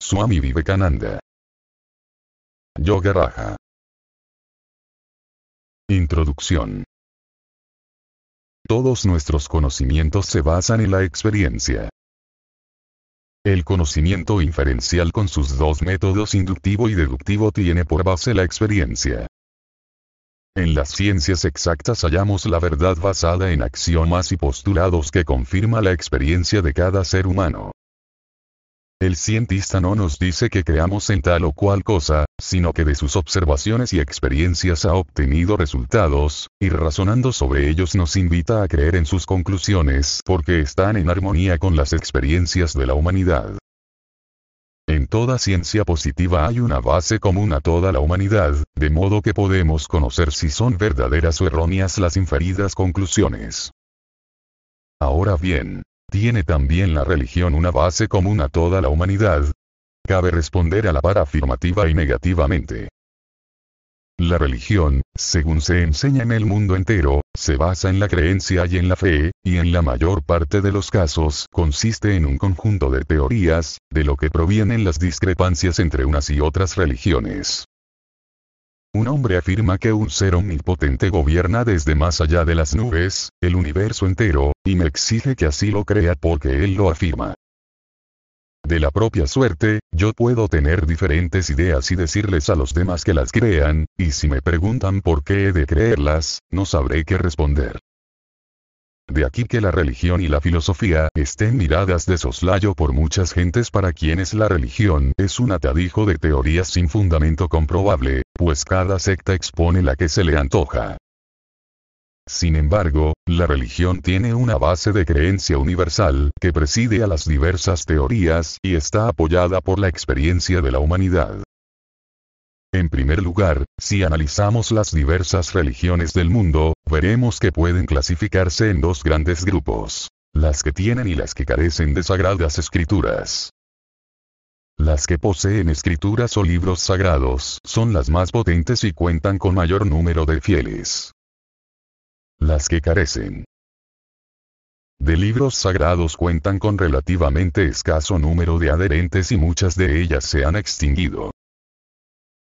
Swami Vivekananda. Yoga Raja. Introducción. Todos nuestros conocimientos se basan en la experiencia. El conocimiento inferencial con sus dos métodos inductivo y deductivo tiene por base la experiencia. En las ciencias exactas hallamos la verdad basada en axiomas y postulados que confirma la experiencia de cada ser humano. El cientista no nos dice que creamos en tal o cual cosa, sino que de sus observaciones y experiencias ha obtenido resultados, y razonando sobre ellos nos invita a creer en sus conclusiones porque están en armonía con las experiencias de la humanidad. En toda ciencia positiva hay una base común a toda la humanidad, de modo que podemos conocer si son verdaderas o erróneas las inferidas conclusiones. Ahora bien, ¿tiene también la religión una base común a toda la humanidad? Cabe responder a la par afirmativa y negativamente. La religión, según se enseña en el mundo entero, se basa en la creencia y en la fe, y en la mayor parte de los casos consiste en un conjunto de teorías, de lo que provienen las discrepancias entre unas y otras religiones. Un hombre afirma que un ser omnipotente gobierna desde más allá de las nubes, el universo entero, y me exige que así lo crea porque él lo afirma. De la propia suerte, yo puedo tener diferentes ideas y decirles a los demás que las crean, y si me preguntan por qué he de creerlas, no sabré qué responder. De aquí que la religión y la filosofía estén miradas de soslayo por muchas gentes para quienes la religión es un atadijo de teorías sin fundamento comprobable, pues cada secta expone la que se le antoja. Sin embargo, la religión tiene una base de creencia universal que preside a las diversas teorías y está apoyada por la experiencia de la humanidad. En primer lugar, si analizamos las diversas religiones del mundo, veremos que pueden clasificarse en dos grandes grupos. Las que tienen y las que carecen de sagradas escrituras. Las que poseen escrituras o libros sagrados son las más potentes y cuentan con mayor número de fieles las que carecen de libros sagrados cuentan con relativamente escaso número de adherentes y muchas de ellas se han extinguido.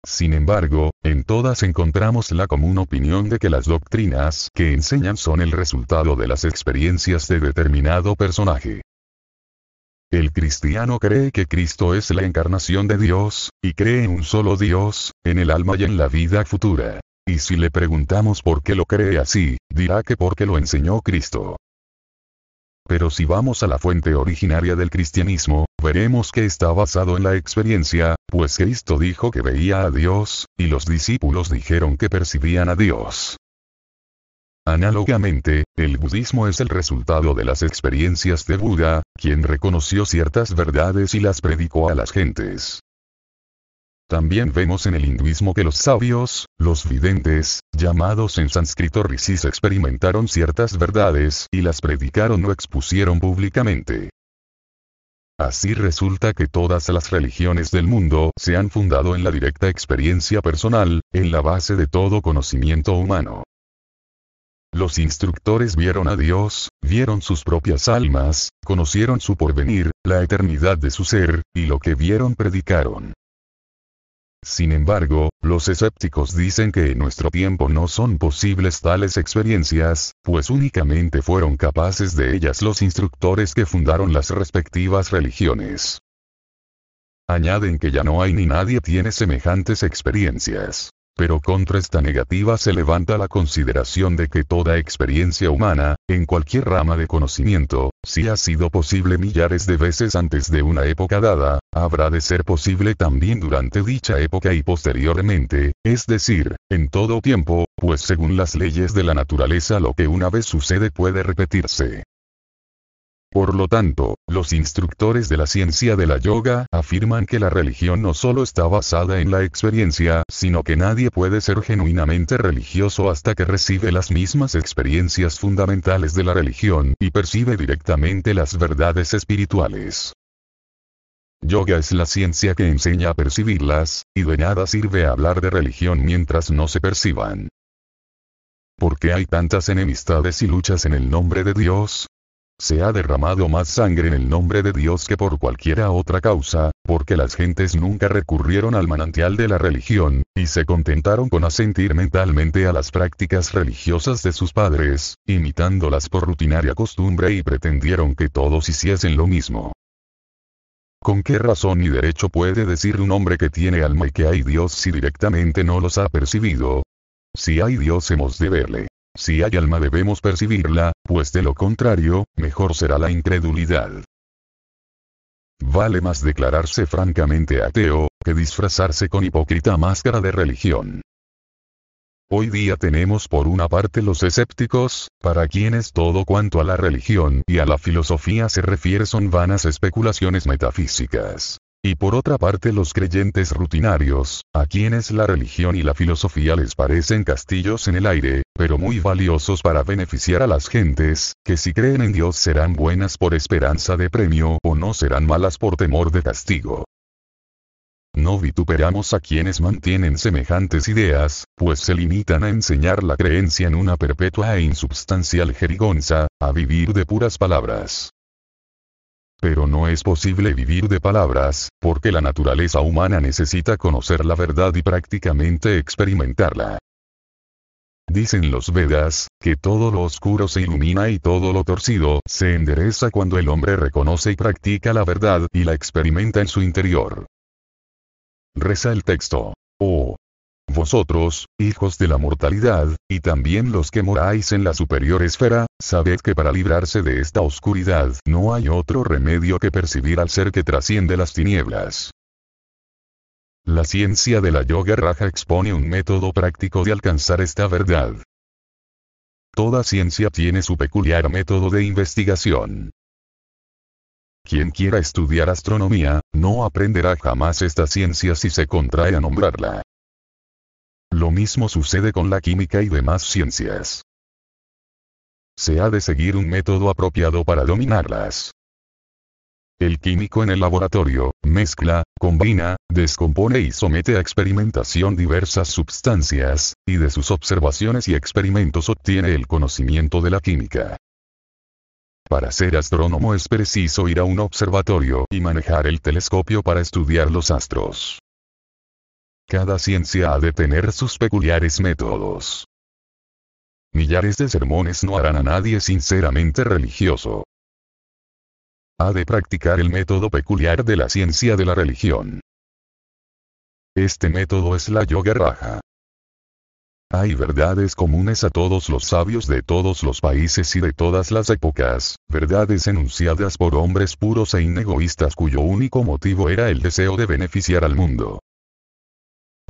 Sin embargo, en todas encontramos la común opinión de que las doctrinas que enseñan son el resultado de las experiencias de determinado personaje. El cristiano cree que Cristo es la encarnación de Dios, y cree en un solo Dios, en el alma y en la vida futura. Y si le preguntamos por qué lo cree así, dirá que porque lo enseñó Cristo. Pero si vamos a la fuente originaria del cristianismo, veremos que está basado en la experiencia, pues Cristo dijo que veía a Dios, y los discípulos dijeron que percibían a Dios. Análogamente, el budismo es el resultado de las experiencias de Buda, quien reconoció ciertas verdades y las predicó a las gentes. También vemos en el hinduismo que los sabios, los videntes, llamados en sánscrito rishis experimentaron ciertas verdades y las predicaron o expusieron públicamente. Así resulta que todas las religiones del mundo se han fundado en la directa experiencia personal, en la base de todo conocimiento humano. Los instructores vieron a Dios, vieron sus propias almas, conocieron su porvenir, la eternidad de su ser, y lo que vieron predicaron. Sin embargo, los escépticos dicen que en nuestro tiempo no son posibles tales experiencias, pues únicamente fueron capaces de ellas los instructores que fundaron las respectivas religiones. Añaden que ya no hay ni nadie tiene semejantes experiencias. Pero contra esta negativa se levanta la consideración de que toda experiencia humana, en cualquier rama de conocimiento, si ha sido posible millares de veces antes de una época dada, habrá de ser posible también durante dicha época y posteriormente, es decir, en todo tiempo, pues según las leyes de la naturaleza lo que una vez sucede puede repetirse. Por lo tanto, los instructores de la ciencia de la yoga afirman que la religión no solo está basada en la experiencia, sino que nadie puede ser genuinamente religioso hasta que recibe las mismas experiencias fundamentales de la religión y percibe directamente las verdades espirituales. Yoga es la ciencia que enseña a percibirlas, y de nada sirve hablar de religión mientras no se perciban. ¿Por qué hay tantas enemistades y luchas en el nombre de Dios? Se ha derramado más sangre en el nombre de Dios que por cualquiera otra causa, porque las gentes nunca recurrieron al manantial de la religión, y se contentaron con asentir mentalmente a las prácticas religiosas de sus padres, imitándolas por rutinaria costumbre y pretendieron que todos hiciesen lo mismo. ¿Con qué razón y derecho puede decir un hombre que tiene alma y que hay Dios si directamente no los ha percibido? Si hay Dios hemos de verle. Si hay alma debemos percibirla, pues de lo contrario, mejor será la incredulidad. Vale más declararse francamente ateo, que disfrazarse con hipócrita máscara de religión. Hoy día tenemos por una parte los escépticos, para quienes todo cuanto a la religión y a la filosofía se refiere son vanas especulaciones metafísicas. Y por otra parte los creyentes rutinarios, a quienes la religión y la filosofía les parecen castillos en el aire, pero muy valiosos para beneficiar a las gentes, que si creen en Dios serán buenas por esperanza de premio o no serán malas por temor de castigo. No vituperamos a quienes mantienen semejantes ideas, pues se limitan a enseñar la creencia en una perpetua e insubstancial jerigonza, a vivir de puras palabras. Pero no es posible vivir de palabras, porque la naturaleza humana necesita conocer la verdad y prácticamente experimentarla. Dicen los Vedas, que todo lo oscuro se ilumina y todo lo torcido se endereza cuando el hombre reconoce y practica la verdad y la experimenta en su interior. Reza el texto. Oh, vosotros, hijos de la mortalidad, y también los que moráis en la superior esfera, sabed que para librarse de esta oscuridad no hay otro remedio que percibir al ser que trasciende las tinieblas. La ciencia de la yoga raja expone un método práctico de alcanzar esta verdad. Toda ciencia tiene su peculiar método de investigación. Quien quiera estudiar astronomía, no aprenderá jamás esta ciencia si se contrae a nombrarla. Lo mismo sucede con la química y demás ciencias. Se ha de seguir un método apropiado para dominarlas. El químico en el laboratorio, mezcla, combina, descompone y somete a experimentación diversas sustancias, y de sus observaciones y experimentos obtiene el conocimiento de la química. Para ser astrónomo es preciso ir a un observatorio y manejar el telescopio para estudiar los astros. Cada ciencia ha de tener sus peculiares métodos. Millares de sermones no harán a nadie sinceramente religioso. Ha de practicar el método peculiar de la ciencia de la religión. Este método es la yoga raja. Hay verdades comunes a todos los sabios de todos los países y de todas las épocas, verdades enunciadas por hombres puros e inegoístas cuyo único motivo era el deseo de beneficiar al mundo.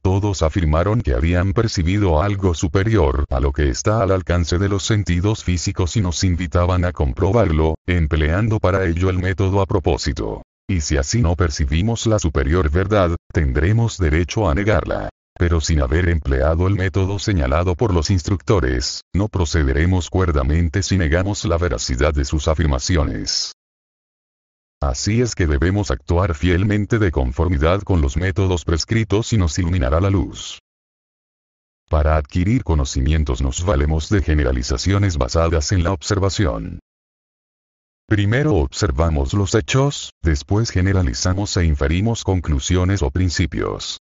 Todos afirmaron que habían percibido algo superior a lo que está al alcance de los sentidos físicos y nos invitaban a comprobarlo, empleando para ello el método a propósito. Y si así no percibimos la superior verdad, tendremos derecho a negarla. Pero sin haber empleado el método señalado por los instructores, no procederemos cuerdamente si negamos la veracidad de sus afirmaciones. Así es que debemos actuar fielmente de conformidad con los métodos prescritos y nos iluminará la luz. Para adquirir conocimientos nos valemos de generalizaciones basadas en la observación. Primero observamos los hechos, después generalizamos e inferimos conclusiones o principios.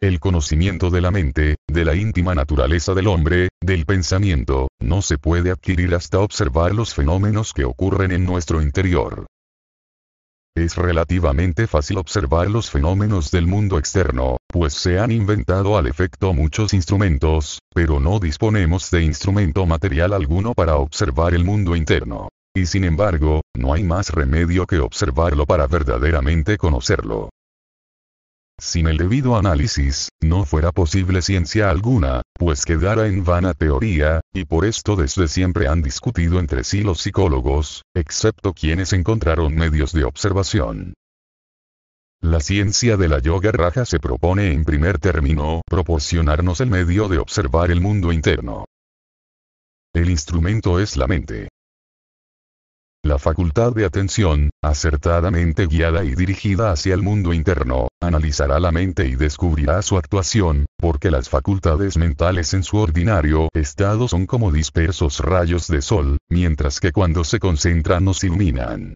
El conocimiento de la mente, de la íntima naturaleza del hombre, del pensamiento, no se puede adquirir hasta observar los fenómenos que ocurren en nuestro interior. Es relativamente fácil observar los fenómenos del mundo externo, pues se han inventado al efecto muchos instrumentos, pero no disponemos de instrumento material alguno para observar el mundo interno. Y sin embargo, no hay más remedio que observarlo para verdaderamente conocerlo. Sin el debido análisis, no fuera posible ciencia alguna, pues quedara en vana teoría, y por esto desde siempre han discutido entre sí los psicólogos, excepto quienes encontraron medios de observación. La ciencia de la yoga raja se propone en primer término proporcionarnos el medio de observar el mundo interno. El instrumento es la mente. La facultad de atención, acertadamente guiada y dirigida hacia el mundo interno, analizará la mente y descubrirá su actuación, porque las facultades mentales en su ordinario estado son como dispersos rayos de sol, mientras que cuando se concentran nos iluminan.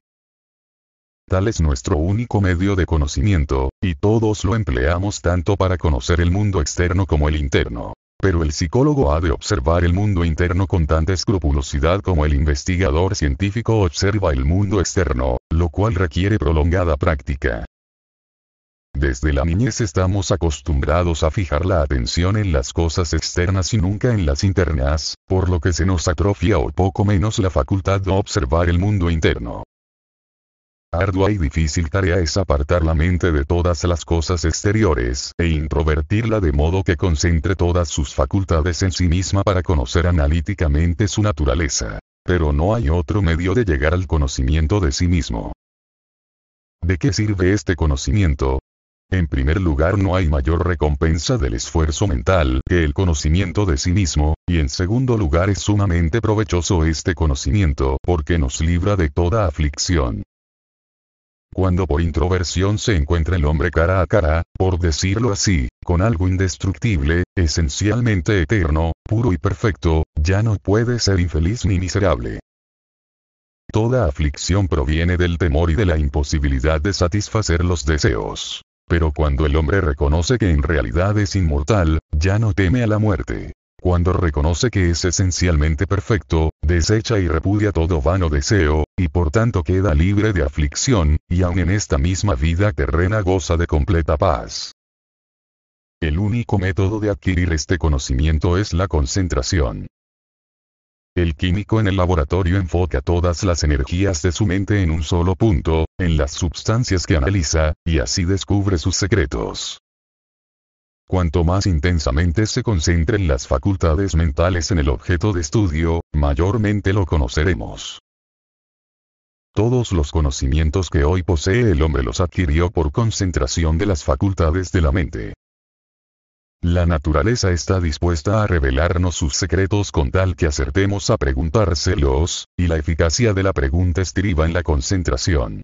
Tal es nuestro único medio de conocimiento, y todos lo empleamos tanto para conocer el mundo externo como el interno. Pero el psicólogo ha de observar el mundo interno con tanta escrupulosidad como el investigador científico observa el mundo externo, lo cual requiere prolongada práctica. Desde la niñez estamos acostumbrados a fijar la atención en las cosas externas y nunca en las internas, por lo que se nos atrofia o poco menos la facultad de observar el mundo interno. Ardua y difícil tarea es apartar la mente de todas las cosas exteriores, e introvertirla de modo que concentre todas sus facultades en sí misma para conocer analíticamente su naturaleza. Pero no hay otro medio de llegar al conocimiento de sí mismo. ¿De qué sirve este conocimiento? En primer lugar no hay mayor recompensa del esfuerzo mental que el conocimiento de sí mismo, y en segundo lugar es sumamente provechoso este conocimiento porque nos libra de toda aflicción. Cuando por introversión se encuentra el hombre cara a cara, por decirlo así, con algo indestructible, esencialmente eterno, puro y perfecto, ya no puede ser infeliz ni miserable. Toda aflicción proviene del temor y de la imposibilidad de satisfacer los deseos. Pero cuando el hombre reconoce que en realidad es inmortal, ya no teme a la muerte. Cuando reconoce que es esencialmente perfecto, desecha y repudia todo vano deseo, y por tanto queda libre de aflicción, y aun en esta misma vida terrena goza de completa paz. El único método de adquirir este conocimiento es la concentración. El químico en el laboratorio enfoca todas las energías de su mente en un solo punto, en las sustancias que analiza, y así descubre sus secretos. Cuanto más intensamente se concentren las facultades mentales en el objeto de estudio, mayormente lo conoceremos. Todos los conocimientos que hoy posee el hombre los adquirió por concentración de las facultades de la mente. La naturaleza está dispuesta a revelarnos sus secretos con tal que acertemos a preguntárselos, y la eficacia de la pregunta estriba en la concentración.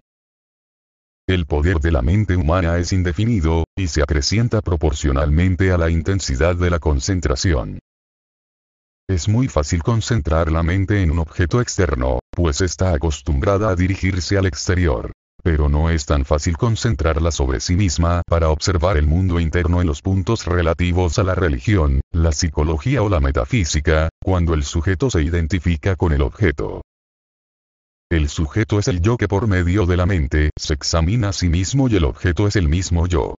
El poder de la mente humana es indefinido, y se acrecienta proporcionalmente a la intensidad de la concentración. Es muy fácil concentrar la mente en un objeto externo, pues está acostumbrada a dirigirse al exterior. Pero no es tan fácil concentrarla sobre sí misma para observar el mundo interno en los puntos relativos a la religión, la psicología o la metafísica, cuando el sujeto se identifica con el objeto. El sujeto es el yo que por medio de la mente se examina a sí mismo y el objeto es el mismo yo.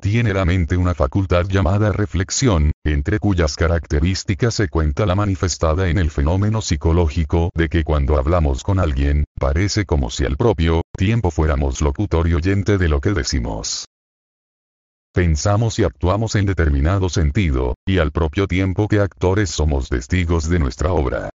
Tiene la mente una facultad llamada reflexión, entre cuyas características se cuenta la manifestada en el fenómeno psicológico de que cuando hablamos con alguien, parece como si al propio tiempo fuéramos locutor y oyente de lo que decimos. Pensamos y actuamos en determinado sentido, y al propio tiempo que actores somos testigos de nuestra obra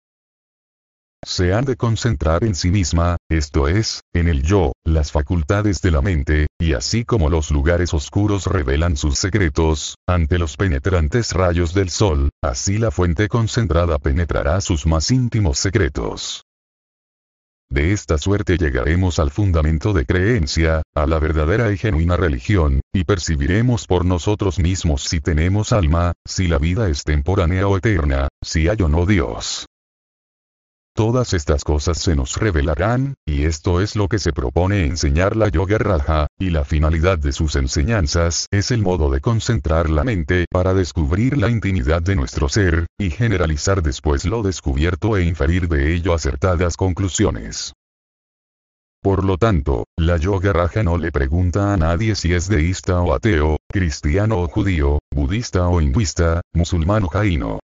se han de concentrar en sí misma, esto es, en el yo, las facultades de la mente, y así como los lugares oscuros revelan sus secretos, ante los penetrantes rayos del sol, así la fuente concentrada penetrará sus más íntimos secretos. De esta suerte llegaremos al fundamento de creencia, a la verdadera y genuina religión, y percibiremos por nosotros mismos si tenemos alma, si la vida es temporánea o eterna, si hay o no Dios. Todas estas cosas se nos revelarán, y esto es lo que se propone enseñar la Yoga Raja, y la finalidad de sus enseñanzas es el modo de concentrar la mente para descubrir la intimidad de nuestro ser, y generalizar después lo descubierto e inferir de ello acertadas conclusiones. Por lo tanto, la Yoga Raja no le pregunta a nadie si es deísta o ateo, cristiano o judío, budista o hinduista, musulmán o jaino.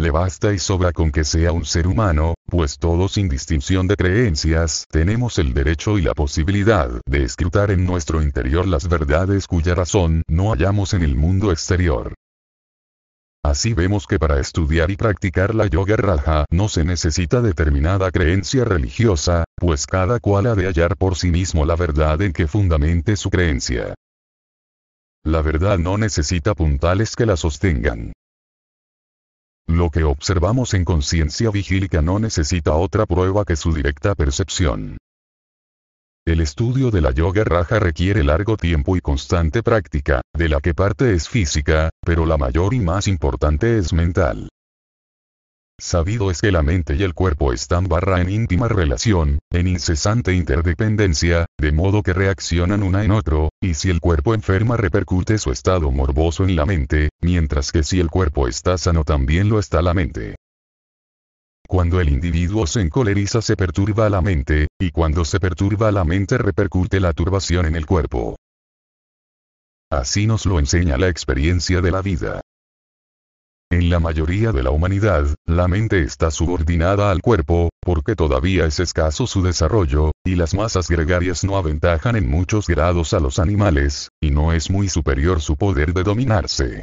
Le basta y sobra con que sea un ser humano, pues todos sin distinción de creencias tenemos el derecho y la posibilidad de escrutar en nuestro interior las verdades cuya razón no hallamos en el mundo exterior. Así vemos que para estudiar y practicar la yoga raja no se necesita determinada creencia religiosa, pues cada cual ha de hallar por sí mismo la verdad en que fundamente su creencia. La verdad no necesita puntales que la sostengan. Lo que observamos en conciencia vigílica no necesita otra prueba que su directa percepción. El estudio de la yoga raja requiere largo tiempo y constante práctica, de la que parte es física, pero la mayor y más importante es mental. Sabido es que la mente y el cuerpo están barra en íntima relación, en incesante interdependencia, de modo que reaccionan una en otro, y si el cuerpo enferma repercute su estado morboso en la mente, mientras que si el cuerpo está sano también lo está la mente. Cuando el individuo se encoleriza se perturba la mente, y cuando se perturba la mente repercute la turbación en el cuerpo. Así nos lo enseña la experiencia de la vida. En la mayoría de la humanidad, la mente está subordinada al cuerpo, porque todavía es escaso su desarrollo, y las masas gregarias no aventajan en muchos grados a los animales, y no es muy superior su poder de dominarse.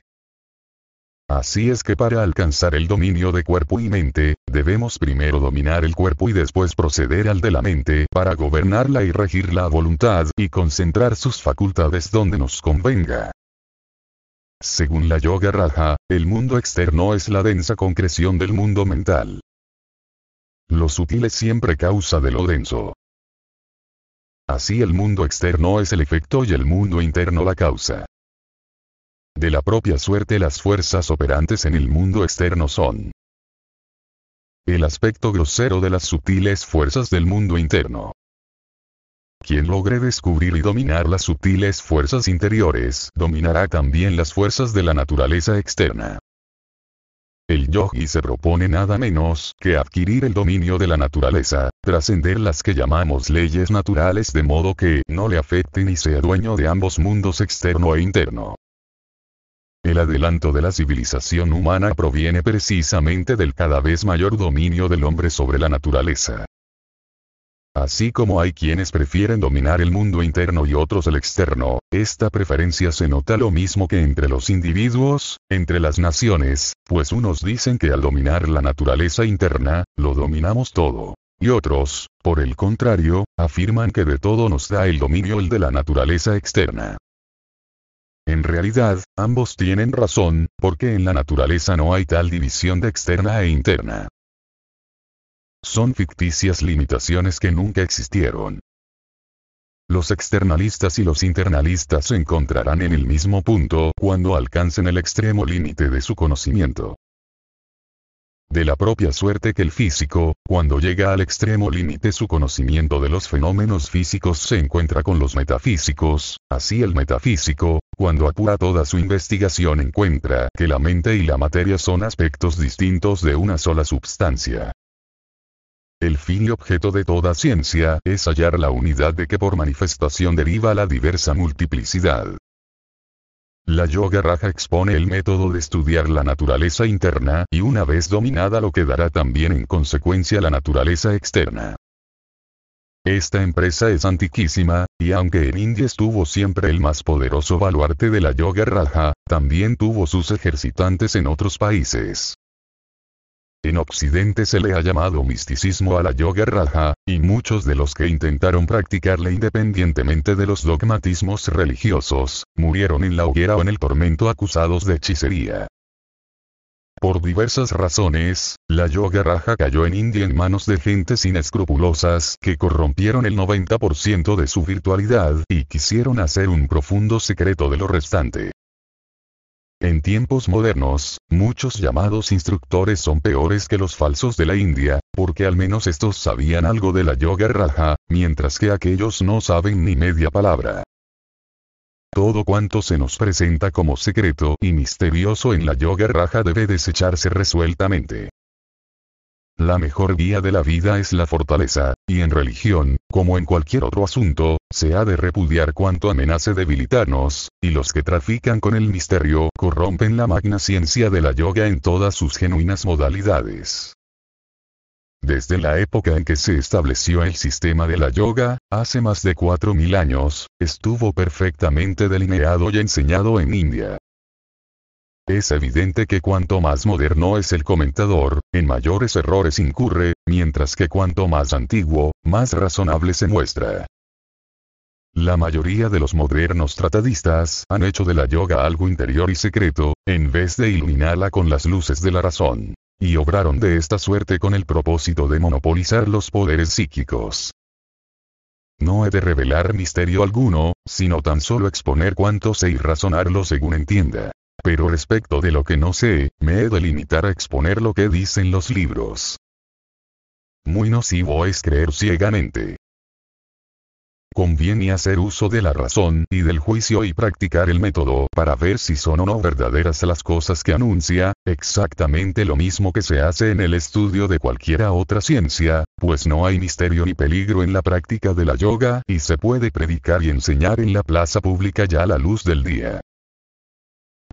Así es que para alcanzar el dominio de cuerpo y mente, debemos primero dominar el cuerpo y después proceder al de la mente para gobernarla y regir la voluntad y concentrar sus facultades donde nos convenga. Según la Yoga Raja, el mundo externo es la densa concreción del mundo mental. Lo sutil es siempre causa de lo denso. Así el mundo externo es el efecto y el mundo interno la causa. De la propia suerte las fuerzas operantes en el mundo externo son el aspecto grosero de las sutiles fuerzas del mundo interno. Quien logre descubrir y dominar las sutiles fuerzas interiores, dominará también las fuerzas de la naturaleza externa. El yogi se propone nada menos que adquirir el dominio de la naturaleza, trascender las que llamamos leyes naturales de modo que no le afecten y sea dueño de ambos mundos externo e interno. El adelanto de la civilización humana proviene precisamente del cada vez mayor dominio del hombre sobre la naturaleza. Así como hay quienes prefieren dominar el mundo interno y otros el externo, esta preferencia se nota lo mismo que entre los individuos, entre las naciones, pues unos dicen que al dominar la naturaleza interna, lo dominamos todo. Y otros, por el contrario, afirman que de todo nos da el dominio el de la naturaleza externa. En realidad, ambos tienen razón, porque en la naturaleza no hay tal división de externa e interna. Son ficticias limitaciones que nunca existieron. Los externalistas y los internalistas se encontrarán en el mismo punto cuando alcancen el extremo límite de su conocimiento. De la propia suerte que el físico, cuando llega al extremo límite su conocimiento de los fenómenos físicos se encuentra con los metafísicos, así el metafísico, cuando apura toda su investigación encuentra que la mente y la materia son aspectos distintos de una sola substancia. El fin y objeto de toda ciencia es hallar la unidad de que por manifestación deriva la diversa multiplicidad. La Yoga Raja expone el método de estudiar la naturaleza interna y una vez dominada lo quedará también en consecuencia la naturaleza externa. Esta empresa es antiquísima, y aunque en India estuvo siempre el más poderoso baluarte de la Yoga Raja, también tuvo sus ejercitantes en otros países. En Occidente se le ha llamado misticismo a la yoga raja, y muchos de los que intentaron practicarla independientemente de los dogmatismos religiosos, murieron en la hoguera o en el tormento acusados de hechicería. Por diversas razones, la yoga raja cayó en India en manos de gentes inescrupulosas que corrompieron el 90% de su virtualidad y quisieron hacer un profundo secreto de lo restante. En tiempos modernos, muchos llamados instructores son peores que los falsos de la India, porque al menos estos sabían algo de la yoga raja, mientras que aquellos no saben ni media palabra. Todo cuanto se nos presenta como secreto y misterioso en la yoga raja debe desecharse resueltamente. La mejor guía de la vida es la fortaleza, y en religión, como en cualquier otro asunto, se ha de repudiar cuanto amenace debilitarnos, y los que trafican con el misterio corrompen la magna ciencia de la yoga en todas sus genuinas modalidades. Desde la época en que se estableció el sistema de la yoga, hace más de 4.000 años, estuvo perfectamente delineado y enseñado en India. Es evidente que cuanto más moderno es el comentador, en mayores errores incurre, mientras que cuanto más antiguo, más razonable se muestra. La mayoría de los modernos tratadistas han hecho de la yoga algo interior y secreto, en vez de iluminarla con las luces de la razón. Y obraron de esta suerte con el propósito de monopolizar los poderes psíquicos. No he de revelar misterio alguno, sino tan solo exponer cuanto sé y razonarlo según entienda. Pero respecto de lo que no sé, me he de limitar a exponer lo que dicen los libros. Muy nocivo es creer ciegamente. Conviene hacer uso de la razón y del juicio y practicar el método para ver si son o no verdaderas las cosas que anuncia, exactamente lo mismo que se hace en el estudio de cualquiera otra ciencia, pues no hay misterio ni peligro en la práctica de la yoga y se puede predicar y enseñar en la plaza pública ya a la luz del día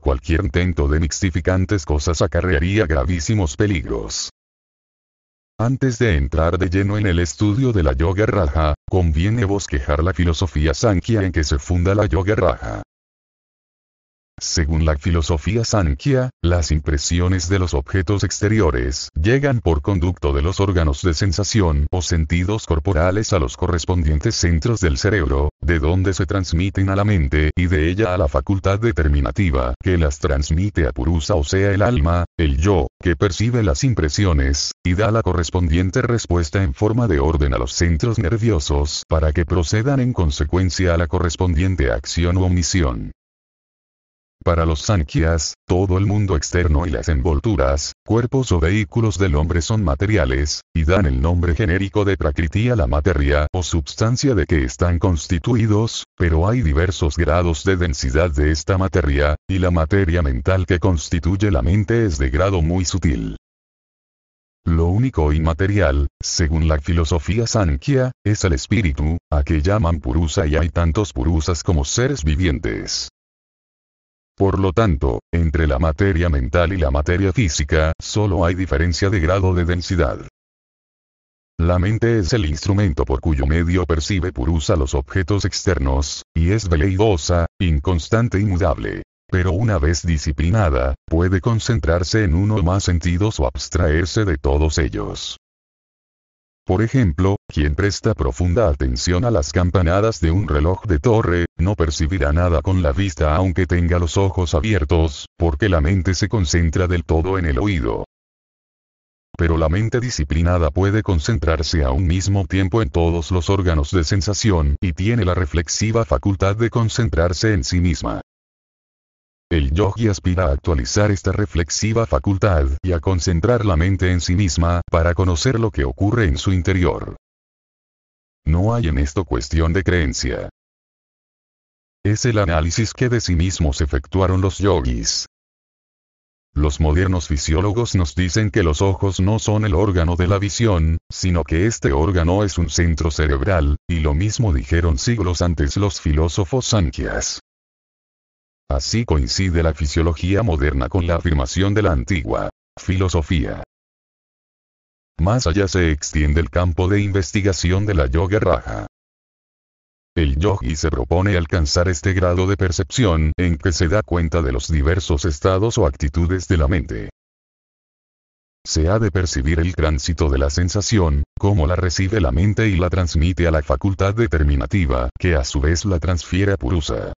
cualquier intento de mixtificantes cosas acarrearía gravísimos peligros. Antes de entrar de lleno en el estudio de la Yoga Raja, conviene bosquejar la filosofía Sankhya en que se funda la Yoga Raja. Según la filosofía Sankhya, las impresiones de los objetos exteriores llegan por conducto de los órganos de sensación o sentidos corporales a los correspondientes centros del cerebro, de donde se transmiten a la mente y de ella a la facultad determinativa que las transmite a Purusa o sea el alma, el yo, que percibe las impresiones, y da la correspondiente respuesta en forma de orden a los centros nerviosos para que procedan en consecuencia a la correspondiente acción u omisión. Para los Sankhyas, todo el mundo externo y las envolturas, cuerpos o vehículos del hombre son materiales, y dan el nombre genérico de Prakriti a la materia o substancia de que están constituidos, pero hay diversos grados de densidad de esta materia, y la materia mental que constituye la mente es de grado muy sutil. Lo único inmaterial, según la filosofía Sankhya, es el espíritu, a que llaman purusa y hay tantos purusas como seres vivientes. Por lo tanto, entre la materia mental y la materia física, solo hay diferencia de grado de densidad. La mente es el instrumento por cuyo medio percibe purusa los objetos externos, y es veleidosa, inconstante y mudable. Pero una vez disciplinada, puede concentrarse en uno o más sentidos o abstraerse de todos ellos. Por ejemplo, quien presta profunda atención a las campanadas de un reloj de torre, no percibirá nada con la vista aunque tenga los ojos abiertos, porque la mente se concentra del todo en el oído. Pero la mente disciplinada puede concentrarse a un mismo tiempo en todos los órganos de sensación y tiene la reflexiva facultad de concentrarse en sí misma. El yogi aspira a actualizar esta reflexiva facultad y a concentrar la mente en sí misma para conocer lo que ocurre en su interior. No hay en esto cuestión de creencia. Es el análisis que de sí mismos efectuaron los yogis. Los modernos fisiólogos nos dicen que los ojos no son el órgano de la visión, sino que este órgano es un centro cerebral, y lo mismo dijeron siglos antes los filósofos sankias. Así coincide la fisiología moderna con la afirmación de la antigua filosofía. Más allá se extiende el campo de investigación de la yoga raja. El yogi se propone alcanzar este grado de percepción en que se da cuenta de los diversos estados o actitudes de la mente. Se ha de percibir el tránsito de la sensación, cómo la recibe la mente y la transmite a la facultad determinativa, que a su vez la transfiere a Purusa.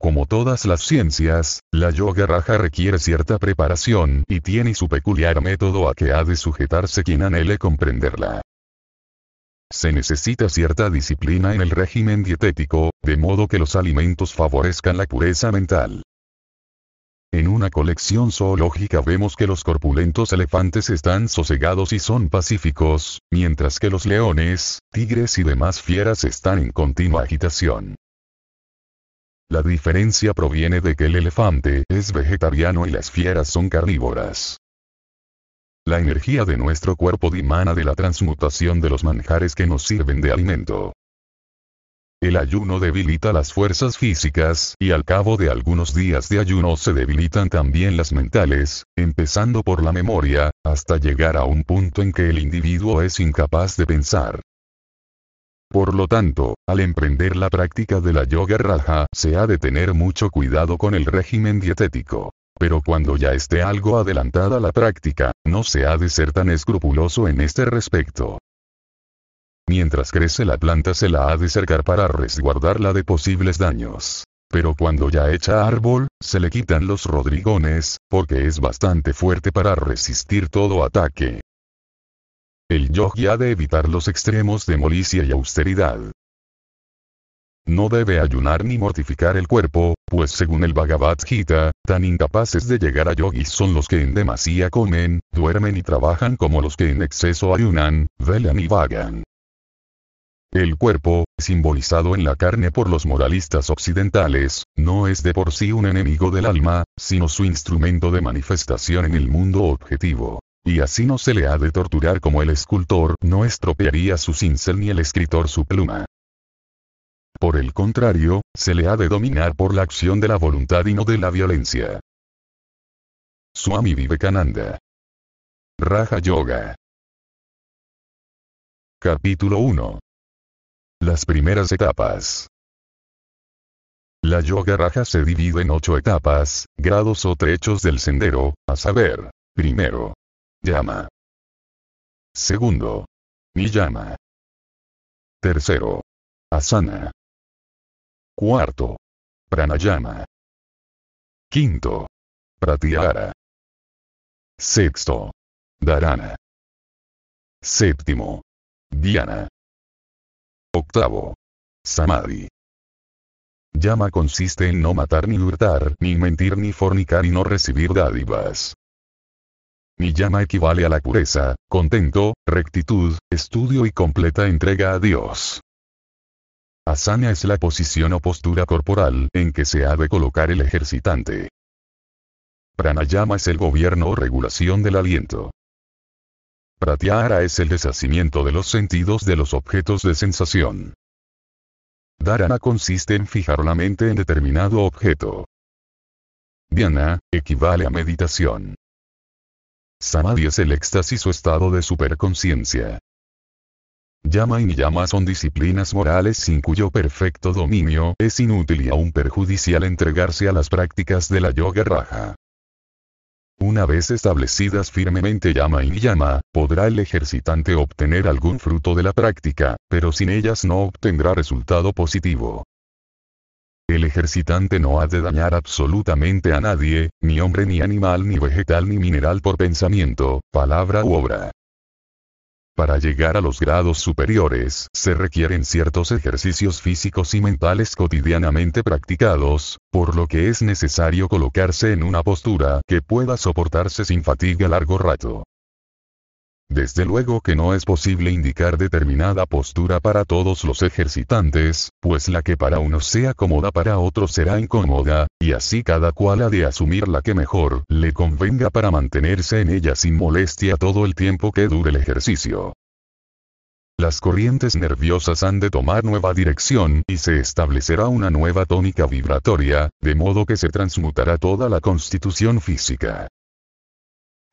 Como todas las ciencias, la yoga raja requiere cierta preparación y tiene su peculiar método a que ha de sujetarse quien anhele comprenderla. Se necesita cierta disciplina en el régimen dietético, de modo que los alimentos favorezcan la pureza mental. En una colección zoológica vemos que los corpulentos elefantes están sosegados y son pacíficos, mientras que los leones, tigres y demás fieras están en continua agitación. La diferencia proviene de que el elefante es vegetariano y las fieras son carnívoras. La energía de nuestro cuerpo dimana de la transmutación de los manjares que nos sirven de alimento. El ayuno debilita las fuerzas físicas, y al cabo de algunos días de ayuno se debilitan también las mentales, empezando por la memoria, hasta llegar a un punto en que el individuo es incapaz de pensar. Por lo tanto, al emprender la práctica de la yoga raja, se ha de tener mucho cuidado con el régimen dietético. Pero cuando ya esté algo adelantada la práctica, no se ha de ser tan escrupuloso en este respecto. Mientras crece la planta se la ha de cercar para resguardarla de posibles daños. Pero cuando ya echa árbol, se le quitan los rodrigones, porque es bastante fuerte para resistir todo ataque. El yogi ha de evitar los extremos de molicia y austeridad. no debe ayunar ni mortificar el cuerpo, pues según el Bhagavad Gita, tan incapaces de llegar a yogis son los que en demasía comen, duermen y trabajan como los que en exceso ayunan, velan y vagan. El cuerpo, simbolizado en la carne por los moralistas occidentales, no es de por sí un enemigo del alma, sino su instrumento de manifestación en el mundo objetivo. Y así no se le ha de torturar como el escultor no estropearía su cincel ni el escritor su pluma. Por el contrario, se le ha de dominar por la acción de la voluntad y no de la violencia. Swami Vivekananda. Raja Yoga. Capítulo 1. Las primeras etapas. La yoga raja se divide en ocho etapas, grados o trechos del sendero, a saber, primero, llama. Segundo, llama. Tercero, asana. Cuarto, pranayama. Quinto, pratyahara. Sexto, dharana. Séptimo, dhyana. Octavo. Samadhi. Llama consiste en no matar ni hurtar, ni mentir ni fornicar y no recibir dádivas. Mi llama equivale a la pureza, contento, rectitud, estudio y completa entrega a Dios. Asana es la posición o postura corporal en que se ha de colocar el ejercitante. Pranayama es el gobierno o regulación del aliento. Pratyahara es el deshacimiento de los sentidos de los objetos de sensación. Dharana consiste en fijar la mente en determinado objeto. Dhyana, equivale a meditación. Samadhi es el éxtasis o estado de superconciencia. Yama y Niyama son disciplinas morales sin cuyo perfecto dominio es inútil y aún perjudicial entregarse a las prácticas de la yoga raja. Una vez establecidas firmemente llama y llama, podrá el ejercitante obtener algún fruto de la práctica, pero sin ellas no obtendrá resultado positivo. El ejercitante no ha de dañar absolutamente a nadie, ni hombre ni animal ni vegetal ni mineral por pensamiento, palabra u obra. Para llegar a los grados superiores, se requieren ciertos ejercicios físicos y mentales cotidianamente practicados, por lo que es necesario colocarse en una postura que pueda soportarse sin fatiga largo rato. Desde luego que no es posible indicar determinada postura para todos los ejercitantes, pues la que para unos sea cómoda para otros será incómoda, y así cada cual ha de asumir la que mejor le convenga para mantenerse en ella sin molestia todo el tiempo que dure el ejercicio. Las corrientes nerviosas han de tomar nueva dirección y se establecerá una nueva tónica vibratoria, de modo que se transmutará toda la constitución física.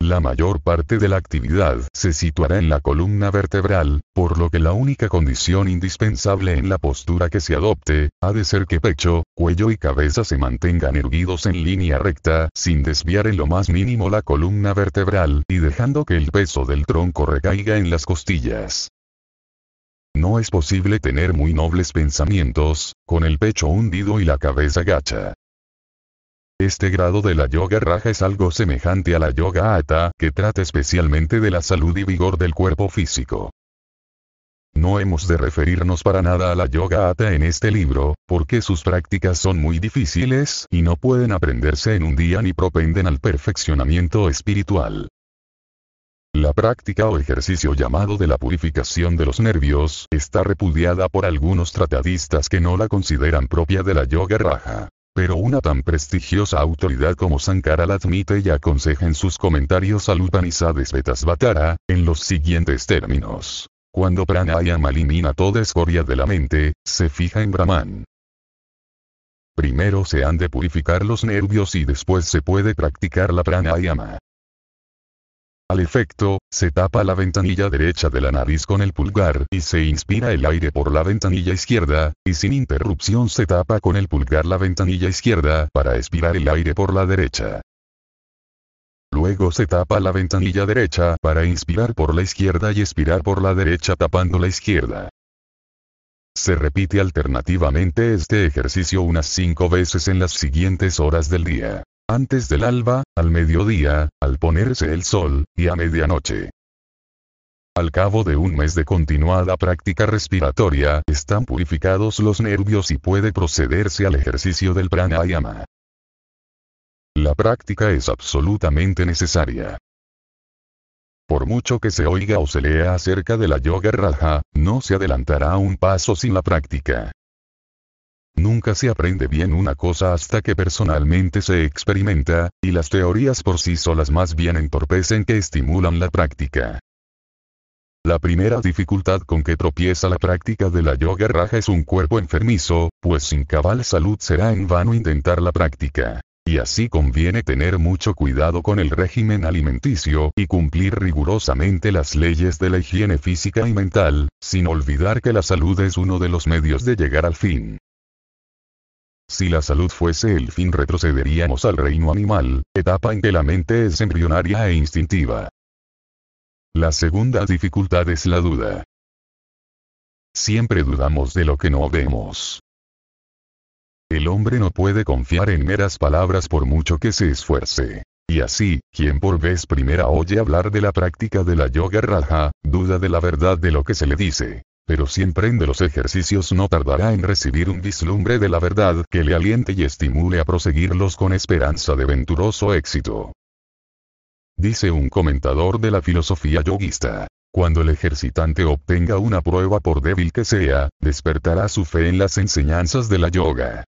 La mayor parte de la actividad se situará en la columna vertebral, por lo que la única condición indispensable en la postura que se adopte, ha de ser que pecho, cuello y cabeza se mantengan erguidos en línea recta, sin desviar en lo más mínimo la columna vertebral, y dejando que el peso del tronco recaiga en las costillas. No es posible tener muy nobles pensamientos, con el pecho hundido y la cabeza gacha. Este grado de la yoga raja es algo semejante a la yoga ata, que trata especialmente de la salud y vigor del cuerpo físico. No hemos de referirnos para nada a la yoga ata en este libro, porque sus prácticas son muy difíciles y no pueden aprenderse en un día ni propenden al perfeccionamiento espiritual. La práctica o ejercicio llamado de la purificación de los nervios está repudiada por algunos tratadistas que no la consideran propia de la yoga raja. Pero una tan prestigiosa autoridad como Sankara la admite y aconseja en sus comentarios al Upanishad Svetasvatara, en los siguientes términos. Cuando pranayama elimina toda escoria de la mente, se fija en Brahman. Primero se han de purificar los nervios y después se puede practicar la pranayama. Al efecto, se tapa la ventanilla derecha de la nariz con el pulgar y se inspira el aire por la ventanilla izquierda, y sin interrupción se tapa con el pulgar la ventanilla izquierda para expirar el aire por la derecha. Luego se tapa la ventanilla derecha para inspirar por la izquierda y expirar por la derecha tapando la izquierda. Se repite alternativamente este ejercicio unas cinco veces en las siguientes horas del día. Antes del alba, al mediodía, al ponerse el sol, y a medianoche. al cabo de un mes de continuada práctica respiratoria, están purificados los nervios y puede procederse al ejercicio del pranayama. La práctica es absolutamente necesaria. Por mucho que se oiga o se lea acerca de la yoga raja, no se adelantará un paso sin la práctica. Nunca se aprende bien una cosa hasta que personalmente se experimenta, y las teorías por sí solas más bien entorpecen que estimulan la práctica. La primera dificultad con que tropieza la práctica de la yoga raja es un cuerpo enfermizo, pues sin cabal salud será en vano intentar la práctica. Y así conviene tener mucho cuidado con el régimen alimenticio y cumplir rigurosamente las leyes de la higiene física y mental, sin olvidar que la salud es uno de los medios de llegar al fin. Si la salud fuese el fin retrocederíamos al reino animal, etapa en que la mente es embrionaria e instintiva. La segunda dificultad es la duda. Siempre dudamos de lo que no vemos. El hombre no puede confiar en meras palabras por mucho que se esfuerce. Y así, quien por vez primera oye hablar de la práctica de la yoga raja, duda de la verdad de lo que se le dice. Pero si emprende los ejercicios no tardará en recibir un vislumbre de la verdad que le aliente y estimule a proseguirlos con esperanza de venturoso éxito. Dice un comentador de la filosofía yoguista. Cuando el ejercitante obtenga una prueba por débil que sea, despertará su fe en las enseñanzas de la yoga.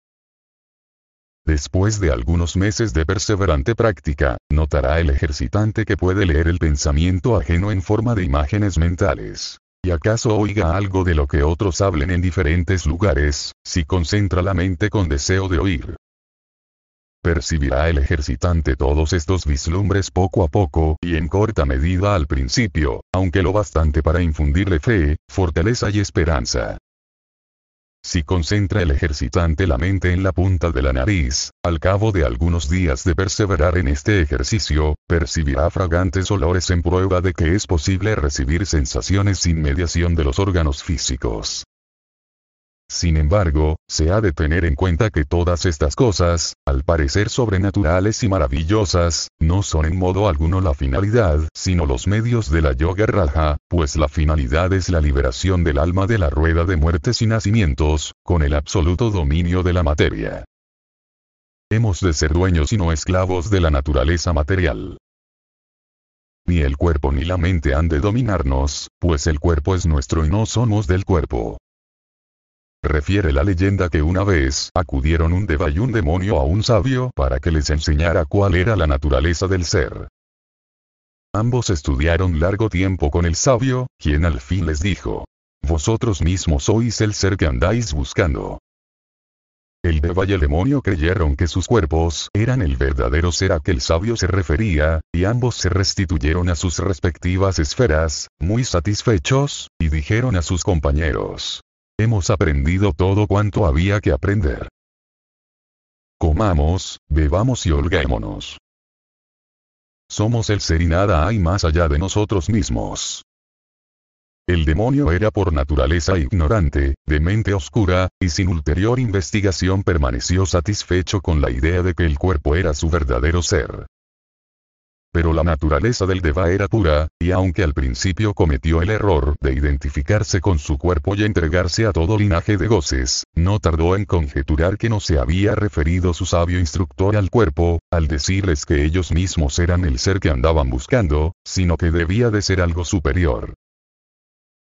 Después de algunos meses de perseverante práctica, notará el ejercitante que puede leer el pensamiento ajeno en forma de imágenes mentales. Y acaso oiga algo de lo que otros hablen en diferentes lugares, si concentra la mente con deseo de oír. Percibirá el ejercitante todos estos vislumbres poco a poco y en corta medida al principio, aunque lo bastante para infundirle fe, fortaleza y esperanza. Si concentra el ejercitante la mente en la punta de la nariz, al cabo de algunos días de perseverar en este ejercicio, percibirá fragantes olores en prueba de que es posible recibir sensaciones sin mediación de los órganos físicos. Sin embargo, se ha de tener en cuenta que todas estas cosas, al parecer sobrenaturales y maravillosas, no son en modo alguno la finalidad, sino los medios de la yoga raja, pues la finalidad es la liberación del alma de la rueda de muertes y nacimientos, con el absoluto dominio de la materia. Hemos de ser dueños y no esclavos de la naturaleza material. Ni el cuerpo ni la mente han de dominarnos, pues el cuerpo es nuestro y no somos del cuerpo. Refiere la leyenda que una vez acudieron un deva y un demonio a un sabio para que les enseñara cuál era la naturaleza del ser. Ambos estudiaron largo tiempo con el sabio, quien al fin les dijo, Vosotros mismos sois el ser que andáis buscando. El deva y el demonio creyeron que sus cuerpos eran el verdadero ser a que el sabio se refería, y ambos se restituyeron a sus respectivas esferas, muy satisfechos, y dijeron a sus compañeros, Hemos aprendido todo cuanto había que aprender. Comamos, bebamos y holguémonos. Somos el ser y nada hay más allá de nosotros mismos. El demonio era por naturaleza ignorante, de mente oscura, y sin ulterior investigación permaneció satisfecho con la idea de que el cuerpo era su verdadero ser. Pero la naturaleza del Deva era pura, y aunque al principio cometió el error de identificarse con su cuerpo y entregarse a todo linaje de goces, no tardó en conjeturar que no se había referido su sabio instructor al cuerpo, al decirles que ellos mismos eran el ser que andaban buscando, sino que debía de ser algo superior.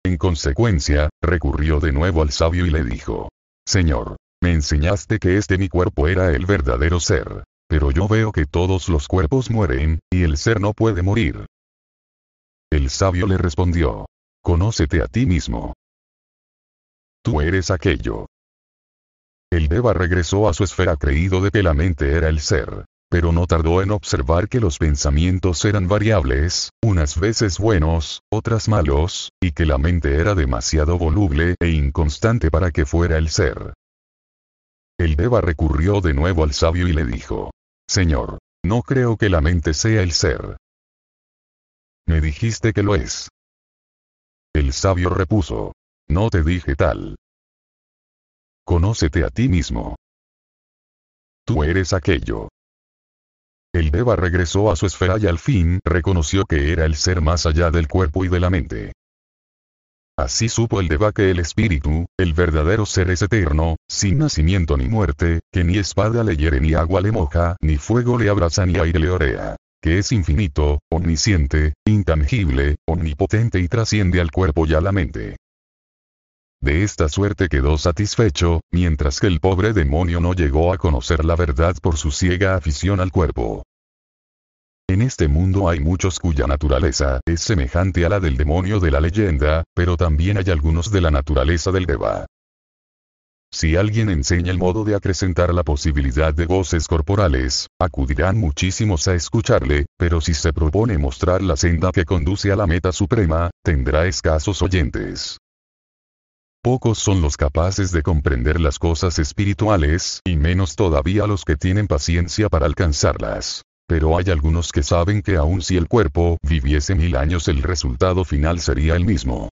En consecuencia, recurrió de nuevo al sabio y le dijo, Señor, me enseñaste que este mi cuerpo era el verdadero ser. Pero yo veo que todos los cuerpos mueren, y el ser no puede morir. El sabio le respondió. Conócete a ti mismo. Tú eres aquello. El Deva regresó a su esfera creído de que la mente era el ser. Pero no tardó en observar que los pensamientos eran variables, unas veces buenos, otras malos, y que la mente era demasiado voluble e inconstante para que fuera el ser. El Deva recurrió de nuevo al sabio y le dijo. Señor. No creo que la mente sea el ser. Me dijiste que lo es. El sabio repuso. No te dije tal. Conócete a ti mismo. Tú eres aquello. El Deva regresó a su esfera y al fin reconoció que era el ser más allá del cuerpo y de la mente. Así supo el Deva que el espíritu, el verdadero ser es eterno, sin nacimiento ni muerte, que ni espada le hiere ni agua le moja, ni fuego le abraza ni aire le orea que es infinito, omnisciente, intangible, omnipotente y trasciende al cuerpo y a la mente. De esta suerte quedó satisfecho, mientras que el pobre demonio no llegó a conocer la verdad por su ciega afición al cuerpo. En este mundo hay muchos cuya naturaleza es semejante a la del demonio de la leyenda, pero también hay algunos de la naturaleza del deva. Si alguien enseña el modo de acrecentar la posibilidad de goces corporales, acudirán muchísimos a escucharle, pero si se propone mostrar la senda que conduce a la meta suprema, tendrá escasos oyentes. Pocos son los capaces de comprender las cosas espirituales, y menos todavía los que tienen paciencia para alcanzarlas. Pero hay algunos que saben que aun si el cuerpo viviese mil años el resultado final sería el mismo.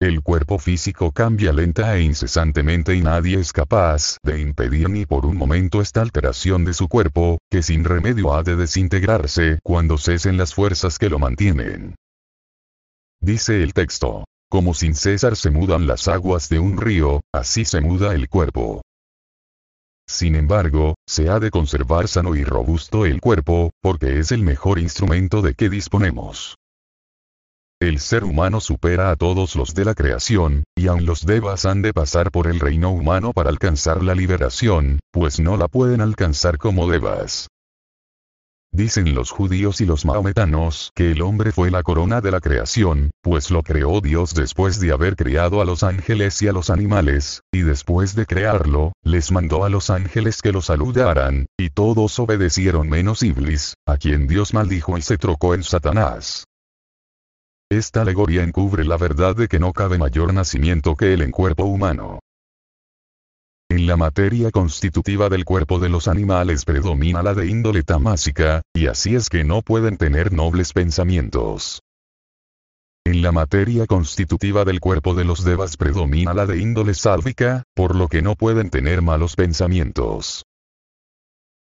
El cuerpo físico cambia lenta e incesantemente y nadie es capaz de impedir ni por un momento esta alteración de su cuerpo, que sin remedio ha de desintegrarse cuando cesen las fuerzas que lo mantienen. Dice el texto. Como sin cesar se mudan las aguas de un río, así se muda el cuerpo. Sin embargo, se ha de conservar sano y robusto el cuerpo, porque es el mejor instrumento de que disponemos. El ser humano supera a todos los de la creación, y aun los devas han de pasar por el reino humano para alcanzar la liberación, pues no la pueden alcanzar como devas. Dicen los judíos y los mahometanos que el hombre fue la corona de la creación, pues lo creó Dios después de haber creado a los ángeles y a los animales, y después de crearlo, les mandó a los ángeles que lo saludaran, y todos obedecieron menos Iblis, a quien Dios maldijo y se trocó en Satanás. Esta alegoría encubre la verdad de que no cabe mayor nacimiento que él en cuerpo humano. En la materia constitutiva del cuerpo de los animales predomina la de índole tamásica, y así es que no pueden tener nobles pensamientos. En la materia constitutiva del cuerpo de los devas predomina la de índole sálvica, por lo que no pueden tener malos pensamientos.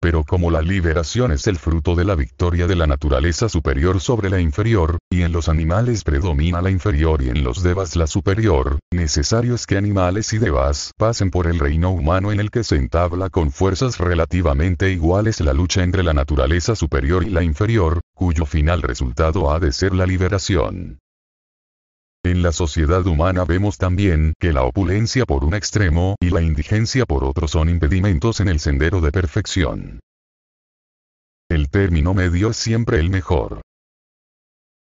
Pero como la liberación es el fruto de la victoria de la naturaleza superior sobre la inferior, y en los animales predomina la inferior y en los devas la superior, necesario es que animales y devas pasen por el reino humano en el que se entabla con fuerzas relativamente iguales la lucha entre la naturaleza superior y la inferior, cuyo final resultado ha de ser la liberación. En la sociedad humana vemos también que la opulencia por un extremo y la indigencia por otro son impedimentos en el sendero de perfección. El término medio es siempre el mejor.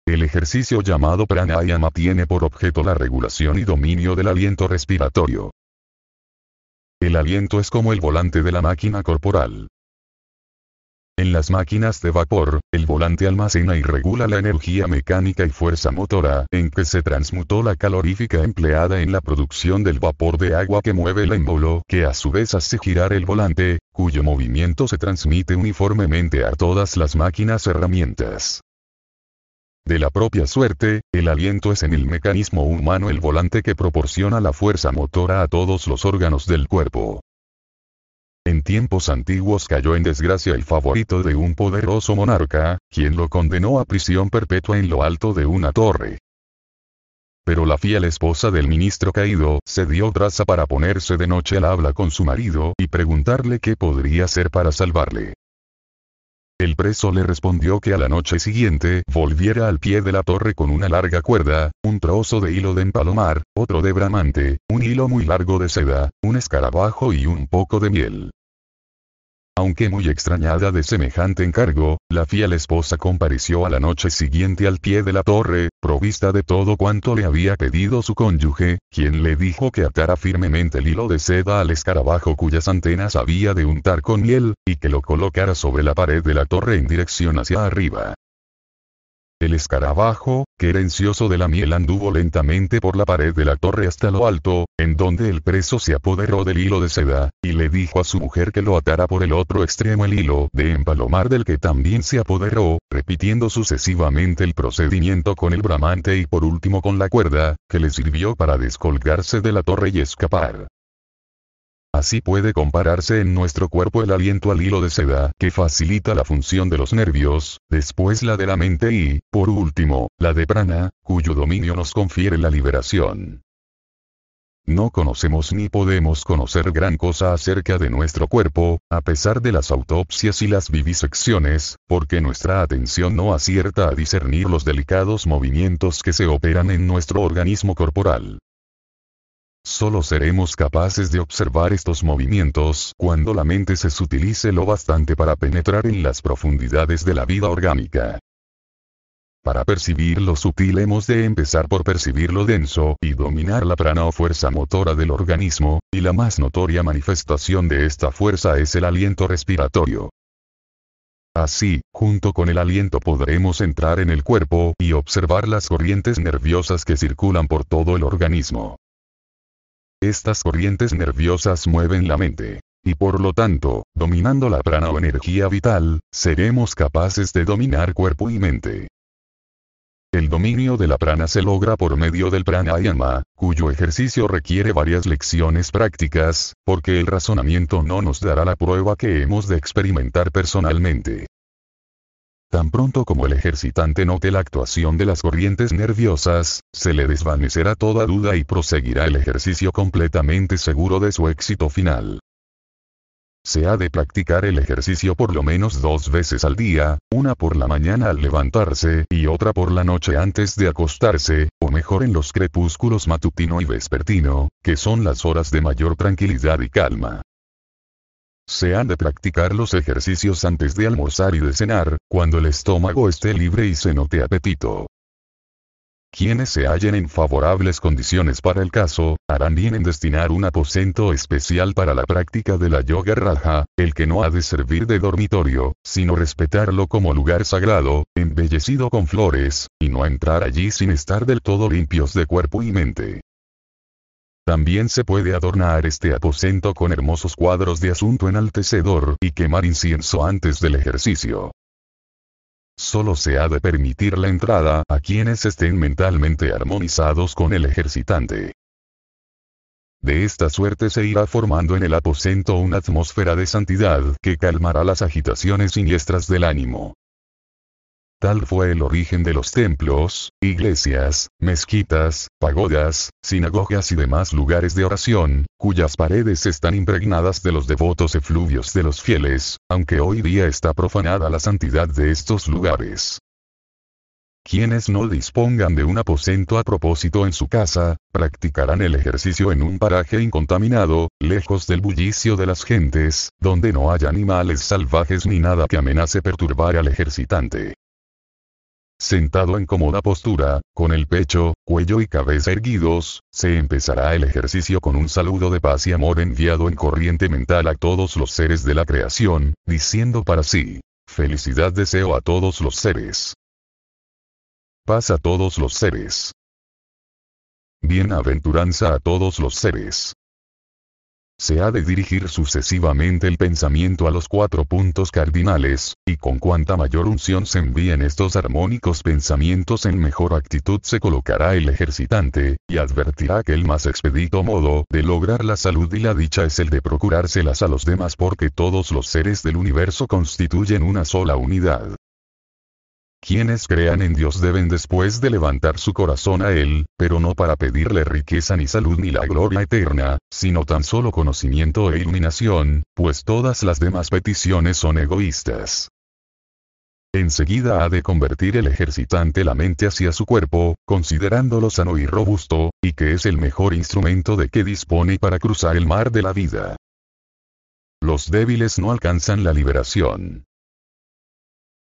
El ejercicio llamado pranayama tiene por objeto la regulación y dominio del aliento respiratorio. El aliento es como el volante de la máquina corporal. En las máquinas de vapor, el volante almacena y regula la energía mecánica y fuerza motora en que se transmutó la calorífica empleada en la producción del vapor de agua que mueve el émbolo que a su vez hace girar el volante, cuyo movimiento se transmite uniformemente a todas las máquinas herramientas. De la propia suerte, el aliento es en el mecanismo humano el volante que proporciona la fuerza motora a todos los órganos del cuerpo. En tiempos antiguos cayó en desgracia el favorito de un poderoso monarca, quien lo condenó a prisión perpetua en lo alto de una torre. Pero la fiel esposa del ministro caído se dio traza para ponerse de noche al habla con su marido y preguntarle qué podría hacer para salvarle. El preso le respondió que a la noche siguiente volviera al pie de la torre con una larga cuerda, un trozo de hilo de empalomar, otro de bramante, un hilo muy largo de seda, un escarabajo y un poco de miel. Aunque muy extrañada de semejante encargo, la fiel esposa compareció a la noche siguiente al pie de la torre, provista de todo cuanto le había pedido su cónyuge, quien le dijo que atara firmemente el hilo de seda al escarabajo cuyas antenas había de untar con miel, y que lo colocara sobre la pared de la torre en dirección hacia arriba. El escarabajo, querencioso de la miel anduvo lentamente por la pared de la torre hasta lo alto, en donde el preso se apoderó del hilo de seda, y le dijo a su mujer que lo atara por el otro extremo el hilo de empalomar del que también se apoderó, repitiendo sucesivamente el procedimiento con el bramante y por último con la cuerda, que le sirvió para descolgarse de la torre y escapar. Así puede compararse en nuestro cuerpo el aliento al hilo de seda que facilita la función de los nervios, después la de la mente y, por último, la de prana, cuyo dominio nos confiere la liberación. No conocemos ni podemos conocer gran cosa acerca de nuestro cuerpo, a pesar de las autopsias y las vivisecciones, porque nuestra atención no acierta a discernir los delicados movimientos que se operan en nuestro organismo corporal. Solo seremos capaces de observar estos movimientos cuando la mente se sutilice lo bastante para penetrar en las profundidades de la vida orgánica. Para percibir lo sutil hemos de empezar por percibir lo denso y dominar la prana o fuerza motora del organismo, y la más notoria manifestación de esta fuerza es el aliento respiratorio. Así, junto con el aliento podremos entrar en el cuerpo y observar las corrientes nerviosas que circulan por todo el organismo. Estas corrientes nerviosas mueven la mente. Y por lo tanto, dominando la prana o energía vital, seremos capaces de dominar cuerpo y mente. El dominio de la prana se logra por medio del pranayama, cuyo ejercicio requiere varias lecciones prácticas, porque el razonamiento no nos dará la prueba que hemos de experimentar personalmente. Tan pronto como el ejercitante note la actuación de las corrientes nerviosas, se le desvanecerá toda duda y proseguirá el ejercicio completamente seguro de su éxito final. Se ha de practicar el ejercicio por lo menos dos veces al día, una por la mañana al levantarse y otra por la noche antes de acostarse, o mejor en los crepúsculos matutino y vespertino, que son las horas de mayor tranquilidad y calma. Se han de practicar los ejercicios antes de almorzar y de cenar, cuando el estómago esté libre y se note apetito. Quienes se hallen en favorables condiciones para el caso, harán bien en destinar un aposento especial para la práctica de la yoga raja, el que no ha de servir de dormitorio, sino respetarlo como lugar sagrado, embellecido con flores, y no entrar allí sin estar del todo limpios de cuerpo y mente. También se puede adornar este aposento con hermosos cuadros de asunto enaltecedor y quemar incienso antes del ejercicio. Solo se ha de permitir la entrada a quienes estén mentalmente armonizados con el ejercitante. De esta suerte se irá formando en el aposento una atmósfera de santidad que calmará las agitaciones siniestras del ánimo. Tal fue el origen de los templos, iglesias, mezquitas, pagodas, sinagogas y demás lugares de oración, cuyas paredes están impregnadas de los devotos efluvios de los fieles, aunque hoy día está profanada la santidad de estos lugares. Quienes no dispongan de un aposento a propósito en su casa, practicarán el ejercicio en un paraje incontaminado, lejos del bullicio de las gentes, donde no haya animales salvajes ni nada que amenace perturbar al ejercitante. Sentado en cómoda postura, con el pecho, cuello y cabeza erguidos, se empezará el ejercicio con un saludo de paz y amor enviado en corriente mental a todos los seres de la creación, diciendo para sí, felicidad deseo a todos los seres. Paz a todos los seres. Bienaventuranza a todos los seres se ha de dirigir sucesivamente el pensamiento a los cuatro puntos cardinales, y con cuanta mayor unción se envíen estos armónicos pensamientos en mejor actitud se colocará el ejercitante, y advertirá que el más expedito modo de lograr la salud y la dicha es el de procurárselas a los demás porque todos los seres del universo constituyen una sola unidad. Quienes crean en Dios deben después de levantar su corazón a Él, pero no para pedirle riqueza ni salud ni la gloria eterna, sino tan solo conocimiento e iluminación, pues todas las demás peticiones son egoístas. Enseguida ha de convertir el ejercitante la mente hacia su cuerpo, considerándolo sano y robusto, y que es el mejor instrumento de que dispone para cruzar el mar de la vida. Los débiles no alcanzan la liberación.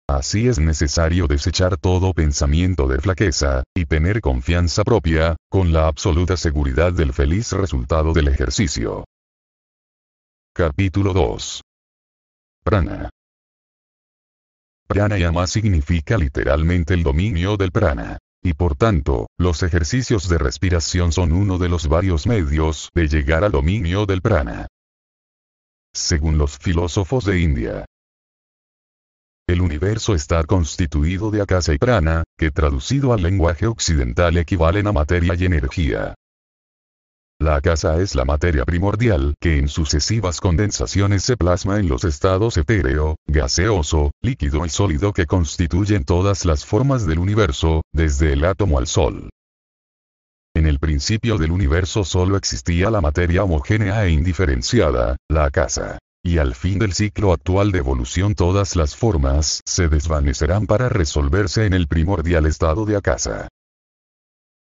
Así es necesario desechar todo pensamiento de flaqueza, y tener confianza propia, con la absoluta seguridad del feliz resultado del ejercicio. Capítulo 2. Prana. Pranayama significa literalmente el dominio del prana. Y por tanto, los ejercicios de respiración son uno de los varios medios de llegar al dominio del prana. Según los filósofos de India, el universo está constituido de akasa y prana, que traducido al lenguaje occidental equivalen a materia y energía. La casa es la materia primordial que en sucesivas condensaciones se plasma en los estados etéreo, gaseoso, líquido y sólido que constituyen todas las formas del universo, desde el átomo al sol. En el principio del universo solo existía la materia homogénea e indiferenciada, la casa. Y al fin del ciclo actual de evolución todas las formas se desvanecerán para resolverse en el primordial estado de acasa.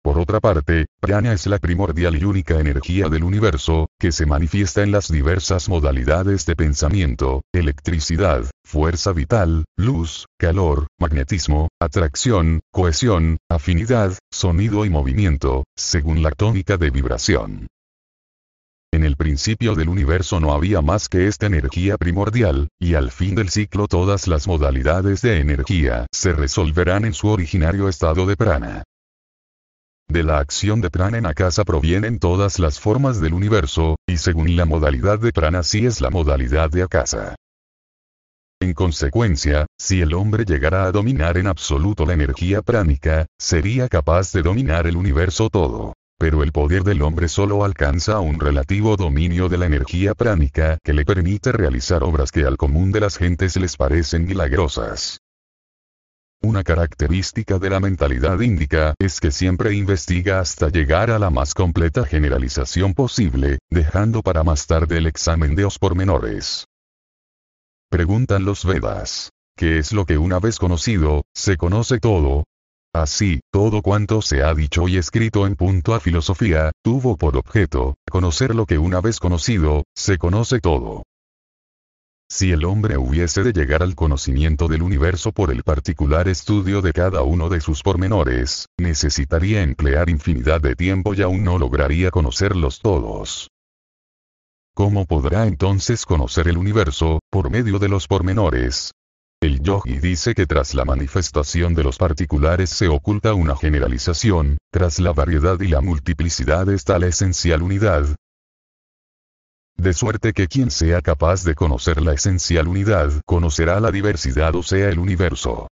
Por otra parte, prana es la primordial y única energía del universo, que se manifiesta en las diversas modalidades de pensamiento, electricidad, fuerza vital, luz, calor, magnetismo, atracción, cohesión, afinidad, sonido y movimiento, según la tónica de vibración. En el principio del universo no había más que esta energía primordial, y al fin del ciclo todas las modalidades de energía se resolverán en su originario estado de prana. De la acción de prana en Akasa provienen todas las formas del universo, y según la modalidad de prana sí es la modalidad de Akasa. En consecuencia, si el hombre llegara a dominar en absoluto la energía pránica, sería capaz de dominar el universo todo. Pero el poder del hombre solo alcanza un relativo dominio de la energía pránica que le permite realizar obras que al común de las gentes les parecen milagrosas. Una característica de la mentalidad índica es que siempre investiga hasta llegar a la más completa generalización posible, dejando para más tarde el examen de los pormenores. Preguntan los Vedas. ¿Qué es lo que una vez conocido, se conoce todo? Así, todo cuanto se ha dicho y escrito en punto a filosofía, tuvo por objeto, conocer lo que una vez conocido, se conoce todo. Si el hombre hubiese de llegar al conocimiento del universo por el particular estudio de cada uno de sus pormenores, necesitaría emplear infinidad de tiempo y aún no lograría conocerlos todos. ¿Cómo podrá entonces conocer el universo, por medio de los pormenores? El yogi dice que tras la manifestación de los particulares se oculta una generalización, tras la variedad y la multiplicidad está la esencial unidad, de suerte que quien sea capaz de conocer la esencial unidad conocerá la diversidad o sea el universo.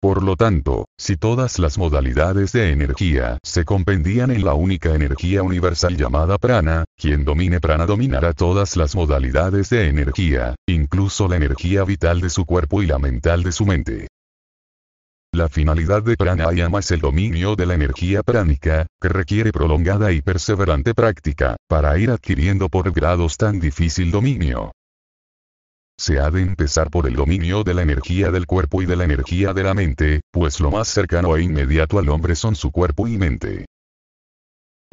Por lo tanto, si todas las modalidades de energía se compendían en la única energía universal llamada prana, quien domine prana dominará todas las modalidades de energía, incluso la energía vital de su cuerpo y la mental de su mente. La finalidad de pranayama es el dominio de la energía pránica, que requiere prolongada y perseverante práctica, para ir adquiriendo por grados tan difícil dominio. Se ha de empezar por el dominio de la energía del cuerpo y de la energía de la mente, pues lo más cercano e inmediato al hombre son su cuerpo y mente.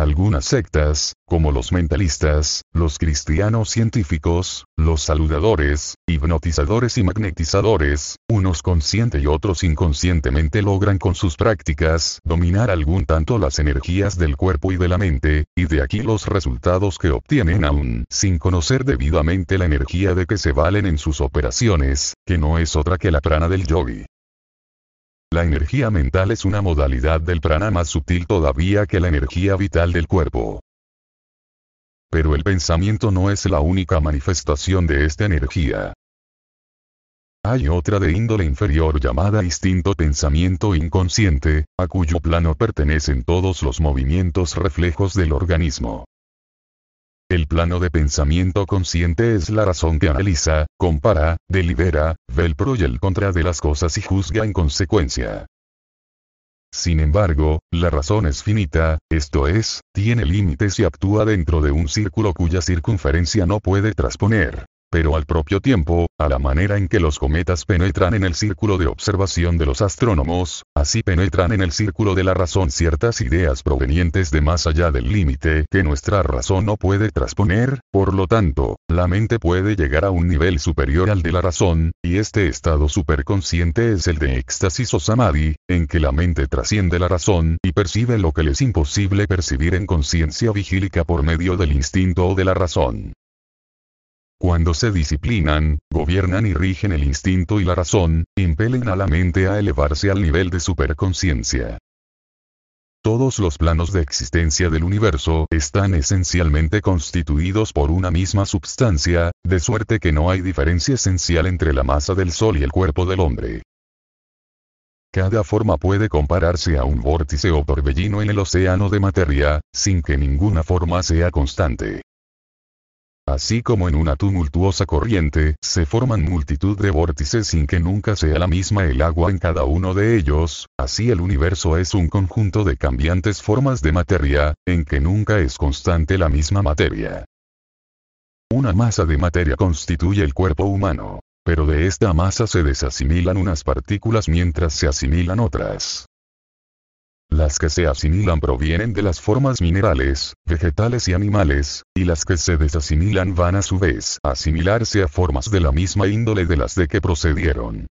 Algunas sectas, como los mentalistas, los cristianos científicos, los saludadores, hipnotizadores y magnetizadores, unos consciente y otros inconscientemente logran con sus prácticas dominar algún tanto las energías del cuerpo y de la mente, y de aquí los resultados que obtienen aún sin conocer debidamente la energía de que se valen en sus operaciones, que no es otra que la prana del yogi. La energía mental es una modalidad del prana más sutil todavía que la energía vital del cuerpo. Pero el pensamiento no es la única manifestación de esta energía. Hay otra de índole inferior llamada instinto pensamiento inconsciente, a cuyo plano pertenecen todos los movimientos reflejos del organismo. El plano de pensamiento consciente es la razón que analiza, compara, delibera, ve el pro y el contra de las cosas y juzga en consecuencia. Sin embargo, la razón es finita, esto es, tiene límites y actúa dentro de un círculo cuya circunferencia no puede trasponer pero al propio tiempo, a la manera en que los cometas penetran en el círculo de observación de los astrónomos, así penetran en el círculo de la razón ciertas ideas provenientes de más allá del límite que nuestra razón no puede trasponer, por lo tanto, la mente puede llegar a un nivel superior al de la razón, y este estado superconsciente es el de éxtasis o samadhi, en que la mente trasciende la razón y percibe lo que le es imposible percibir en conciencia vigílica por medio del instinto o de la razón. Cuando se disciplinan, gobiernan y rigen el instinto y la razón, impelen a la mente a elevarse al nivel de superconciencia. Todos los planos de existencia del universo están esencialmente constituidos por una misma substancia, de suerte que no hay diferencia esencial entre la masa del Sol y el cuerpo del hombre. Cada forma puede compararse a un vórtice o torbellino en el océano de materia, sin que ninguna forma sea constante. Así como en una tumultuosa corriente, se forman multitud de vórtices sin que nunca sea la misma el agua en cada uno de ellos, así el universo es un conjunto de cambiantes formas de materia, en que nunca es constante la misma materia. Una masa de materia constituye el cuerpo humano. Pero de esta masa se desasimilan unas partículas mientras se asimilan otras. Las que se asimilan provienen de las formas minerales, vegetales y animales, y las que se desasimilan van a su vez a asimilarse a formas de la misma índole de las de que procedieron.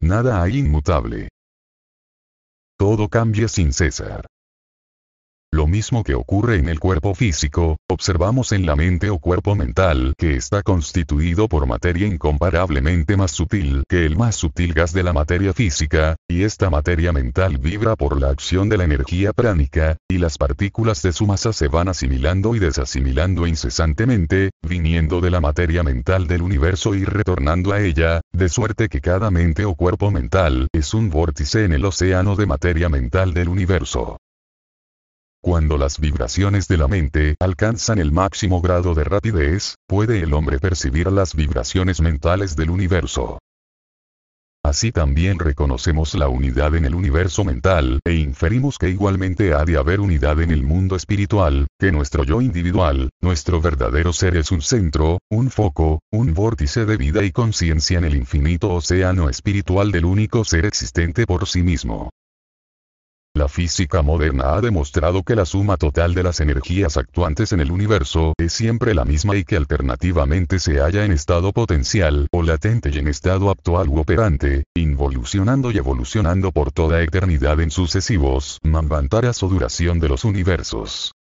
Nada hay inmutable. Todo cambia sin cesar. Lo mismo que ocurre en el cuerpo físico, observamos en la mente o cuerpo mental que está constituido por materia incomparablemente más sutil que el más sutil gas de la materia física, y esta materia mental vibra por la acción de la energía pránica, y las partículas de su masa se van asimilando y desasimilando incesantemente, viniendo de la materia mental del universo y retornando a ella, de suerte que cada mente o cuerpo mental es un vórtice en el océano de materia mental del universo. Cuando las vibraciones de la mente alcanzan el máximo grado de rapidez, puede el hombre percibir las vibraciones mentales del universo. Así también reconocemos la unidad en el universo mental, e inferimos que igualmente ha de haber unidad en el mundo espiritual, que nuestro yo individual, nuestro verdadero ser es un centro, un foco, un vórtice de vida y conciencia en el infinito océano espiritual del único ser existente por sí mismo. La física moderna ha demostrado que la suma total de las energías actuantes en el universo es siempre la misma y que alternativamente se halla en estado potencial o latente y en estado actual u operante, involucionando y evolucionando por toda eternidad en sucesivos manvantaras o duración de los universos.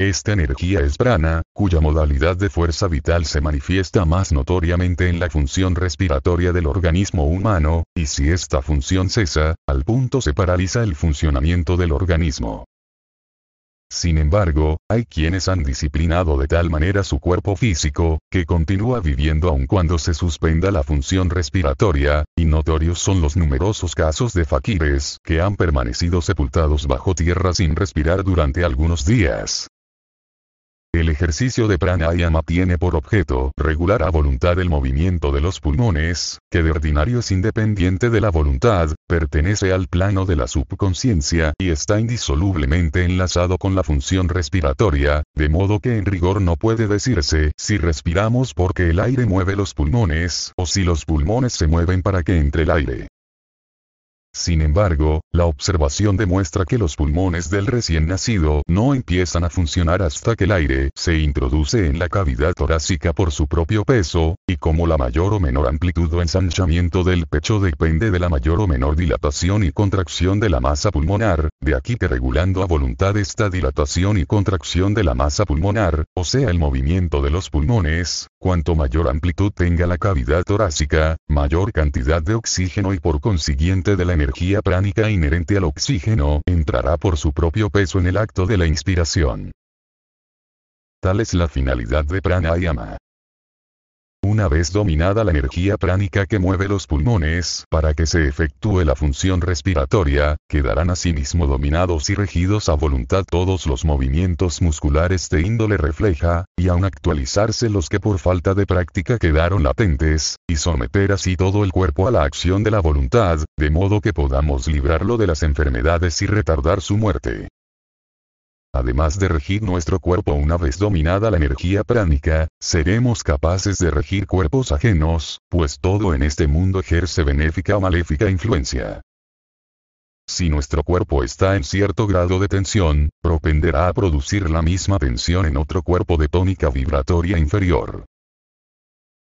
Esta energía es prana, cuya modalidad de fuerza vital se manifiesta más notoriamente en la función respiratoria del organismo humano, y si esta función cesa, al punto se paraliza el funcionamiento del organismo. Sin embargo, hay quienes han disciplinado de tal manera su cuerpo físico, que continúa viviendo aun cuando se suspenda la función respiratoria, y notorios son los numerosos casos de faquires que han permanecido sepultados bajo tierra sin respirar durante algunos días. El ejercicio de pranayama tiene por objeto regular a voluntad el movimiento de los pulmones, que de ordinario es independiente de la voluntad, pertenece al plano de la subconsciencia y está indisolublemente enlazado con la función respiratoria, de modo que en rigor no puede decirse si respiramos porque el aire mueve los pulmones o si los pulmones se mueven para que entre el aire. Sin embargo, la observación demuestra que los pulmones del recién nacido no empiezan a funcionar hasta que el aire se introduce en la cavidad torácica por su propio peso, y como la mayor o menor amplitud o ensanchamiento del pecho depende de la mayor o menor dilatación y contracción de la masa pulmonar, de aquí que regulando a voluntad esta dilatación y contracción de la masa pulmonar, o sea el movimiento de los pulmones, cuanto mayor amplitud tenga la cavidad torácica, mayor cantidad de oxígeno y por consiguiente de la energía pránica inherente al oxígeno entrará por su propio peso en el acto de la inspiración. Tal es la finalidad de pranayama. Una vez dominada la energía pránica que mueve los pulmones para que se efectúe la función respiratoria, quedarán asimismo dominados y regidos a voluntad todos los movimientos musculares de índole refleja, y aun actualizarse los que por falta de práctica quedaron latentes, y someter así todo el cuerpo a la acción de la voluntad, de modo que podamos librarlo de las enfermedades y retardar su muerte. Además de regir nuestro cuerpo una vez dominada la energía pránica, seremos capaces de regir cuerpos ajenos, pues todo en este mundo ejerce benéfica o maléfica influencia. Si nuestro cuerpo está en cierto grado de tensión, propenderá a producir la misma tensión en otro cuerpo de tónica vibratoria inferior.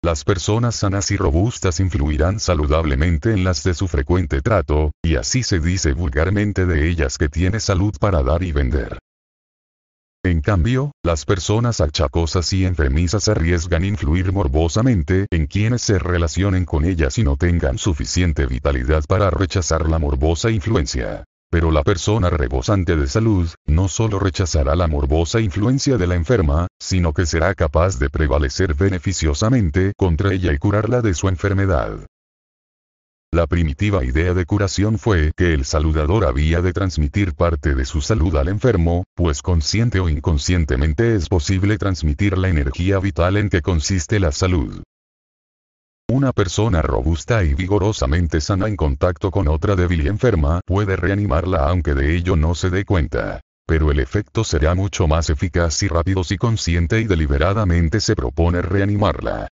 Las personas sanas y robustas influirán saludablemente en las de su frecuente trato, y así se dice vulgarmente de ellas que tiene salud para dar y vender. En cambio, las personas achacosas y enfermizas arriesgan influir morbosamente en quienes se relacionen con ellas y no tengan suficiente vitalidad para rechazar la morbosa influencia. Pero la persona rebosante de salud, no solo rechazará la morbosa influencia de la enferma, sino que será capaz de prevalecer beneficiosamente contra ella y curarla de su enfermedad. La primitiva idea de curación fue que el saludador había de transmitir parte de su salud al enfermo, pues consciente o inconscientemente es posible transmitir la energía vital en que consiste la salud. Una persona robusta y vigorosamente sana en contacto con otra débil y enferma puede reanimarla aunque de ello no se dé cuenta. Pero el efecto será mucho más eficaz y rápido si consciente y deliberadamente se propone reanimarla.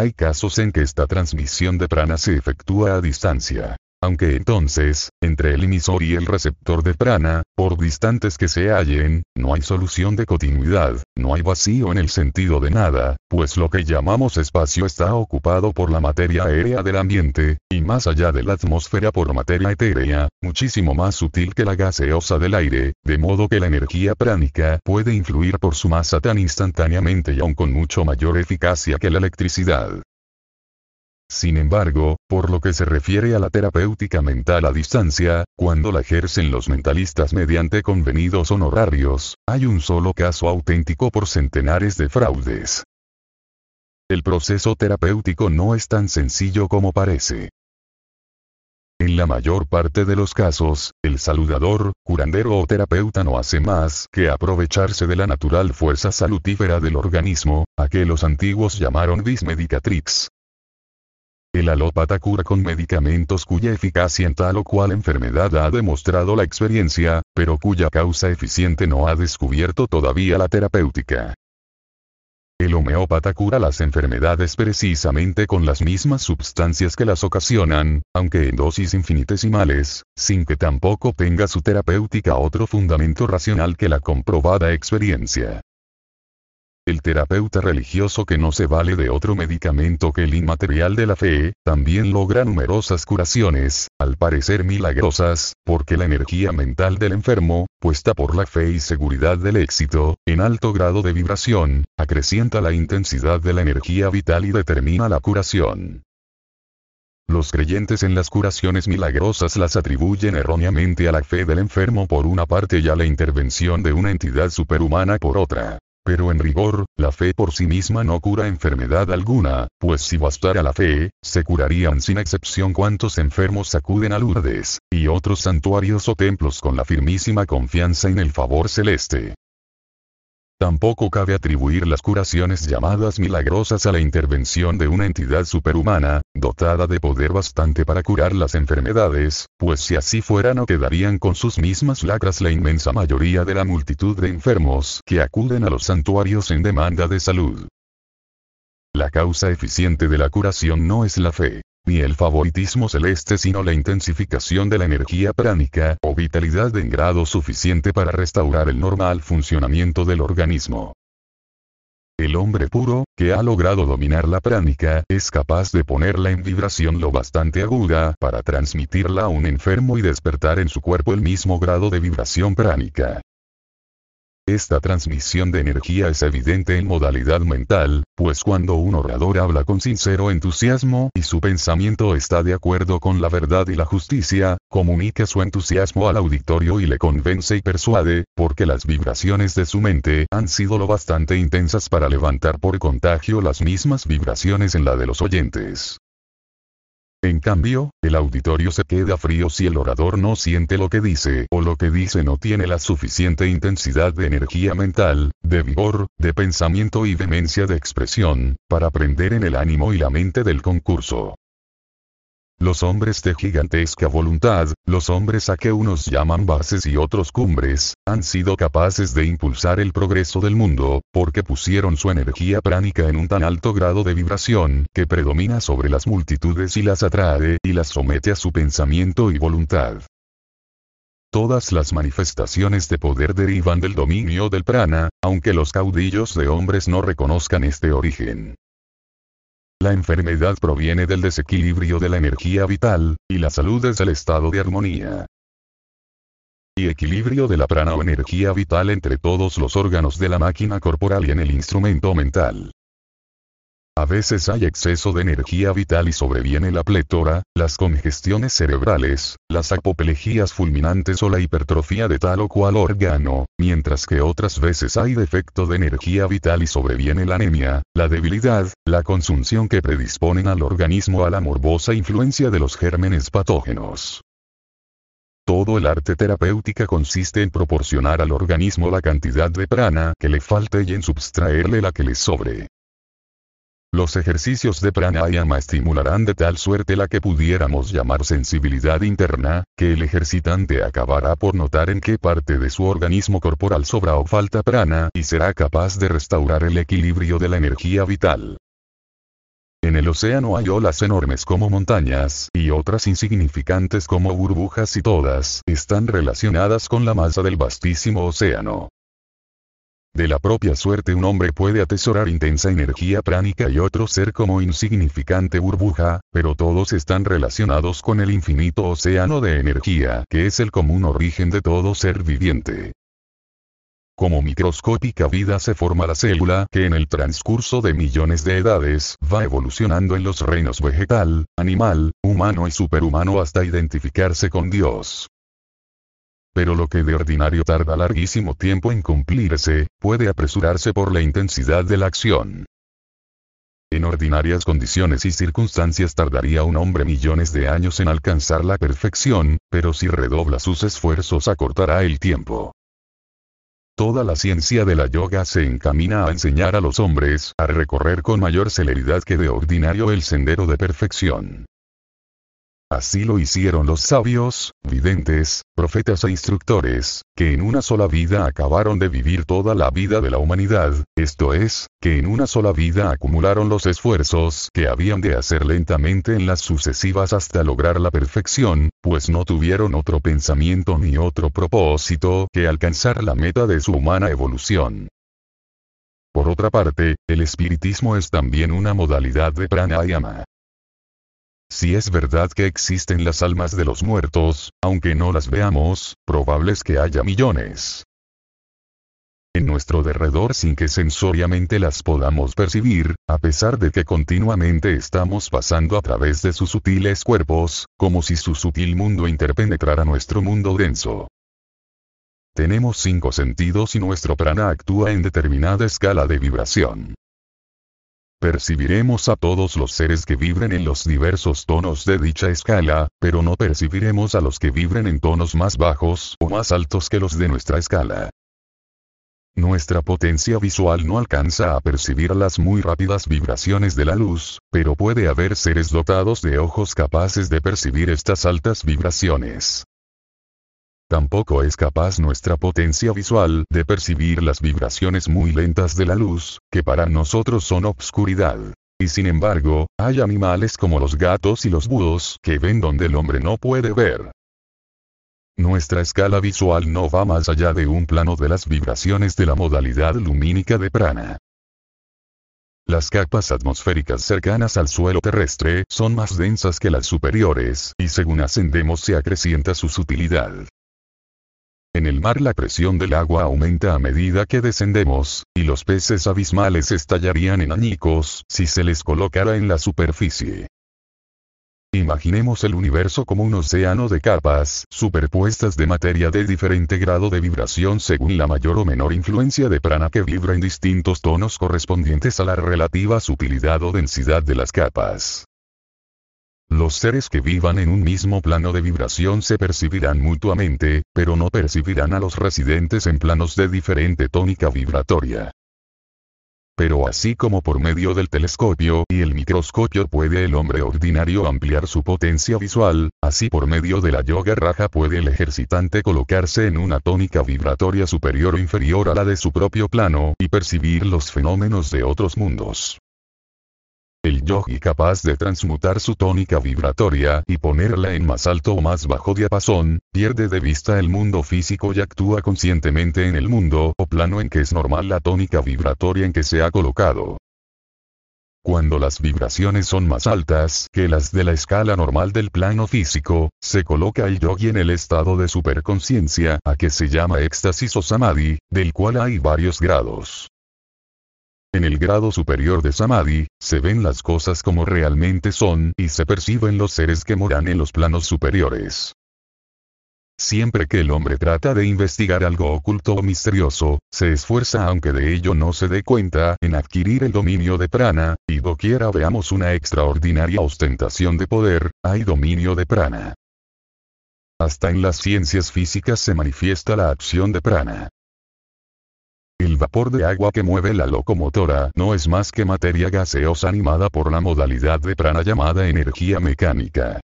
Hay casos en que esta transmisión de prana se efectúa a distancia. Aunque entonces, entre el emisor y el receptor de prana, por distantes que se hallen, no hay solución de continuidad, no hay vacío en el sentido de nada, pues lo que llamamos espacio está ocupado por la materia aérea del ambiente, y más allá de la atmósfera por materia etérea, muchísimo más sutil que la gaseosa del aire, de modo que la energía pránica puede influir por su masa tan instantáneamente y aún con mucho mayor eficacia que la electricidad. Sin embargo, por lo que se refiere a la terapéutica mental a distancia, cuando la ejercen los mentalistas mediante convenidos honorarios, hay un solo caso auténtico por centenares de fraudes. El proceso terapéutico no es tan sencillo como parece. En la mayor parte de los casos, el saludador, curandero o terapeuta no hace más que aprovecharse de la natural fuerza salutífera del organismo, a que los antiguos llamaron vis medicatrix, el alópata cura con medicamentos cuya eficacia en tal o cual enfermedad ha demostrado la experiencia, pero cuya causa eficiente no ha descubierto todavía la terapéutica. El homeópata cura las enfermedades precisamente con las mismas sustancias que las ocasionan, aunque en dosis infinitesimales, sin que tampoco tenga su terapéutica otro fundamento racional que la comprobada experiencia. El terapeuta religioso que no se vale de otro medicamento que el inmaterial de la fe, también logra numerosas curaciones, al parecer milagrosas, porque la energía mental del enfermo, puesta por la fe y seguridad del éxito, en alto grado de vibración, acrecienta la intensidad de la energía vital y determina la curación. Los creyentes en las curaciones milagrosas las atribuyen erróneamente a la fe del enfermo por una parte y a la intervención de una entidad superhumana por otra. Pero en rigor, la fe por sí misma no cura enfermedad alguna, pues si bastara la fe, se curarían sin excepción cuantos enfermos acuden a Lourdes, y otros santuarios o templos con la firmísima confianza en el favor celeste. Tampoco cabe atribuir las curaciones llamadas milagrosas a la intervención de una entidad superhumana, dotada de poder bastante para curar las enfermedades, pues si así fuera no quedarían con sus mismas lacras la inmensa mayoría de la multitud de enfermos que acuden a los santuarios en demanda de salud. La causa eficiente de la curación no es la fe ni el favoritismo celeste sino la intensificación de la energía pránica o vitalidad en grado suficiente para restaurar el normal funcionamiento del organismo. El hombre puro, que ha logrado dominar la pránica, es capaz de ponerla en vibración lo bastante aguda para transmitirla a un enfermo y despertar en su cuerpo el mismo grado de vibración pránica. Esta transmisión de energía es evidente en modalidad mental, pues cuando un orador habla con sincero entusiasmo y su pensamiento está de acuerdo con la verdad y la justicia, comunica su entusiasmo al auditorio y le convence y persuade, porque las vibraciones de su mente han sido lo bastante intensas para levantar por contagio las mismas vibraciones en la de los oyentes. En cambio, el auditorio se queda frío si el orador no siente lo que dice o lo que dice no tiene la suficiente intensidad de energía mental, de vigor, de pensamiento y demencia de expresión, para prender en el ánimo y la mente del concurso. Los hombres de gigantesca voluntad, los hombres a que unos llaman bases y otros cumbres, han sido capaces de impulsar el progreso del mundo, porque pusieron su energía pránica en un tan alto grado de vibración, que predomina sobre las multitudes y las atrae, y las somete a su pensamiento y voluntad. Todas las manifestaciones de poder derivan del dominio del prana, aunque los caudillos de hombres no reconozcan este origen. La enfermedad proviene del desequilibrio de la energía vital, y la salud es el estado de armonía y equilibrio de la prana o energía vital entre todos los órganos de la máquina corporal y en el instrumento mental. A veces hay exceso de energía vital y sobreviene la plétora, las congestiones cerebrales, las apoplejías fulminantes o la hipertrofia de tal o cual órgano, mientras que otras veces hay defecto de energía vital y sobreviene la anemia, la debilidad, la consunción que predisponen al organismo a la morbosa influencia de los gérmenes patógenos. Todo el arte terapéutica consiste en proporcionar al organismo la cantidad de prana que le falte y en subtraerle la que le sobre. Los ejercicios de pranayama estimularán de tal suerte la que pudiéramos llamar sensibilidad interna, que el ejercitante acabará por notar en qué parte de su organismo corporal sobra o falta prana y será capaz de restaurar el equilibrio de la energía vital. En el océano hay olas enormes como montañas, y otras insignificantes como burbujas y todas están relacionadas con la masa del vastísimo océano. De la propia suerte un hombre puede atesorar intensa energía pránica y otro ser como insignificante burbuja, pero todos están relacionados con el infinito océano de energía que es el común origen de todo ser viviente. Como microscópica vida se forma la célula que en el transcurso de millones de edades va evolucionando en los reinos vegetal, animal, humano y superhumano hasta identificarse con Dios. Pero lo que de ordinario tarda larguísimo tiempo en cumplirse, puede apresurarse por la intensidad de la acción. En ordinarias condiciones y circunstancias tardaría un hombre millones de años en alcanzar la perfección, pero si redobla sus esfuerzos acortará el tiempo. Toda la ciencia de la yoga se encamina a enseñar a los hombres a recorrer con mayor celeridad que de ordinario el sendero de perfección. Así lo hicieron los sabios, videntes, profetas e instructores, que en una sola vida acabaron de vivir toda la vida de la humanidad, esto es, que en una sola vida acumularon los esfuerzos que habían de hacer lentamente en las sucesivas hasta lograr la perfección, pues no tuvieron otro pensamiento ni otro propósito que alcanzar la meta de su humana evolución. Por otra parte, el espiritismo es también una modalidad de pranayama. Si es verdad que existen las almas de los muertos, aunque no las veamos, probable es que haya millones. En nuestro derredor sin que sensoriamente las podamos percibir, a pesar de que continuamente estamos pasando a través de sus sutiles cuerpos, como si su sutil mundo interpenetrara nuestro mundo denso. Tenemos cinco sentidos y nuestro prana actúa en determinada escala de vibración. Percibiremos a todos los seres que vibren en los diversos tonos de dicha escala, pero no percibiremos a los que vibren en tonos más bajos o más altos que los de nuestra escala. Nuestra potencia visual no alcanza a percibir las muy rápidas vibraciones de la luz, pero puede haber seres dotados de ojos capaces de percibir estas altas vibraciones. Tampoco es capaz nuestra potencia visual de percibir las vibraciones muy lentas de la luz, que para nosotros son obscuridad. Y sin embargo, hay animales como los gatos y los búhos que ven donde el hombre no puede ver. Nuestra escala visual no va más allá de un plano de las vibraciones de la modalidad lumínica de prana. Las capas atmosféricas cercanas al suelo terrestre son más densas que las superiores, y según ascendemos se acrecienta su sutilidad. En el mar la presión del agua aumenta a medida que descendemos, y los peces abismales estallarían en añicos si se les colocara en la superficie. Imaginemos el universo como un océano de capas superpuestas de materia de diferente grado de vibración según la mayor o menor influencia de prana que vibra en distintos tonos correspondientes a la relativa sutilidad o densidad de las capas. Los seres que vivan en un mismo plano de vibración se percibirán mutuamente, pero no percibirán a los residentes en planos de diferente tónica vibratoria. Pero así como por medio del telescopio y el microscopio puede el hombre ordinario ampliar su potencia visual, así por medio de la yoga raja puede el ejercitante colocarse en una tónica vibratoria superior o inferior a la de su propio plano y percibir los fenómenos de otros mundos. El yogi capaz de transmutar su tónica vibratoria y ponerla en más alto o más bajo diapasón, pierde de vista el mundo físico y actúa conscientemente en el mundo o plano en que es normal la tónica vibratoria en que se ha colocado. Cuando las vibraciones son más altas que las de la escala normal del plano físico, se coloca el yogi en el estado de superconciencia a que se llama éxtasis o samadhi, del cual hay varios grados. En el grado superior de Samadhi, se ven las cosas como realmente son y se perciben los seres que moran en los planos superiores. Siempre que el hombre trata de investigar algo oculto o misterioso, se esfuerza aunque de ello no se dé cuenta en adquirir el dominio de prana, y doquiera veamos una extraordinaria ostentación de poder, hay dominio de prana. Hasta en las ciencias físicas se manifiesta la acción de prana. El vapor de agua que mueve la locomotora no es más que materia gaseosa animada por la modalidad de prana llamada energía mecánica.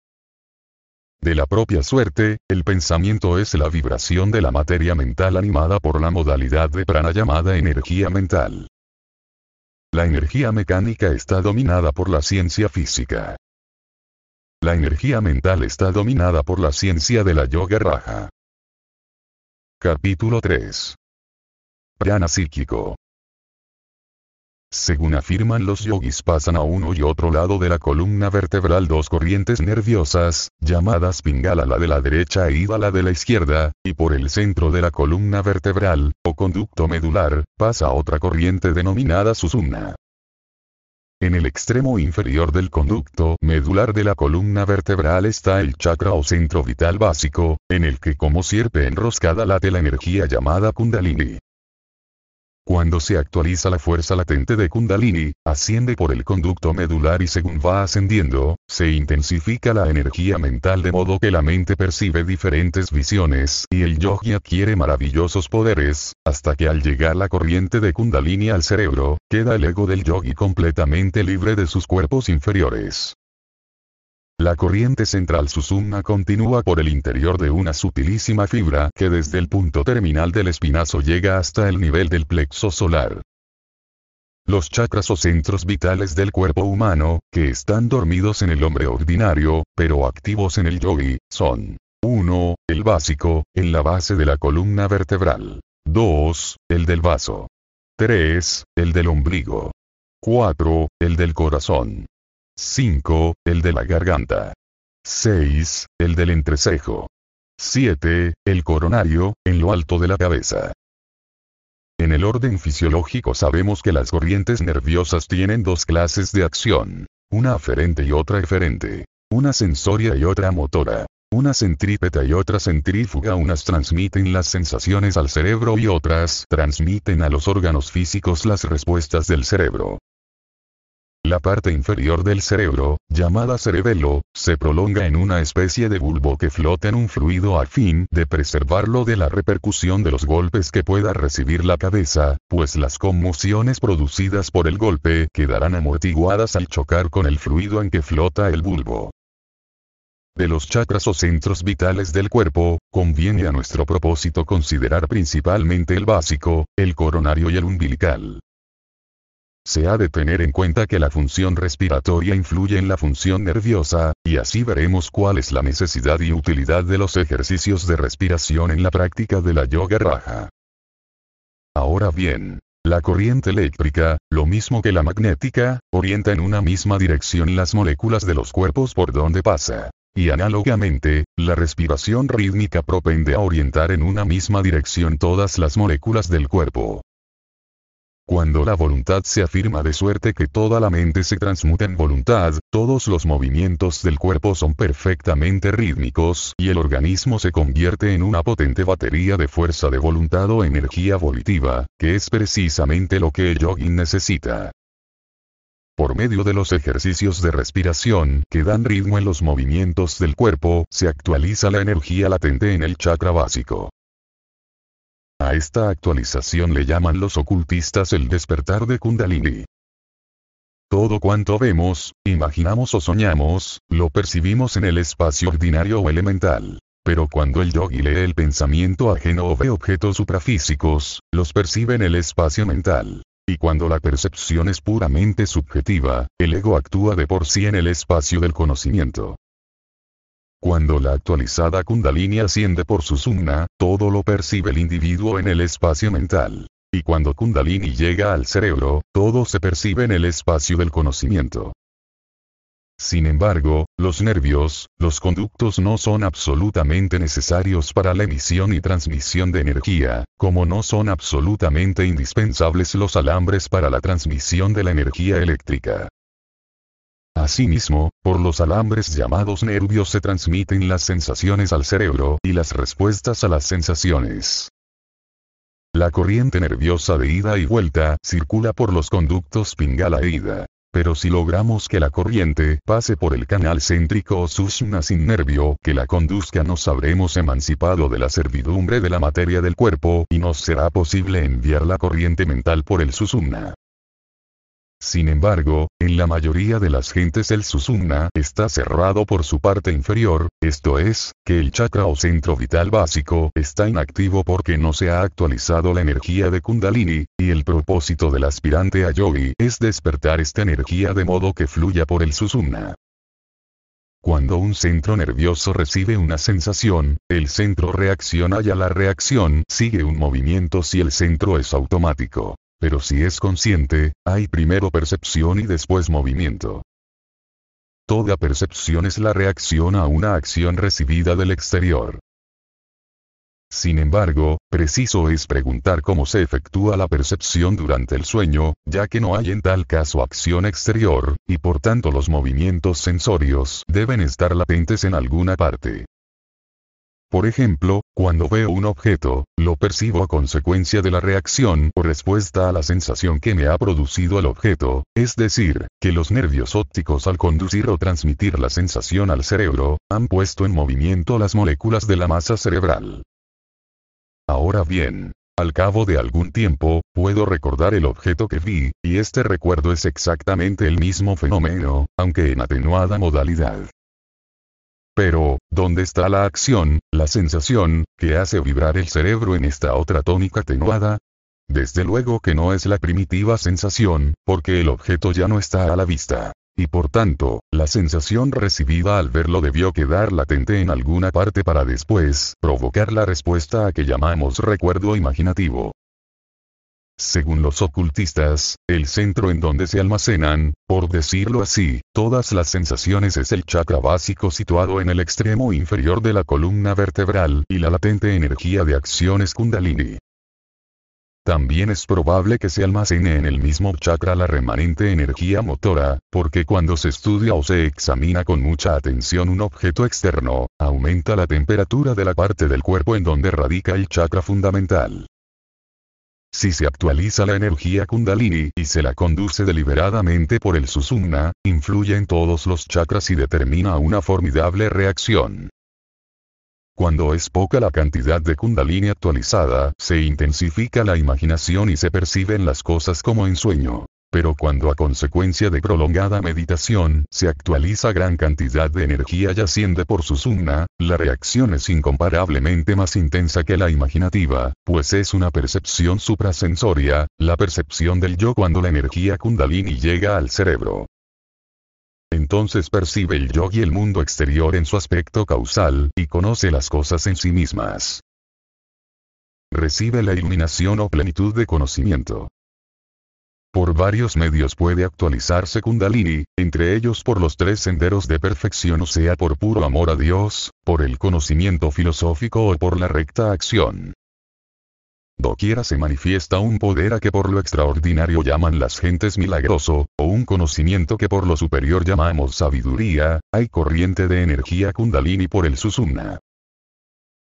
De la propia suerte, el pensamiento es la vibración de la materia mental animada por la modalidad de prana llamada energía mental. La energía mecánica está dominada por la ciencia física. La energía mental está dominada por la ciencia de la yoga raja. Capítulo 3 Prana psíquico. Según afirman los yogis pasan a uno y otro lado de la columna vertebral dos corrientes nerviosas, llamadas pingala la de la derecha e ida la de la izquierda, y por el centro de la columna vertebral, o conducto medular, pasa otra corriente denominada susumna. En el extremo inferior del conducto medular de la columna vertebral está el chakra o centro vital básico, en el que como sierpe enroscada late la energía llamada kundalini. Cuando se actualiza la fuerza latente de Kundalini, asciende por el conducto medular y según va ascendiendo, se intensifica la energía mental de modo que la mente percibe diferentes visiones y el yogi adquiere maravillosos poderes, hasta que al llegar la corriente de Kundalini al cerebro, queda el ego del yogi completamente libre de sus cuerpos inferiores. La corriente central Susumna continúa por el interior de una sutilísima fibra que desde el punto terminal del espinazo llega hasta el nivel del plexo solar. Los chakras o centros vitales del cuerpo humano, que están dormidos en el hombre ordinario, pero activos en el yogi, son 1. El básico, en la base de la columna vertebral. 2. El del vaso. 3. El del ombligo. 4. El del corazón. 5. El de la garganta. 6. El del entrecejo. 7. El coronario, en lo alto de la cabeza. En el orden fisiológico sabemos que las corrientes nerviosas tienen dos clases de acción, una aferente y otra eferente, una sensoria y otra motora, una centrípeta y otra centrífuga. Unas transmiten las sensaciones al cerebro y otras transmiten a los órganos físicos las respuestas del cerebro. La parte inferior del cerebro, llamada cerebelo, se prolonga en una especie de bulbo que flota en un fluido a fin de preservarlo de la repercusión de los golpes que pueda recibir la cabeza, pues las conmociones producidas por el golpe quedarán amortiguadas al chocar con el fluido en que flota el bulbo. De los chakras o centros vitales del cuerpo, conviene a nuestro propósito considerar principalmente el básico, el coronario y el umbilical. Se ha de tener en cuenta que la función respiratoria influye en la función nerviosa, y así veremos cuál es la necesidad y utilidad de los ejercicios de respiración en la práctica de la yoga raja. Ahora bien, la corriente eléctrica, lo mismo que la magnética, orienta en una misma dirección las moléculas de los cuerpos por donde pasa. Y análogamente, la respiración rítmica propende a orientar en una misma dirección todas las moléculas del cuerpo. Cuando la voluntad se afirma de suerte que toda la mente se transmuta en voluntad, todos los movimientos del cuerpo son perfectamente rítmicos y el organismo se convierte en una potente batería de fuerza de voluntad o energía volitiva, que es precisamente lo que el yogin necesita. Por medio de los ejercicios de respiración que dan ritmo en los movimientos del cuerpo, se actualiza la energía latente en el chakra básico. A esta actualización le llaman los ocultistas el despertar de Kundalini. Todo cuanto vemos, imaginamos o soñamos, lo percibimos en el espacio ordinario o elemental. Pero cuando el yogi lee el pensamiento ajeno o ve objetos suprafísicos, los percibe en el espacio mental. Y cuando la percepción es puramente subjetiva, el ego actúa de por sí en el espacio del conocimiento. Cuando la actualizada kundalini asciende por su sumna, todo lo percibe el individuo en el espacio mental. Y cuando kundalini llega al cerebro, todo se percibe en el espacio del conocimiento. Sin embargo, los nervios, los conductos no son absolutamente necesarios para la emisión y transmisión de energía, como no son absolutamente indispensables los alambres para la transmisión de la energía eléctrica. Asimismo, por los alambres llamados nervios se transmiten las sensaciones al cerebro y las respuestas a las sensaciones. La corriente nerviosa de ida y vuelta circula por los conductos pingala e ida. Pero si logramos que la corriente pase por el canal céntrico o sushumna sin nervio que la conduzca nos habremos emancipado de la servidumbre de la materia del cuerpo y nos será posible enviar la corriente mental por el susumna. Sin embargo, en la mayoría de las gentes el susumna está cerrado por su parte inferior, esto es, que el chakra o centro vital básico está inactivo porque no se ha actualizado la energía de Kundalini, y el propósito del aspirante a yogi es despertar esta energía de modo que fluya por el susumna. Cuando un centro nervioso recibe una sensación, el centro reacciona y a la reacción sigue un movimiento si el centro es automático. Pero si es consciente, hay primero percepción y después movimiento. Toda percepción es la reacción a una acción recibida del exterior. Sin embargo, preciso es preguntar cómo se efectúa la percepción durante el sueño, ya que no hay en tal caso acción exterior, y por tanto los movimientos sensorios deben estar latentes en alguna parte. Por ejemplo, cuando veo un objeto, lo percibo a consecuencia de la reacción o respuesta a la sensación que me ha producido el objeto, es decir, que los nervios ópticos al conducir o transmitir la sensación al cerebro, han puesto en movimiento las moléculas de la masa cerebral. Ahora bien, al cabo de algún tiempo, puedo recordar el objeto que vi, y este recuerdo es exactamente el mismo fenómeno, aunque en atenuada modalidad. Pero, ¿dónde está la acción, la sensación, que hace vibrar el cerebro en esta otra tónica atenuada? Desde luego que no es la primitiva sensación, porque el objeto ya no está a la vista. Y por tanto, la sensación recibida al verlo debió quedar latente en alguna parte para después provocar la respuesta a que llamamos recuerdo imaginativo. Según los ocultistas, el centro en donde se almacenan, por decirlo así, todas las sensaciones es el chakra básico situado en el extremo inferior de la columna vertebral y la latente energía de acciones kundalini. También es probable que se almacene en el mismo chakra la remanente energía motora, porque cuando se estudia o se examina con mucha atención un objeto externo, aumenta la temperatura de la parte del cuerpo en donde radica el chakra fundamental. Si se actualiza la energía kundalini y se la conduce deliberadamente por el susumna, influye en todos los chakras y determina una formidable reacción. Cuando es poca la cantidad de kundalini actualizada, se intensifica la imaginación y se perciben las cosas como en sueño. Pero cuando a consecuencia de prolongada meditación se actualiza gran cantidad de energía y asciende por su sumna, la reacción es incomparablemente más intensa que la imaginativa, pues es una percepción suprasensoria, la percepción del yo cuando la energía kundalini llega al cerebro. Entonces percibe el yogi el mundo exterior en su aspecto causal, y conoce las cosas en sí mismas. Recibe la iluminación o plenitud de conocimiento. Por varios medios puede actualizarse Kundalini, entre ellos por los tres senderos de perfección o sea por puro amor a Dios, por el conocimiento filosófico o por la recta acción. Doquiera se manifiesta un poder a que por lo extraordinario llaman las gentes milagroso, o un conocimiento que por lo superior llamamos sabiduría, hay corriente de energía kundalini por el susumna.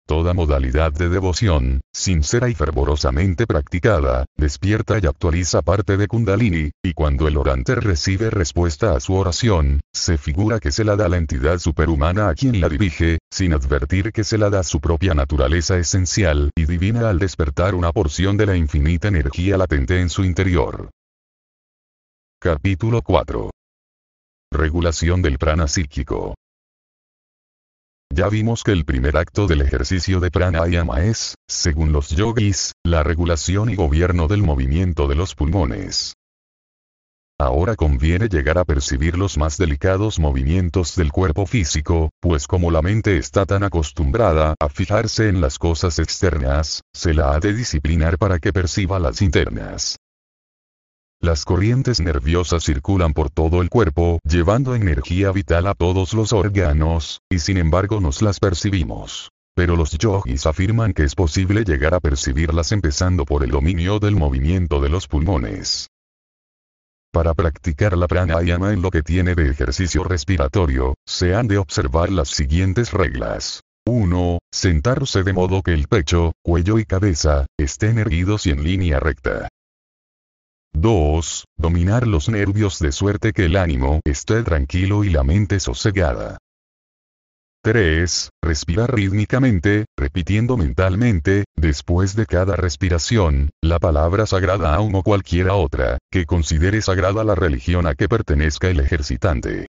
Toda modalidad de devoción, sincera y fervorosamente practicada, despierta y actualiza parte de Kundalini, y cuando el orante recibe respuesta a su oración, se figura que se la da la entidad superhumana a quien la dirige, sin advertir que se la da su propia naturaleza esencial y divina al despertar una porción de la infinita energía latente en su interior. Capítulo 4. Regulación del prana psíquico. Ya vimos que el primer acto del ejercicio de pranayama es, según los yogis, la regulación y gobierno del movimiento de los pulmones. Ahora conviene llegar a percibir los más delicados movimientos del cuerpo físico, pues como la mente está tan acostumbrada a fijarse en las cosas externas, se la ha de disciplinar para que perciba las internas. Las corrientes nerviosas circulan por todo el cuerpo, llevando energía vital a todos los órganos, y sin embargo nos las percibimos. Pero los yogis afirman que es posible llegar a percibirlas empezando por el dominio del movimiento de los pulmones. Para practicar la pranayama en lo que tiene de ejercicio respiratorio, se han de observar las siguientes reglas. 1. Sentarse de modo que el pecho, cuello y cabeza, estén erguidos y en línea recta. 2. Dominar los nervios de suerte que el ánimo esté tranquilo y la mente sosegada. 3. Respirar rítmicamente, repitiendo mentalmente, después de cada respiración, la palabra sagrada aún o cualquiera otra, que considere sagrada la religión a que pertenezca el ejercitante.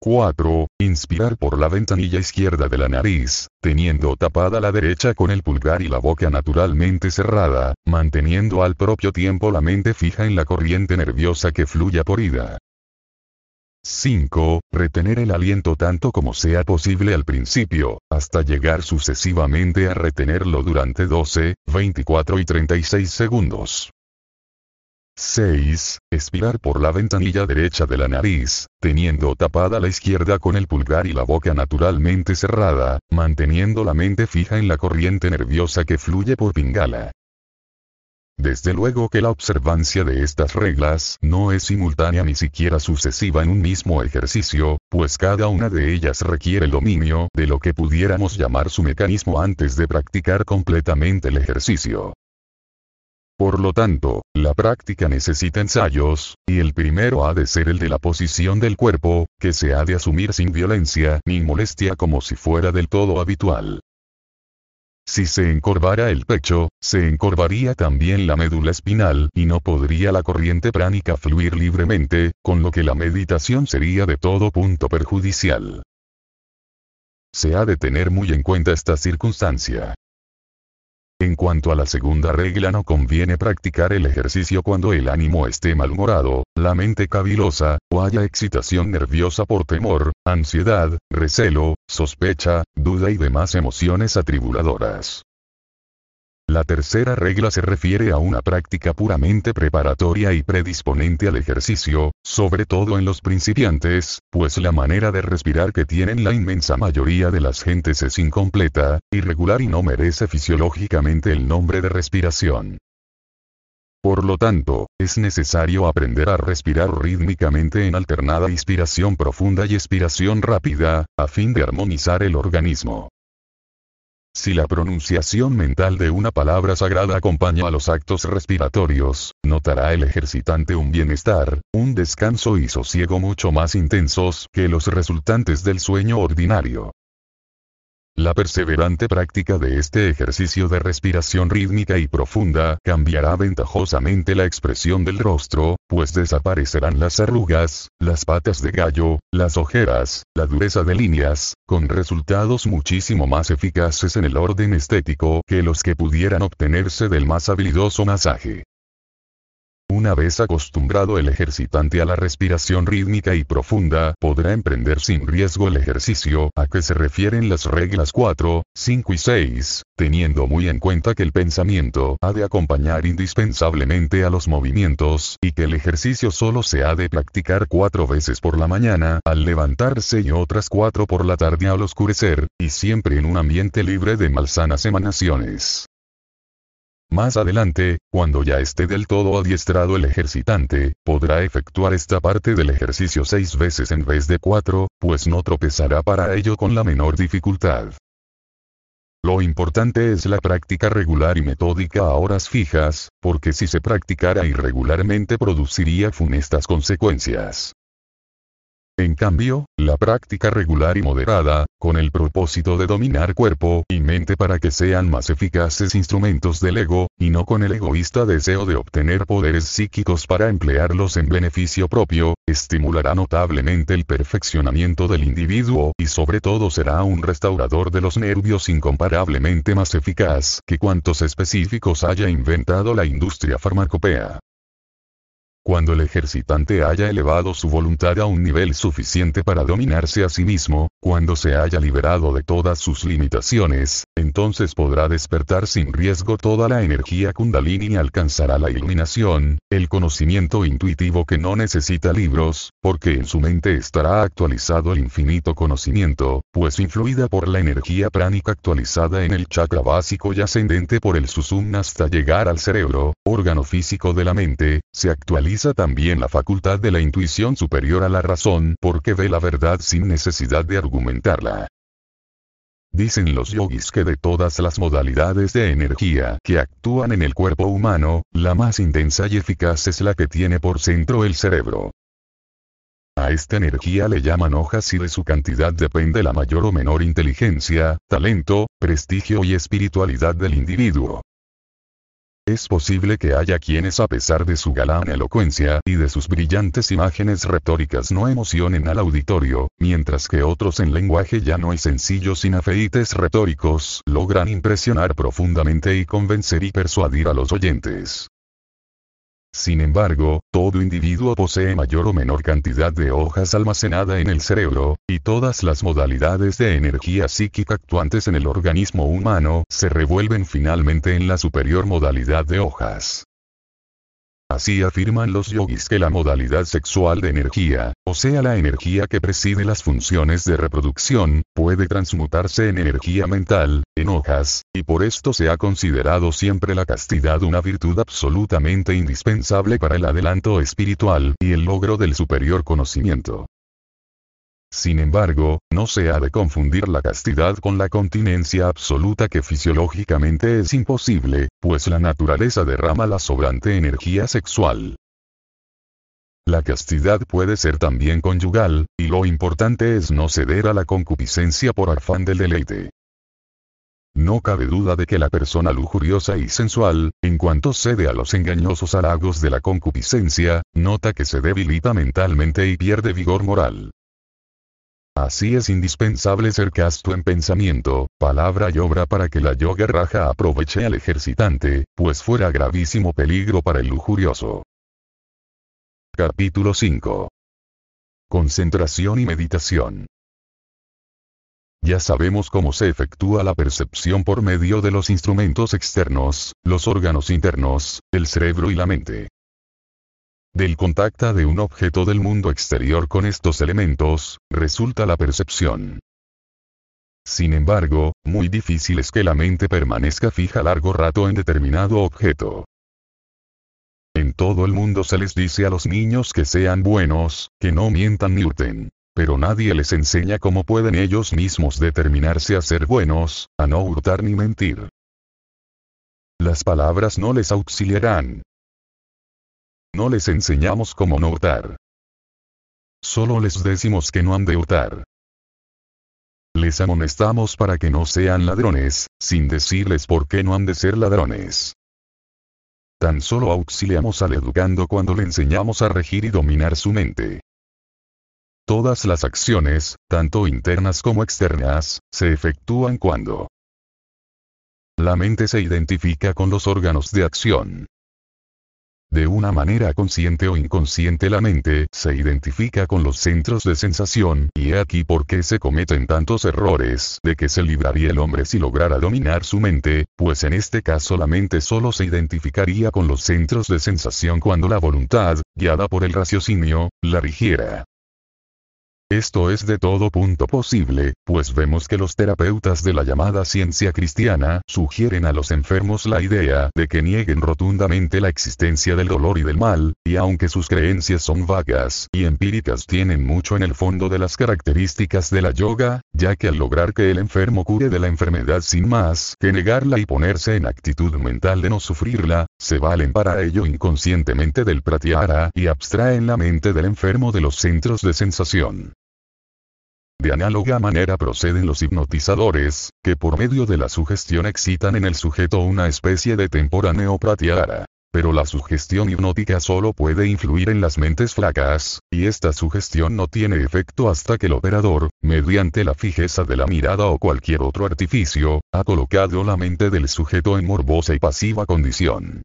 4. Inspirar por la ventanilla izquierda de la nariz, teniendo tapada la derecha con el pulgar y la boca naturalmente cerrada, manteniendo al propio tiempo la mente fija en la corriente nerviosa que fluya por ida. 5. Retener el aliento tanto como sea posible al principio, hasta llegar sucesivamente a retenerlo durante 12, 24 y 36 segundos. 6. Expirar por la ventanilla derecha de la nariz, teniendo tapada la izquierda con el pulgar y la boca naturalmente cerrada, manteniendo la mente fija en la corriente nerviosa que fluye por pingala. Desde luego que la observancia de estas reglas no es simultánea ni siquiera sucesiva en un mismo ejercicio, pues cada una de ellas requiere el dominio de lo que pudiéramos llamar su mecanismo antes de practicar completamente el ejercicio. Por lo tanto, la práctica necesita ensayos, y el primero ha de ser el de la posición del cuerpo, que se ha de asumir sin violencia ni molestia como si fuera del todo habitual. Si se encorvara el pecho, se encorvaría también la médula espinal y no podría la corriente pránica fluir libremente, con lo que la meditación sería de todo punto perjudicial. Se ha de tener muy en cuenta esta circunstancia. En cuanto a la segunda regla no conviene practicar el ejercicio cuando el ánimo esté malhumorado, la mente cavilosa, o haya excitación nerviosa por temor, ansiedad, recelo, sospecha, duda y demás emociones atribuladoras. La tercera regla se refiere a una práctica puramente preparatoria y predisponente al ejercicio, sobre todo en los principiantes, pues la manera de respirar que tienen la inmensa mayoría de las gentes es incompleta, irregular y no merece fisiológicamente el nombre de respiración. Por lo tanto, es necesario aprender a respirar rítmicamente en alternada inspiración profunda y expiración rápida, a fin de armonizar el organismo. Si la pronunciación mental de una palabra sagrada acompaña a los actos respiratorios, notará el ejercitante un bienestar, un descanso y sosiego mucho más intensos que los resultantes del sueño ordinario. La perseverante práctica de este ejercicio de respiración rítmica y profunda cambiará ventajosamente la expresión del rostro, pues desaparecerán las arrugas, las patas de gallo, las ojeras, la dureza de líneas, con resultados muchísimo más eficaces en el orden estético que los que pudieran obtenerse del más habilidoso masaje. Una vez acostumbrado el ejercitante a la respiración rítmica y profunda, podrá emprender sin riesgo el ejercicio a que se refieren las reglas 4, 5 y 6, teniendo muy en cuenta que el pensamiento ha de acompañar indispensablemente a los movimientos, y que el ejercicio solo se ha de practicar cuatro veces por la mañana, al levantarse y otras cuatro por la tarde al oscurecer, y siempre en un ambiente libre de malsanas emanaciones. Más adelante, cuando ya esté del todo adiestrado el ejercitante, podrá efectuar esta parte del ejercicio seis veces en vez de cuatro, pues no tropezará para ello con la menor dificultad. Lo importante es la práctica regular y metódica a horas fijas, porque si se practicara irregularmente produciría funestas consecuencias. En cambio, la práctica regular y moderada, con el propósito de dominar cuerpo y mente para que sean más eficaces instrumentos del ego, y no con el egoísta deseo de obtener poderes psíquicos para emplearlos en beneficio propio, estimulará notablemente el perfeccionamiento del individuo y sobre todo será un restaurador de los nervios incomparablemente más eficaz que cuantos específicos haya inventado la industria farmacopea. Cuando el ejercitante haya elevado su voluntad a un nivel suficiente para dominarse a sí mismo, cuando se haya liberado de todas sus limitaciones, entonces podrá despertar sin riesgo toda la energía kundalini y alcanzará la iluminación, el conocimiento intuitivo que no necesita libros, porque en su mente estará actualizado el infinito conocimiento, pues influida por la energía pránica actualizada en el chakra básico y ascendente por el susumna hasta llegar al cerebro, órgano físico de la mente, se actualiza también la facultad de la intuición superior a la razón porque ve la verdad sin necesidad de argumentarla. Dicen los yogis que de todas las modalidades de energía que actúan en el cuerpo humano, la más intensa y eficaz es la que tiene por centro el cerebro. A esta energía le llaman hojas y de su cantidad depende la mayor o menor inteligencia, talento, prestigio y espiritualidad del individuo. Es posible que haya quienes a pesar de su galán elocuencia y de sus brillantes imágenes retóricas no emocionen al auditorio, mientras que otros en lenguaje llano y sencillo sin afeites retóricos logran impresionar profundamente y convencer y persuadir a los oyentes. Sin embargo, todo individuo posee mayor o menor cantidad de hojas almacenada en el cerebro, y todas las modalidades de energía psíquica actuantes en el organismo humano se revuelven finalmente en la superior modalidad de hojas. Así afirman los yogis que la modalidad sexual de energía, o sea la energía que preside las funciones de reproducción, puede transmutarse en energía mental, en hojas, y por esto se ha considerado siempre la castidad una virtud absolutamente indispensable para el adelanto espiritual y el logro del superior conocimiento. Sin embargo, no se ha de confundir la castidad con la continencia absoluta que fisiológicamente es imposible, pues la naturaleza derrama la sobrante energía sexual. La castidad puede ser también conyugal, y lo importante es no ceder a la concupiscencia por afán del deleite. No cabe duda de que la persona lujuriosa y sensual, en cuanto cede a los engañosos halagos de la concupiscencia, nota que se debilita mentalmente y pierde vigor moral. Así es indispensable ser casto en pensamiento, palabra y obra para que la yoga raja aproveche al ejercitante, pues fuera gravísimo peligro para el lujurioso. Capítulo 5. Concentración y meditación. Ya sabemos cómo se efectúa la percepción por medio de los instrumentos externos, los órganos internos, el cerebro y la mente. Del contacto de un objeto del mundo exterior con estos elementos, resulta la percepción. Sin embargo, muy difícil es que la mente permanezca fija largo rato en determinado objeto. En todo el mundo se les dice a los niños que sean buenos, que no mientan ni hurten. Pero nadie les enseña cómo pueden ellos mismos determinarse a ser buenos, a no hurtar ni mentir. Las palabras no les auxiliarán, no les enseñamos cómo no hurtar. Solo les decimos que no han de hurtar. Les amonestamos para que no sean ladrones, sin decirles por qué no han de ser ladrones. Tan solo auxiliamos al educando cuando le enseñamos a regir y dominar su mente. Todas las acciones, tanto internas como externas, se efectúan cuando la mente se identifica con los órganos de acción. De una manera consciente o inconsciente la mente se identifica con los centros de sensación, y aquí por qué se cometen tantos errores, de que se libraría el hombre si lograra dominar su mente, pues en este caso la mente solo se identificaría con los centros de sensación cuando la voluntad, guiada por el raciocinio, la rigiera. Esto es de todo punto posible, pues vemos que los terapeutas de la llamada ciencia cristiana sugieren a los enfermos la idea de que nieguen rotundamente la existencia del dolor y del mal, y aunque sus creencias son vagas y empíricas tienen mucho en el fondo de las características de la yoga, ya que al lograr que el enfermo cure de la enfermedad sin más que negarla y ponerse en actitud mental de no sufrirla, se valen para ello inconscientemente del pratyahara y abstraen la mente del enfermo de los centros de sensación. De análoga manera proceden los hipnotizadores, que por medio de la sugestión excitan en el sujeto una especie de temporáneo pratyahara. Pero la sugestión hipnótica solo puede influir en las mentes flacas, y esta sugestión no tiene efecto hasta que el operador, mediante la fijeza de la mirada o cualquier otro artificio, ha colocado la mente del sujeto en morbosa y pasiva condición.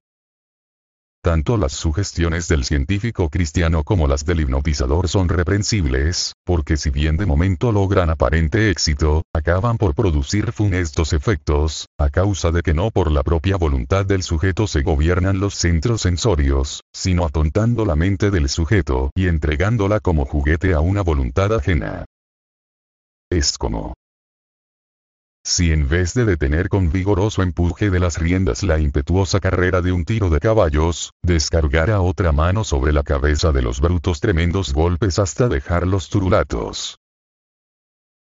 Tanto las sugestiones del científico cristiano como las del hipnotizador son reprensibles, porque si bien de momento logran aparente éxito, acaban por producir funestos efectos, a causa de que no por la propia voluntad del sujeto se gobiernan los centros sensorios, sino atontando la mente del sujeto y entregándola como juguete a una voluntad ajena. Es como si en vez de detener con vigoroso empuje de las riendas la impetuosa carrera de un tiro de caballos, descargara otra mano sobre la cabeza de los brutos tremendos golpes hasta dejarlos turulatos.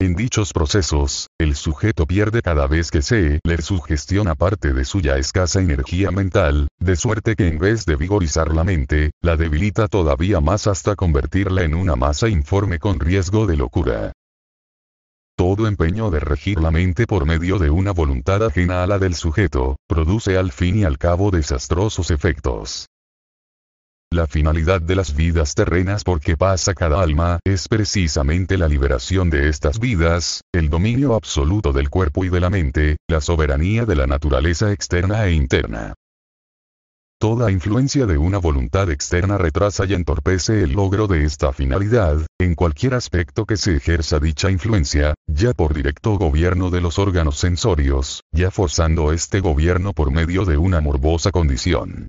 En dichos procesos, el sujeto pierde cada vez que se le sugestiona parte de su ya escasa energía mental, de suerte que en vez de vigorizar la mente, la debilita todavía más hasta convertirla en una masa informe con riesgo de locura. Todo empeño de regir la mente por medio de una voluntad ajena a la del sujeto, produce al fin y al cabo desastrosos efectos. La finalidad de las vidas terrenas por que pasa cada alma es precisamente la liberación de estas vidas, el dominio absoluto del cuerpo y de la mente, la soberanía de la naturaleza externa e interna. Toda influencia de una voluntad externa retrasa y entorpece el logro de esta finalidad, en cualquier aspecto que se ejerza dicha influencia, ya por directo gobierno de los órganos sensorios, ya forzando este gobierno por medio de una morbosa condición.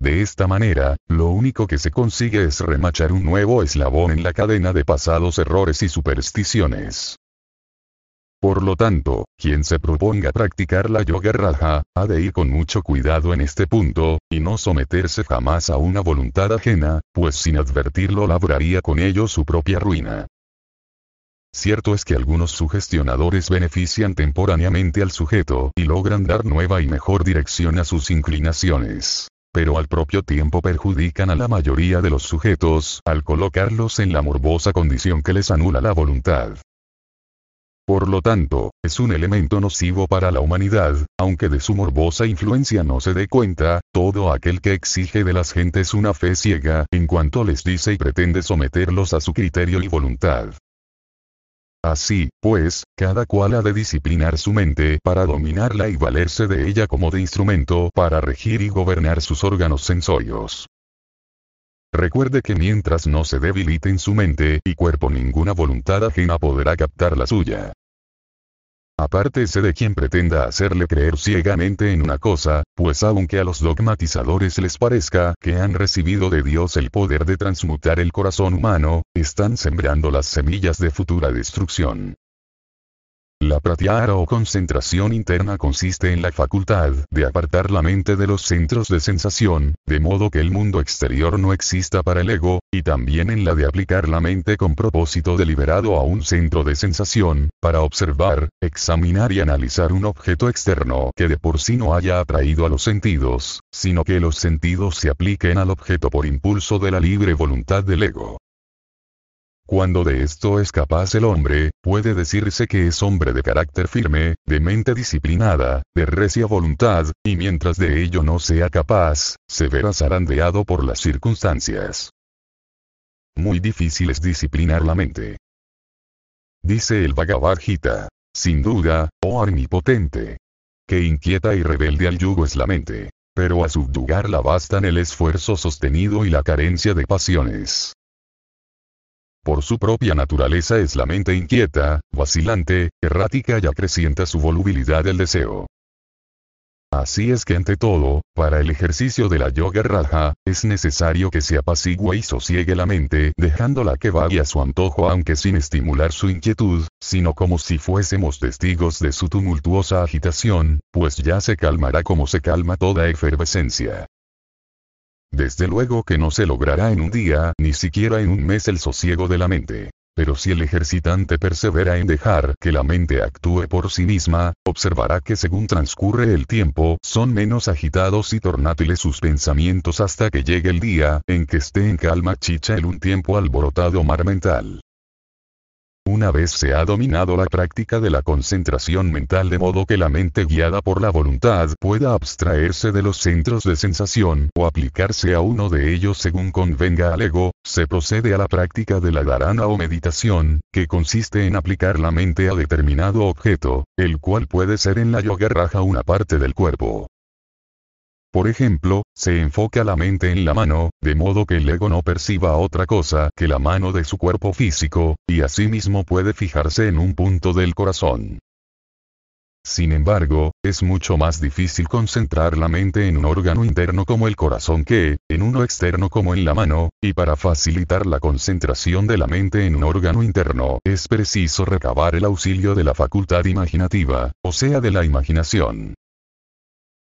De esta manera, lo único que se consigue es remachar un nuevo eslabón en la cadena de pasados errores y supersticiones. Por lo tanto, quien se proponga practicar la yoga raja, ha de ir con mucho cuidado en este punto, y no someterse jamás a una voluntad ajena, pues sin advertirlo labraría con ello su propia ruina. Cierto es que algunos sugestionadores benefician temporáneamente al sujeto y logran dar nueva y mejor dirección a sus inclinaciones pero al propio tiempo perjudican a la mayoría de los sujetos al colocarlos en la morbosa condición que les anula la voluntad. Por lo tanto, es un elemento nocivo para la humanidad, aunque de su morbosa influencia no se dé cuenta, todo aquel que exige de las gentes una fe ciega, en cuanto les dice y pretende someterlos a su criterio y voluntad. Así, pues, cada cual ha de disciplinar su mente para dominarla y valerse de ella como de instrumento para regir y gobernar sus órganos sensorios. Recuerde que mientras no se debilite en su mente y cuerpo ninguna voluntad ajena podrá captar la suya. Apártese de quien pretenda hacerle creer ciegamente en una cosa, pues aunque a los dogmatizadores les parezca que han recibido de Dios el poder de transmutar el corazón humano, están sembrando las semillas de futura destrucción. La pratyahara o concentración interna consiste en la facultad de apartar la mente de los centros de sensación, de modo que el mundo exterior no exista para el ego, y también en la de aplicar la mente con propósito deliberado a un centro de sensación, para observar, examinar y analizar un objeto externo que de por sí no haya atraído a los sentidos, sino que los sentidos se apliquen al objeto por impulso de la libre voluntad del ego. Cuando de esto es capaz el hombre, puede decirse que es hombre de carácter firme, de mente disciplinada, de recia voluntad, y mientras de ello no sea capaz, se verá zarandeado por las circunstancias. Muy difícil es disciplinar la mente. Dice el Bhagavad Gita. Sin duda, oh omnipotente. Que inquieta y rebelde al yugo es la mente. Pero a subdugarla bastan el esfuerzo sostenido y la carencia de pasiones. Por su propia naturaleza es la mente inquieta, vacilante, errática y acrecienta su volubilidad del deseo. Así es que ante todo, para el ejercicio de la yoga raja, es necesario que se apacigüe y sosiegue la mente, dejándola que vaya a su antojo aunque sin estimular su inquietud, sino como si fuésemos testigos de su tumultuosa agitación, pues ya se calmará como se calma toda efervescencia. Desde luego que no se logrará en un día, ni siquiera en un mes el sosiego de la mente. Pero si el ejercitante persevera en dejar que la mente actúe por sí misma, observará que según transcurre el tiempo, son menos agitados y tornátiles sus pensamientos hasta que llegue el día en que esté en calma chicha el un tiempo alborotado mar mental. Una vez se ha dominado la práctica de la concentración mental de modo que la mente guiada por la voluntad pueda abstraerse de los centros de sensación o aplicarse a uno de ellos según convenga al ego, se procede a la práctica de la dharana o meditación, que consiste en aplicar la mente a determinado objeto, el cual puede ser en la yoga raja una parte del cuerpo. Por ejemplo, se enfoca la mente en la mano, de modo que el ego no perciba otra cosa que la mano de su cuerpo físico, y asimismo puede fijarse en un punto del corazón. Sin embargo, es mucho más difícil concentrar la mente en un órgano interno como el corazón que, en uno externo como en la mano, y para facilitar la concentración de la mente en un órgano interno, es preciso recabar el auxilio de la facultad imaginativa, o sea de la imaginación.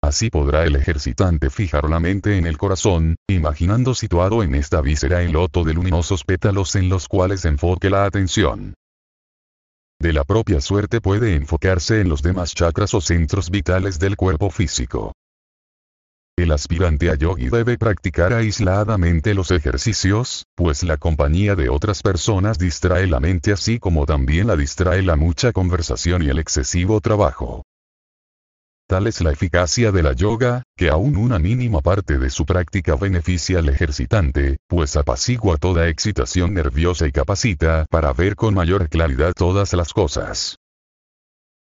Así podrá el ejercitante fijar la mente en el corazón, imaginando situado en esta víscera el loto de luminosos pétalos en los cuales enfoque la atención. De la propia suerte puede enfocarse en los demás chakras o centros vitales del cuerpo físico. El aspirante a yogi debe practicar aisladamente los ejercicios, pues la compañía de otras personas distrae la mente así como también la distrae la mucha conversación y el excesivo trabajo. Tal es la eficacia de la yoga, que aún una mínima parte de su práctica beneficia al ejercitante, pues apacigua toda excitación nerviosa y capacita para ver con mayor claridad todas las cosas.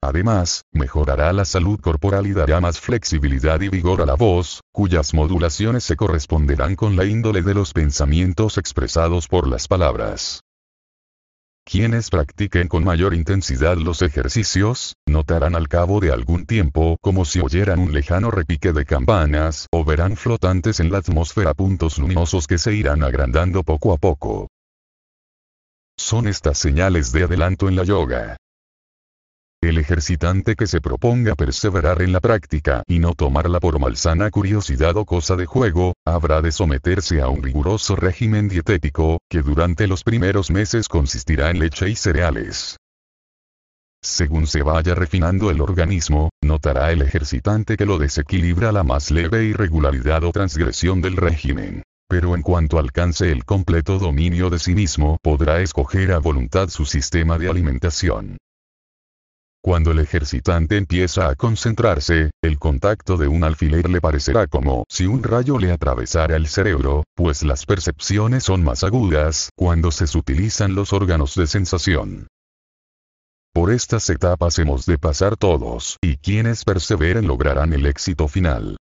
Además, mejorará la salud corporal y dará más flexibilidad y vigor a la voz, cuyas modulaciones se corresponderán con la índole de los pensamientos expresados por las palabras. Quienes practiquen con mayor intensidad los ejercicios, notarán al cabo de algún tiempo como si oyeran un lejano repique de campanas, o verán flotantes en la atmósfera puntos luminosos que se irán agrandando poco a poco. Son estas señales de adelanto en la yoga. El ejercitante que se proponga perseverar en la práctica y no tomarla por malsana curiosidad o cosa de juego, habrá de someterse a un riguroso régimen dietético, que durante los primeros meses consistirá en leche y cereales. Según se vaya refinando el organismo, notará el ejercitante que lo desequilibra la más leve irregularidad o transgresión del régimen. Pero en cuanto alcance el completo dominio de sí mismo, podrá escoger a voluntad su sistema de alimentación. Cuando el ejercitante empieza a concentrarse, el contacto de un alfiler le parecerá como si un rayo le atravesara el cerebro, pues las percepciones son más agudas cuando se sutilizan los órganos de sensación. Por estas etapas hemos de pasar todos, y quienes perseveren lograrán el éxito final.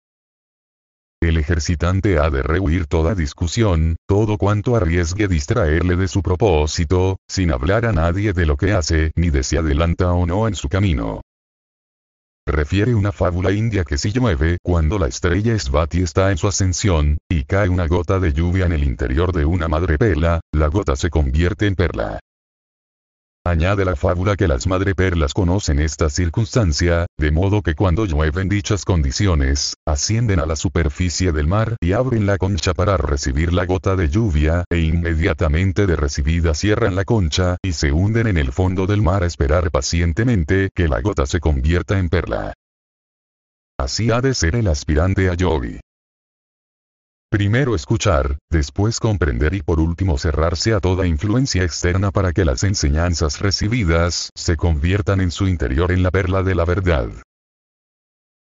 El ejercitante ha de rehuir toda discusión, todo cuanto arriesgue distraerle de su propósito, sin hablar a nadie de lo que hace, ni de si adelanta o no en su camino. Refiere una fábula india que si llueve cuando la estrella Svati está en su ascensión, y cae una gota de lluvia en el interior de una madre pela, la gota se convierte en perla. Añade la fábula que las madreperlas conocen esta circunstancia, de modo que cuando llueven dichas condiciones, ascienden a la superficie del mar y abren la concha para recibir la gota de lluvia, e inmediatamente de recibida cierran la concha y se hunden en el fondo del mar a esperar pacientemente que la gota se convierta en perla. Así ha de ser el aspirante a yogi. Primero escuchar, después comprender y por último cerrarse a toda influencia externa para que las enseñanzas recibidas se conviertan en su interior en la perla de la verdad.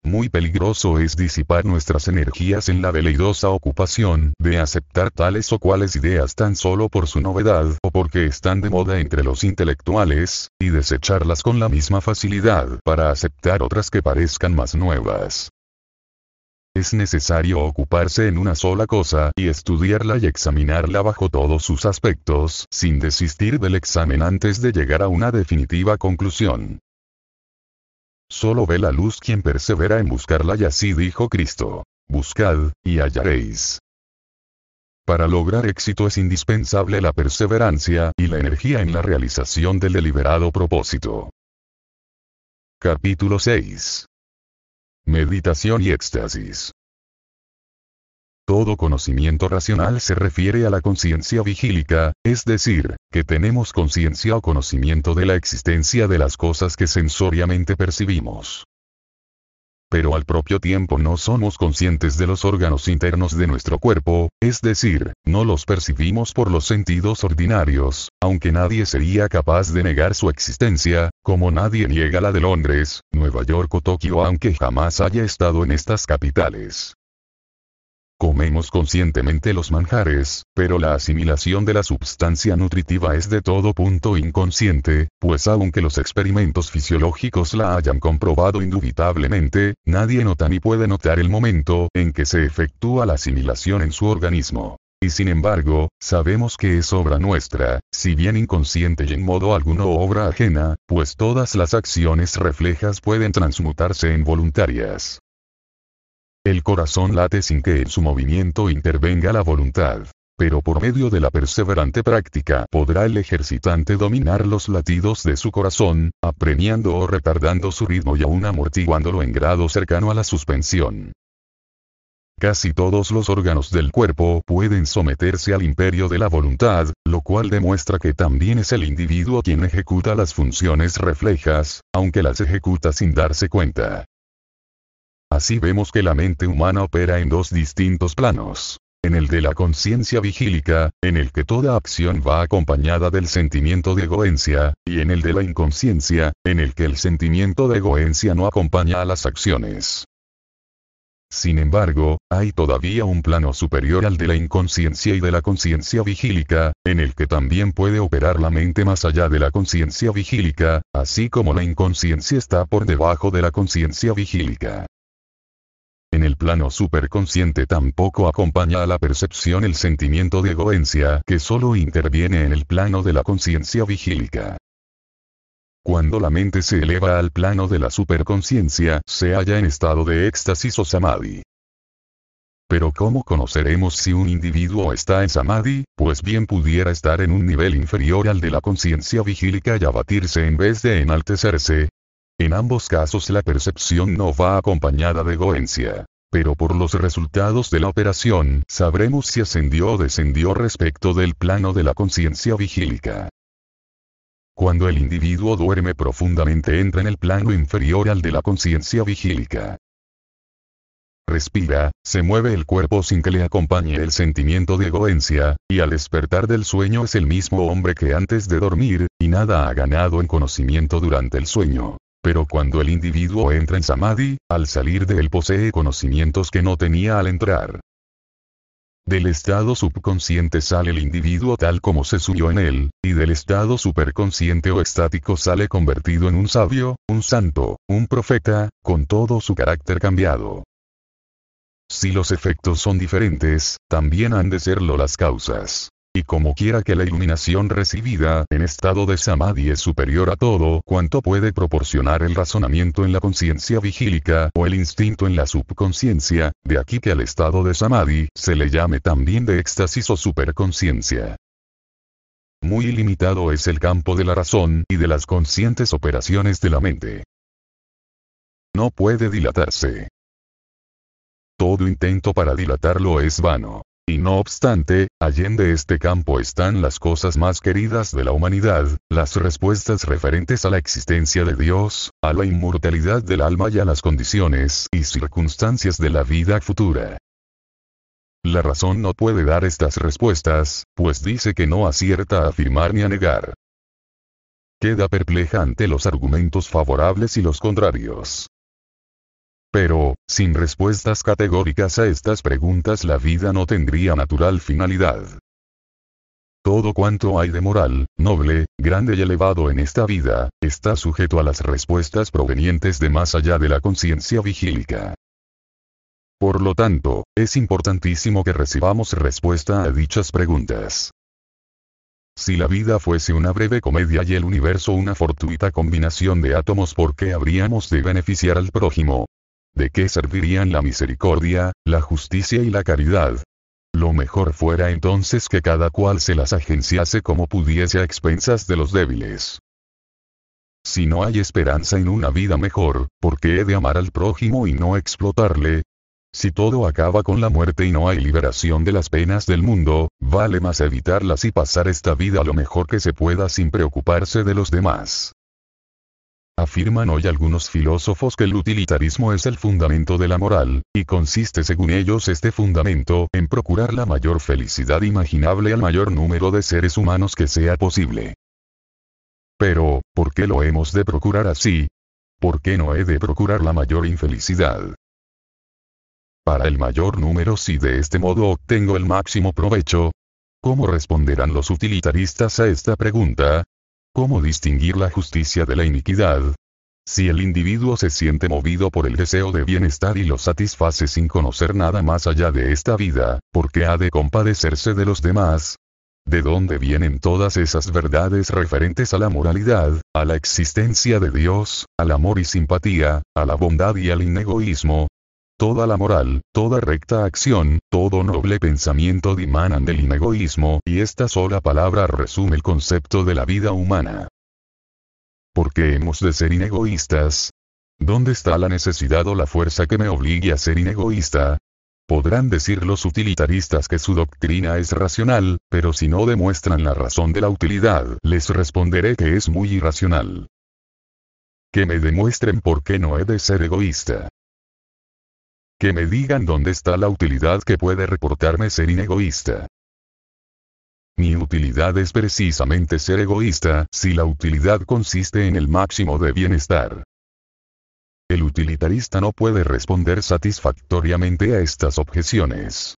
Muy peligroso es disipar nuestras energías en la veleidosa ocupación de aceptar tales o cuales ideas tan solo por su novedad o porque están de moda entre los intelectuales, y desecharlas con la misma facilidad para aceptar otras que parezcan más nuevas. Es necesario ocuparse en una sola cosa y estudiarla y examinarla bajo todos sus aspectos, sin desistir del examen antes de llegar a una definitiva conclusión. Solo ve la luz quien persevera en buscarla y así dijo Cristo. Buscad, y hallaréis. Para lograr éxito es indispensable la perseverancia y la energía en la realización del deliberado propósito. Capítulo 6 Meditación y éxtasis. Todo conocimiento racional se refiere a la conciencia vigílica, es decir, que tenemos conciencia o conocimiento de la existencia de las cosas que sensoriamente percibimos. Pero al propio tiempo no somos conscientes de los órganos internos de nuestro cuerpo, es decir, no los percibimos por los sentidos ordinarios, aunque nadie sería capaz de negar su existencia, como nadie niega la de Londres, Nueva York o Tokio aunque jamás haya estado en estas capitales. Comemos conscientemente los manjares, pero la asimilación de la sustancia nutritiva es de todo punto inconsciente, pues aunque los experimentos fisiológicos la hayan comprobado indubitablemente, nadie nota ni puede notar el momento en que se efectúa la asimilación en su organismo. Y sin embargo, sabemos que es obra nuestra, si bien inconsciente y en modo alguno obra ajena, pues todas las acciones reflejas pueden transmutarse en voluntarias. El corazón late sin que en su movimiento intervenga la voluntad. Pero por medio de la perseverante práctica podrá el ejercitante dominar los latidos de su corazón, apremiando o retardando su ritmo y aún amortiguándolo en grado cercano a la suspensión. Casi todos los órganos del cuerpo pueden someterse al imperio de la voluntad, lo cual demuestra que también es el individuo quien ejecuta las funciones reflejas, aunque las ejecuta sin darse cuenta. Así vemos que la mente humana opera en dos distintos planos. En el de la conciencia vigílica, en el que toda acción va acompañada del sentimiento de egoencia, y en el de la inconsciencia, en el que el sentimiento de egoencia no acompaña a las acciones. Sin embargo, hay todavía un plano superior al de la inconsciencia y de la conciencia vigílica, en el que también puede operar la mente más allá de la conciencia vigílica, así como la inconsciencia está por debajo de la conciencia vigílica. En el plano superconsciente tampoco acompaña a la percepción el sentimiento de egoencia que solo interviene en el plano de la conciencia vigílica. Cuando la mente se eleva al plano de la superconciencia, se halla en estado de éxtasis o samadhi. Pero ¿cómo conoceremos si un individuo está en samadhi? Pues bien pudiera estar en un nivel inferior al de la conciencia vigílica y abatirse en vez de enaltecerse, en ambos casos la percepción no va acompañada de egoencia. Pero por los resultados de la operación sabremos si ascendió o descendió respecto del plano de la conciencia vigílica. Cuando el individuo duerme profundamente entra en el plano inferior al de la conciencia vigílica. Respira, se mueve el cuerpo sin que le acompañe el sentimiento de egoencia, y al despertar del sueño es el mismo hombre que antes de dormir, y nada ha ganado en conocimiento durante el sueño. Pero cuando el individuo entra en samadhi, al salir de él posee conocimientos que no tenía al entrar. Del estado subconsciente sale el individuo tal como se subió en él, y del estado superconsciente o estático sale convertido en un sabio, un santo, un profeta, con todo su carácter cambiado. Si los efectos son diferentes, también han de serlo las causas. Y como quiera que la iluminación recibida en estado de samadhi es superior a todo cuanto puede proporcionar el razonamiento en la conciencia vigílica o el instinto en la subconsciencia, de aquí que al estado de samadhi se le llame también de éxtasis o superconciencia. Muy ilimitado es el campo de la razón y de las conscientes operaciones de la mente. No puede dilatarse. Todo intento para dilatarlo es vano. Y no obstante, allende este campo están las cosas más queridas de la humanidad, las respuestas referentes a la existencia de Dios, a la inmortalidad del alma y a las condiciones y circunstancias de la vida futura. La razón no puede dar estas respuestas, pues dice que no acierta a afirmar ni a negar. Queda perpleja ante los argumentos favorables y los contrarios. Pero, sin respuestas categóricas a estas preguntas la vida no tendría natural finalidad. Todo cuanto hay de moral, noble, grande y elevado en esta vida, está sujeto a las respuestas provenientes de más allá de la conciencia vigílica. Por lo tanto, es importantísimo que recibamos respuesta a dichas preguntas. Si la vida fuese una breve comedia y el universo una fortuita combinación de átomos, ¿por qué habríamos de beneficiar al prójimo? ¿De qué servirían la misericordia, la justicia y la caridad? Lo mejor fuera entonces que cada cual se las agenciase como pudiese a expensas de los débiles. Si no hay esperanza en una vida mejor, ¿por qué he de amar al prójimo y no explotarle? Si todo acaba con la muerte y no hay liberación de las penas del mundo, vale más evitarlas y pasar esta vida lo mejor que se pueda sin preocuparse de los demás. Afirman hoy algunos filósofos que el utilitarismo es el fundamento de la moral, y consiste según ellos este fundamento en procurar la mayor felicidad imaginable al mayor número de seres humanos que sea posible. Pero, ¿por qué lo hemos de procurar así? ¿Por qué no he de procurar la mayor infelicidad? para el mayor número si de este modo obtengo el máximo provecho? ¿Cómo responderán los utilitaristas a esta pregunta? ¿Cómo distinguir la justicia de la iniquidad? Si el individuo se siente movido por el deseo de bienestar y lo satisface sin conocer nada más allá de esta vida, ¿por qué ha de compadecerse de los demás? ¿De dónde vienen todas esas verdades referentes a la moralidad, a la existencia de Dios, al amor y simpatía, a la bondad y al inegoísmo? Toda la moral, toda recta acción, todo noble pensamiento dimanan del inegoísmo, y esta sola palabra resume el concepto de la vida humana. ¿Por qué hemos de ser inegoístas? ¿Dónde está la necesidad o la fuerza que me obligue a ser inegoísta? Podrán decir los utilitaristas que su doctrina es racional, pero si no demuestran la razón de la utilidad, les responderé que es muy irracional. Que me demuestren por qué no he de ser egoísta. Que me digan dónde está la utilidad que puede reportarme ser inegoísta. Mi utilidad es precisamente ser egoísta, si la utilidad consiste en el máximo de bienestar. El utilitarista no puede responder satisfactoriamente a estas objeciones.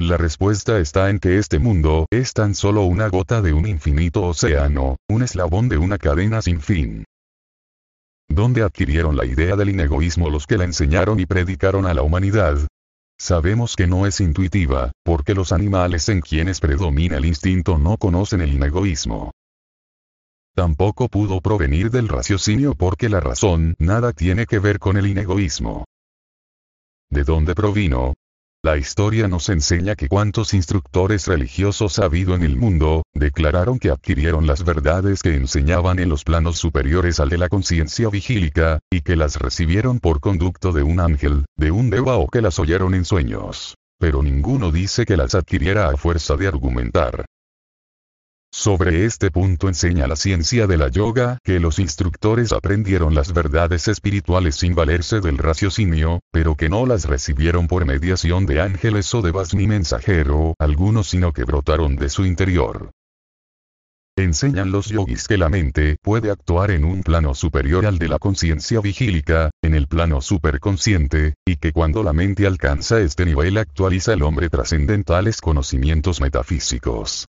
La respuesta está en que este mundo es tan solo una gota de un infinito océano, un eslabón de una cadena sin fin. ¿Dónde adquirieron la idea del inegoísmo los que la enseñaron y predicaron a la humanidad? Sabemos que no es intuitiva, porque los animales en quienes predomina el instinto no conocen el inegoísmo. Tampoco pudo provenir del raciocinio porque la razón nada tiene que ver con el inegoísmo. ¿De dónde provino? La historia nos enseña que cuantos instructores religiosos ha habido en el mundo, declararon que adquirieron las verdades que enseñaban en los planos superiores al de la conciencia vigílica, y que las recibieron por conducto de un ángel, de un deva o que las oyeron en sueños. Pero ninguno dice que las adquiriera a fuerza de argumentar. Sobre este punto enseña la ciencia de la yoga que los instructores aprendieron las verdades espirituales sin valerse del raciocinio, pero que no las recibieron por mediación de ángeles o de Vasni mensajero, algunos sino que brotaron de su interior. Enseñan los yogis que la mente puede actuar en un plano superior al de la conciencia vigílica, en el plano superconsciente, y que cuando la mente alcanza este nivel actualiza el hombre trascendentales conocimientos metafísicos.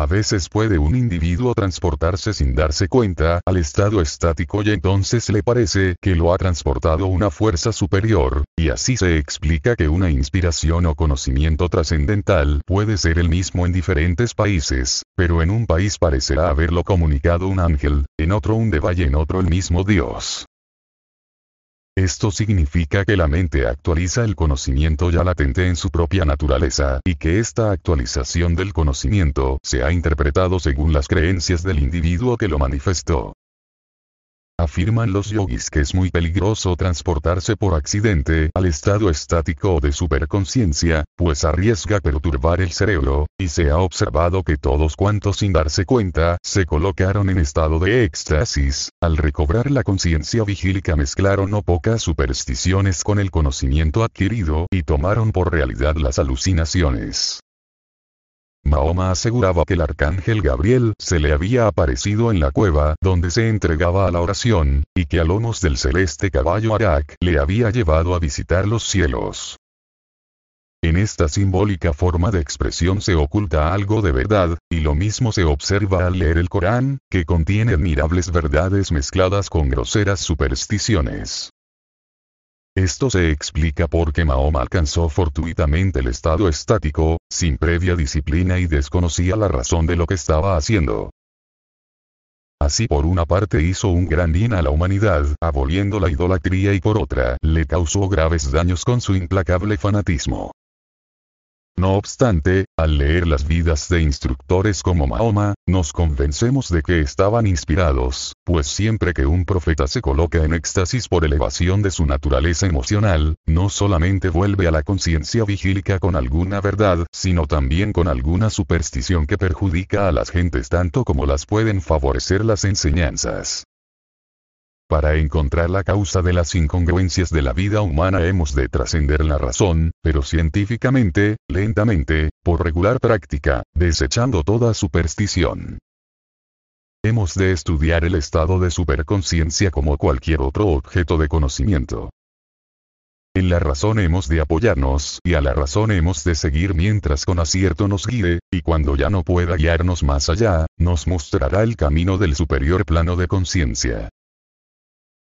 A veces puede un individuo transportarse sin darse cuenta al estado estático y entonces le parece que lo ha transportado una fuerza superior, y así se explica que una inspiración o conocimiento trascendental puede ser el mismo en diferentes países, pero en un país parecerá haberlo comunicado un ángel, en otro un deva y en otro el mismo Dios. Esto significa que la mente actualiza el conocimiento ya latente en su propia naturaleza, y que esta actualización del conocimiento se ha interpretado según las creencias del individuo que lo manifestó. Afirman los yogis que es muy peligroso transportarse por accidente al estado estático de superconciencia, pues arriesga perturbar el cerebro, y se ha observado que todos cuantos sin darse cuenta se colocaron en estado de éxtasis, al recobrar la conciencia vigílica mezclaron no pocas supersticiones con el conocimiento adquirido y tomaron por realidad las alucinaciones. Mahoma aseguraba que el arcángel Gabriel se le había aparecido en la cueva donde se entregaba a la oración, y que a lomos del celeste caballo Arak le había llevado a visitar los cielos. En esta simbólica forma de expresión se oculta algo de verdad, y lo mismo se observa al leer el Corán, que contiene admirables verdades mezcladas con groseras supersticiones. Esto se explica porque Mahoma alcanzó fortuitamente el estado estático, sin previa disciplina y desconocía la razón de lo que estaba haciendo. Así por una parte hizo un gran bien a la humanidad, aboliendo la idolatría y por otra, le causó graves daños con su implacable fanatismo. No obstante, al leer las vidas de instructores como Mahoma, nos convencemos de que estaban inspirados, pues siempre que un profeta se coloca en éxtasis por elevación de su naturaleza emocional, no solamente vuelve a la conciencia vigílica con alguna verdad, sino también con alguna superstición que perjudica a las gentes tanto como las pueden favorecer las enseñanzas. Para encontrar la causa de las incongruencias de la vida humana hemos de trascender la razón, pero científicamente, lentamente, por regular práctica, desechando toda superstición. Hemos de estudiar el estado de superconciencia como cualquier otro objeto de conocimiento. En la razón hemos de apoyarnos y a la razón hemos de seguir mientras con acierto nos guíe, y cuando ya no pueda guiarnos más allá, nos mostrará el camino del superior plano de conciencia.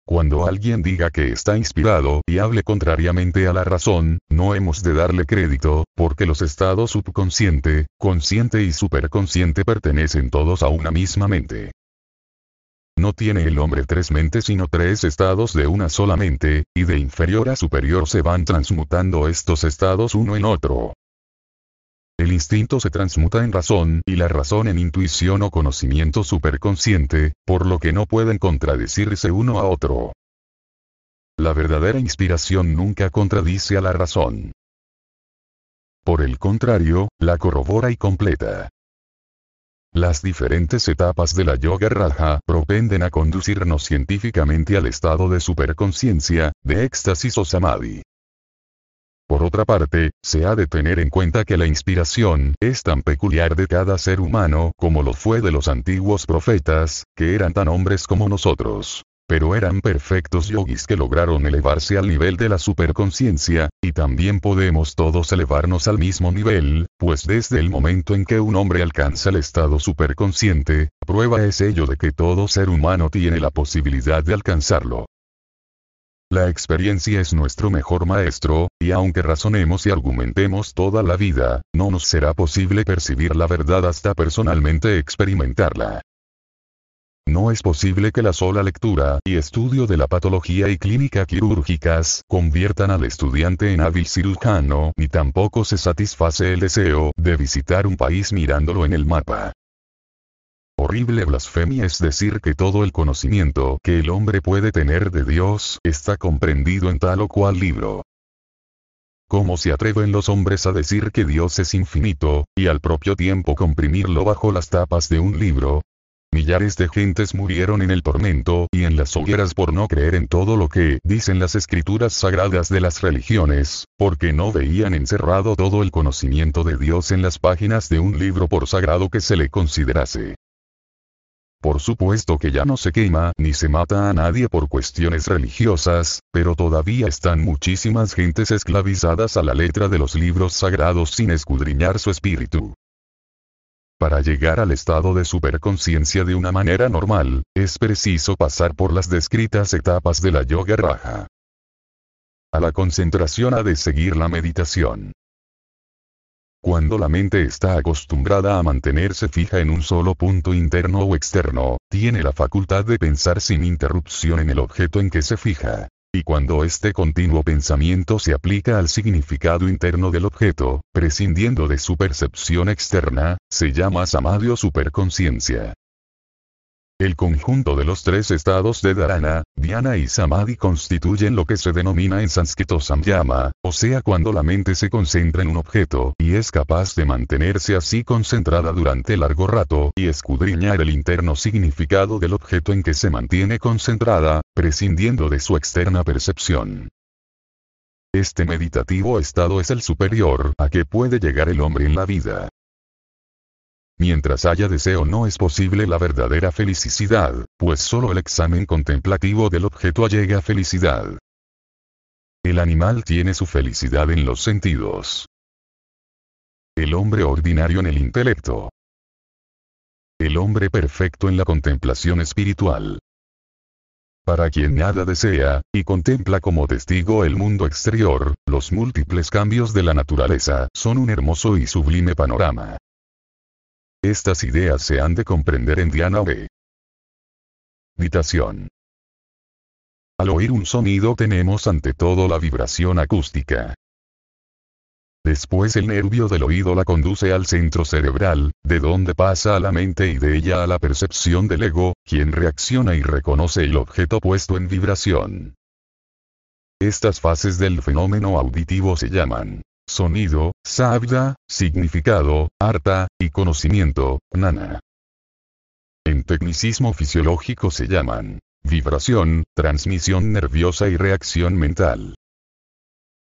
Cuando alguien diga que está inspirado y hable contrariamente a la razón, no hemos de darle crédito, porque los estados subconsciente, consciente y superconsciente pertenecen todos a una misma mente. No tiene el hombre tres mentes sino tres estados de una sola mente, y de inferior a superior se van transmutando estos estados uno en otro. El instinto se transmuta en razón y la razón en intuición o conocimiento superconsciente, por lo que no pueden contradecirse uno a otro. La verdadera inspiración nunca contradice a la razón. Por el contrario, la corrobora y completa. Las diferentes etapas de la yoga raja propenden a conducirnos científicamente al estado de superconciencia, de éxtasis o samadhi. Por otra parte, se ha de tener en cuenta que la inspiración es tan peculiar de cada ser humano como lo fue de los antiguos profetas, que eran tan hombres como nosotros pero eran perfectos yogis que lograron elevarse al nivel de la superconciencia, y también podemos todos elevarnos al mismo nivel, pues desde el momento en que un hombre alcanza el estado superconsciente, prueba es ello de que todo ser humano tiene la posibilidad de alcanzarlo. La experiencia es nuestro mejor maestro, y aunque razonemos y argumentemos toda la vida, no nos será posible percibir la verdad hasta personalmente experimentarla. No es posible que la sola lectura y estudio de la patología y clínica quirúrgicas conviertan al estudiante en hábil cirujano, ni tampoco se satisface el deseo de visitar un país mirándolo en el mapa. Horrible blasfemia es decir que todo el conocimiento que el hombre puede tener de Dios está comprendido en tal o cual libro. ¿Cómo se atreven los hombres a decir que Dios es infinito, y al propio tiempo comprimirlo bajo las tapas de un libro? Millares de gentes murieron en el tormento y en las hogueras por no creer en todo lo que dicen las escrituras sagradas de las religiones, porque no veían encerrado todo el conocimiento de Dios en las páginas de un libro por sagrado que se le considerase. Por supuesto que ya no se quema ni se mata a nadie por cuestiones religiosas, pero todavía están muchísimas gentes esclavizadas a la letra de los libros sagrados sin escudriñar su espíritu. Para llegar al estado de superconciencia de una manera normal, es preciso pasar por las descritas etapas de la yoga raja. A la concentración ha de seguir la meditación. Cuando la mente está acostumbrada a mantenerse fija en un solo punto interno o externo, tiene la facultad de pensar sin interrupción en el objeto en que se fija. Y cuando este continuo pensamiento se aplica al significado interno del objeto, prescindiendo de su percepción externa, se llama samadhi o superconciencia. El conjunto de los tres estados de dharana, dhyana y samadhi constituyen lo que se denomina en sánscrito samyama, o sea cuando la mente se concentra en un objeto y es capaz de mantenerse así concentrada durante largo rato y escudriñar el interno significado del objeto en que se mantiene concentrada, prescindiendo de su externa percepción. Este meditativo estado es el superior a que puede llegar el hombre en la vida. Mientras haya deseo no es posible la verdadera felicidad, pues solo el examen contemplativo del objeto allega felicidad. El animal tiene su felicidad en los sentidos. El hombre ordinario en el intelecto. El hombre perfecto en la contemplación espiritual. Para quien nada desea, y contempla como testigo el mundo exterior, los múltiples cambios de la naturaleza son un hermoso y sublime panorama. Estas ideas se han de comprender en Diana B. Meditación. Al oír un sonido tenemos ante todo la vibración acústica. Después el nervio del oído la conduce al centro cerebral, de donde pasa a la mente y de ella a la percepción del ego, quien reacciona y reconoce el objeto puesto en vibración. Estas fases del fenómeno auditivo se llaman sonido, sabda, significado, arta, y conocimiento, nana. En tecnicismo fisiológico se llaman vibración, transmisión nerviosa y reacción mental.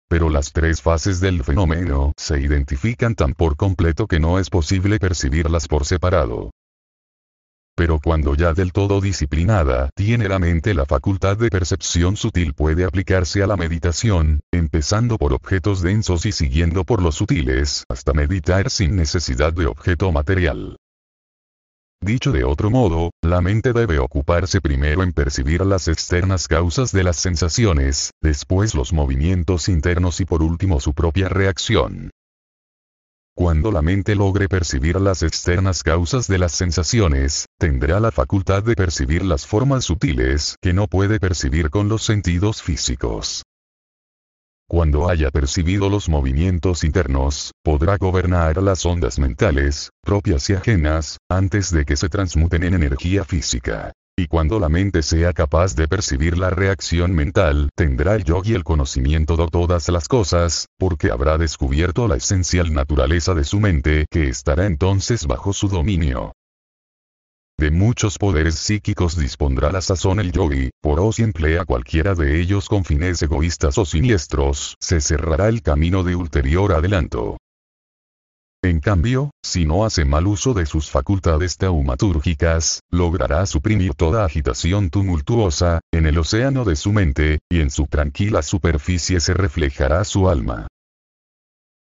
Pero las tres fases del fenómeno se identifican tan por completo que no es posible percibirlas por separado. Pero cuando ya del todo disciplinada tiene la mente la facultad de percepción sutil puede aplicarse a la meditación, empezando por objetos densos y siguiendo por los sutiles hasta meditar sin necesidad de objeto material. Dicho de otro modo, la mente debe ocuparse primero en percibir las externas causas de las sensaciones, después los movimientos internos y por último su propia reacción. Cuando la mente logre percibir las externas causas de las sensaciones, tendrá la facultad de percibir las formas sutiles que no puede percibir con los sentidos físicos. Cuando haya percibido los movimientos internos, podrá gobernar las ondas mentales, propias y ajenas, antes de que se transmuten en energía física. Y cuando la mente sea capaz de percibir la reacción mental, tendrá el yogi el conocimiento de todas las cosas, porque habrá descubierto la esencial naturaleza de su mente que estará entonces bajo su dominio. De muchos poderes psíquicos dispondrá la sazón el yogi, por o si emplea cualquiera de ellos con fines egoístas o siniestros, se cerrará el camino de ulterior adelanto. En cambio, si no hace mal uso de sus facultades taumatúrgicas, logrará suprimir toda agitación tumultuosa, en el océano de su mente, y en su tranquila superficie se reflejará su alma.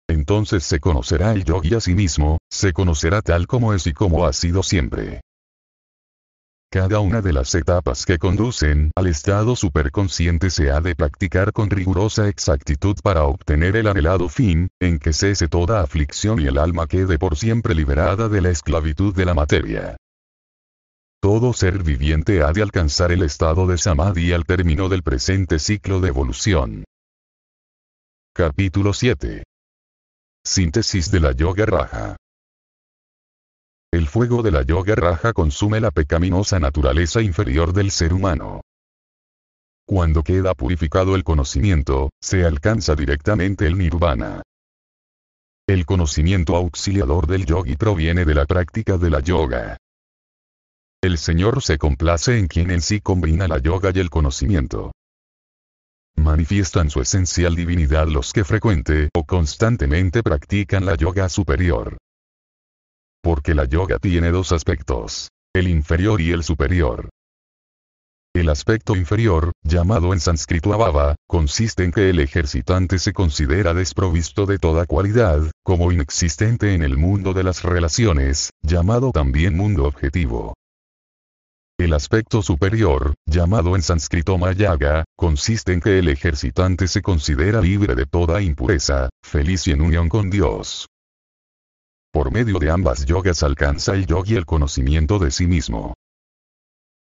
Entonces se conocerá el yogi a sí mismo, se conocerá tal como es y como ha sido siempre. Cada una de las etapas que conducen al estado superconsciente se ha de practicar con rigurosa exactitud para obtener el anhelado fin, en que cese toda aflicción y el alma quede por siempre liberada de la esclavitud de la materia. Todo ser viviente ha de alcanzar el estado de samadhi al término del presente ciclo de evolución. Capítulo 7. Síntesis de la Yoga Raja. El fuego de la yoga raja consume la pecaminosa naturaleza inferior del ser humano. Cuando queda purificado el conocimiento, se alcanza directamente el nirvana. El conocimiento auxiliador del yogi proviene de la práctica de la yoga. El Señor se complace en quien en sí combina la yoga y el conocimiento. Manifiestan su esencial divinidad los que frecuente o constantemente practican la yoga superior. Porque la yoga tiene dos aspectos. El inferior y el superior. El aspecto inferior, llamado en sánscrito abhava, consiste en que el ejercitante se considera desprovisto de toda cualidad, como inexistente en el mundo de las relaciones, llamado también mundo objetivo. El aspecto superior, llamado en sánscrito mayaga, consiste en que el ejercitante se considera libre de toda impureza, feliz y en unión con Dios. Por medio de ambas yogas alcanza el yogi el conocimiento de sí mismo.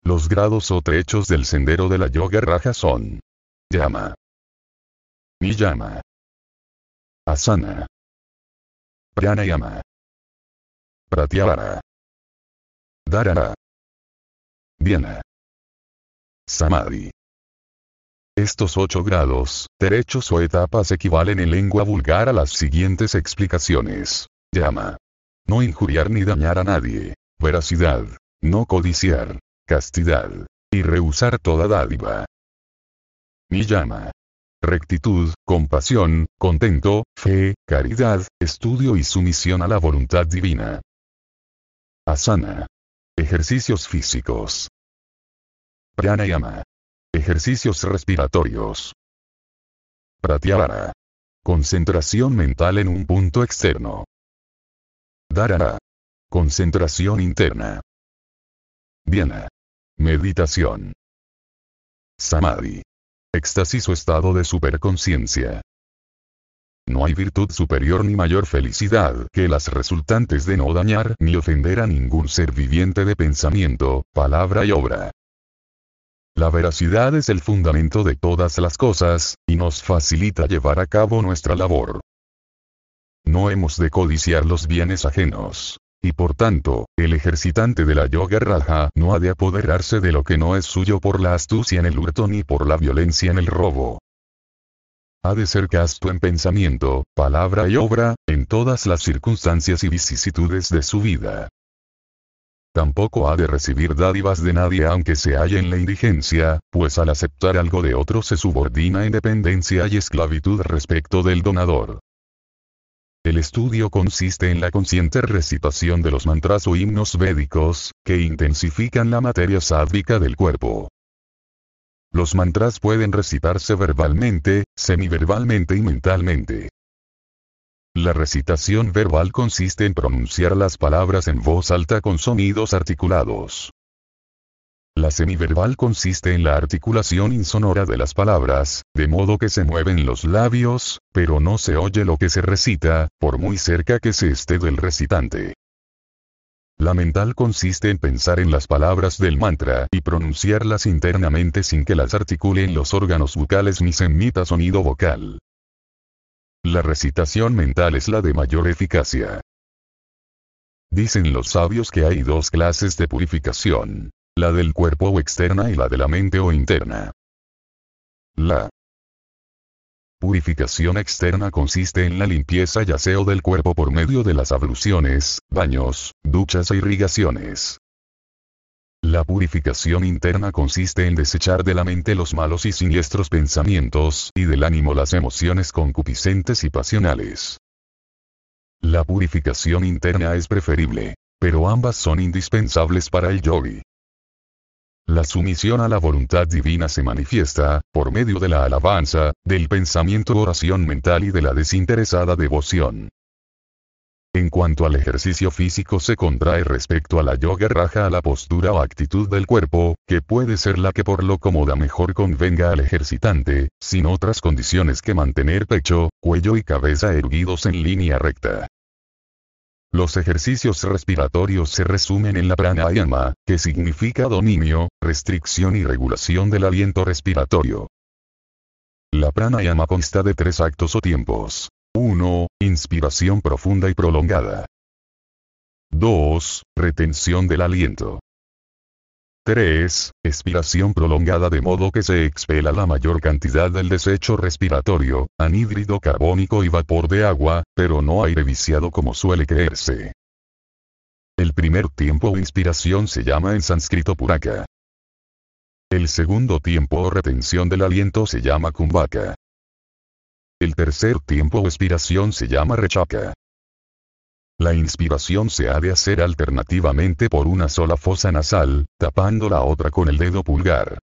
Los grados o trechos del sendero de la yoga raja son Yama, Niyama, Asana, Pranayama, Pratyahara, Dharana, Dhyana, Samadhi. Estos ocho grados, trechos o etapas equivalen en lengua vulgar a las siguientes explicaciones. Llama. No injuriar ni dañar a nadie. Veracidad. No codiciar. Castidad. Y rehusar toda dádiva. Mi llama. Rectitud, compasión, contento, fe, caridad, estudio y sumisión a la voluntad divina. Asana. Ejercicios físicos. Pranayama. Ejercicios respiratorios. Pratyahara. Concentración mental en un punto externo. Dharana. Concentración interna. Diana. Meditación. Samadhi. Éxtasis o estado de superconciencia. No hay virtud superior ni mayor felicidad que las resultantes de no dañar ni ofender a ningún ser viviente de pensamiento, palabra y obra. La veracidad es el fundamento de todas las cosas, y nos facilita llevar a cabo nuestra labor. No hemos de codiciar los bienes ajenos. Y por tanto, el ejercitante de la yoga raja no ha de apoderarse de lo que no es suyo por la astucia en el hurto ni por la violencia en el robo. Ha de ser casto en pensamiento, palabra y obra, en todas las circunstancias y vicisitudes de su vida. Tampoco ha de recibir dádivas de nadie aunque se halle en la indigencia, pues al aceptar algo de otro se subordina en dependencia y esclavitud respecto del donador. El estudio consiste en la consciente recitación de los mantras o himnos védicos, que intensifican la materia sádvica del cuerpo. Los mantras pueden recitarse verbalmente, semiverbalmente y mentalmente. La recitación verbal consiste en pronunciar las palabras en voz alta con sonidos articulados. La semiverbal consiste en la articulación insonora de las palabras, de modo que se mueven los labios, pero no se oye lo que se recita, por muy cerca que se esté del recitante. La mental consiste en pensar en las palabras del mantra y pronunciarlas internamente sin que las articulen los órganos bucales ni se emita sonido vocal. La recitación mental es la de mayor eficacia. Dicen los sabios que hay dos clases de purificación, la del cuerpo o externa y la de la mente o interna. La purificación externa consiste en la limpieza y aseo del cuerpo por medio de las abluciones, baños, duchas e irrigaciones. La purificación interna consiste en desechar de la mente los malos y siniestros pensamientos y del ánimo las emociones concupiscentes y pasionales. La purificación interna es preferible, pero ambas son indispensables para el yogi. La sumisión a la voluntad divina se manifiesta, por medio de la alabanza, del pensamiento oración mental y de la desinteresada devoción. En cuanto al ejercicio físico se contrae respecto a la yoga raja a la postura o actitud del cuerpo, que puede ser la que por lo cómoda mejor convenga al ejercitante, sin otras condiciones que mantener pecho, cuello y cabeza erguidos en línea recta. Los ejercicios respiratorios se resumen en la pranayama, que significa dominio, restricción y regulación del aliento respiratorio. La pranayama consta de tres actos o tiempos. 1. Inspiración profunda y prolongada. 2. Retención del aliento. 3. Expiración prolongada de modo que se expela la mayor cantidad del desecho respiratorio, anhídrido carbónico y vapor de agua, pero no aire viciado como suele creerse. El primer tiempo o inspiración se llama en sánscrito puraka. El segundo tiempo o retención del aliento se llama kumbhaka. El tercer tiempo o expiración se llama rechaka. La inspiración se ha de hacer alternativamente por una sola fosa nasal, tapando la otra con el dedo pulgar.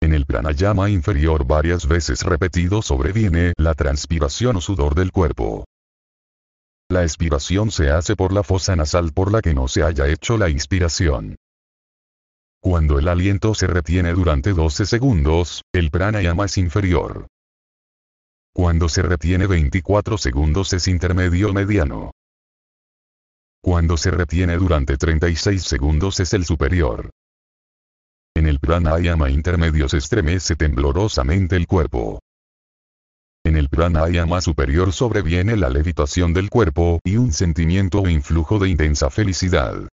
En el pranayama inferior varias veces repetido sobreviene la transpiración o sudor del cuerpo. La expiración se hace por la fosa nasal por la que no se haya hecho la inspiración. Cuando el aliento se retiene durante 12 segundos, el pranayama es inferior. Cuando se retiene 24 segundos es intermedio mediano. Cuando se retiene durante 36 segundos es el superior. En el pranayama intermedio se estremece temblorosamente el cuerpo. En el pranayama superior sobreviene la levitación del cuerpo y un sentimiento o influjo de intensa felicidad.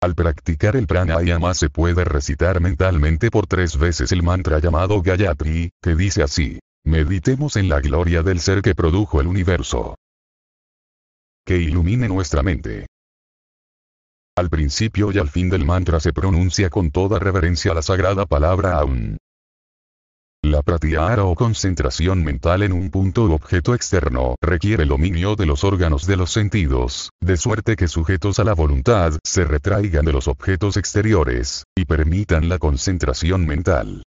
Al practicar el pranayama se puede recitar mentalmente por tres veces el mantra llamado Gayatri, que dice así. Meditemos en la gloria del ser que produjo el universo. Que ilumine nuestra mente. Al principio y al fin del mantra se pronuncia con toda reverencia la sagrada palabra Aum. La pratyahara o concentración mental en un punto u objeto externo requiere el dominio de los órganos de los sentidos, de suerte que sujetos a la voluntad se retraigan de los objetos exteriores, y permitan la concentración mental.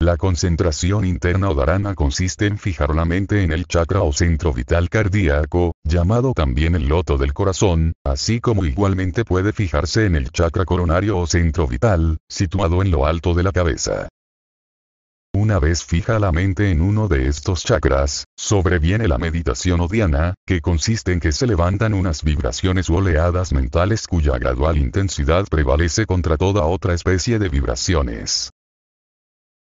La concentración interna o dharana consiste en fijar la mente en el chakra o centro vital cardíaco, llamado también el loto del corazón, así como igualmente puede fijarse en el chakra coronario o centro vital, situado en lo alto de la cabeza. Una vez fija la mente en uno de estos chakras, sobreviene la meditación o dhyana, que consiste en que se levantan unas vibraciones o oleadas mentales cuya gradual intensidad prevalece contra toda otra especie de vibraciones.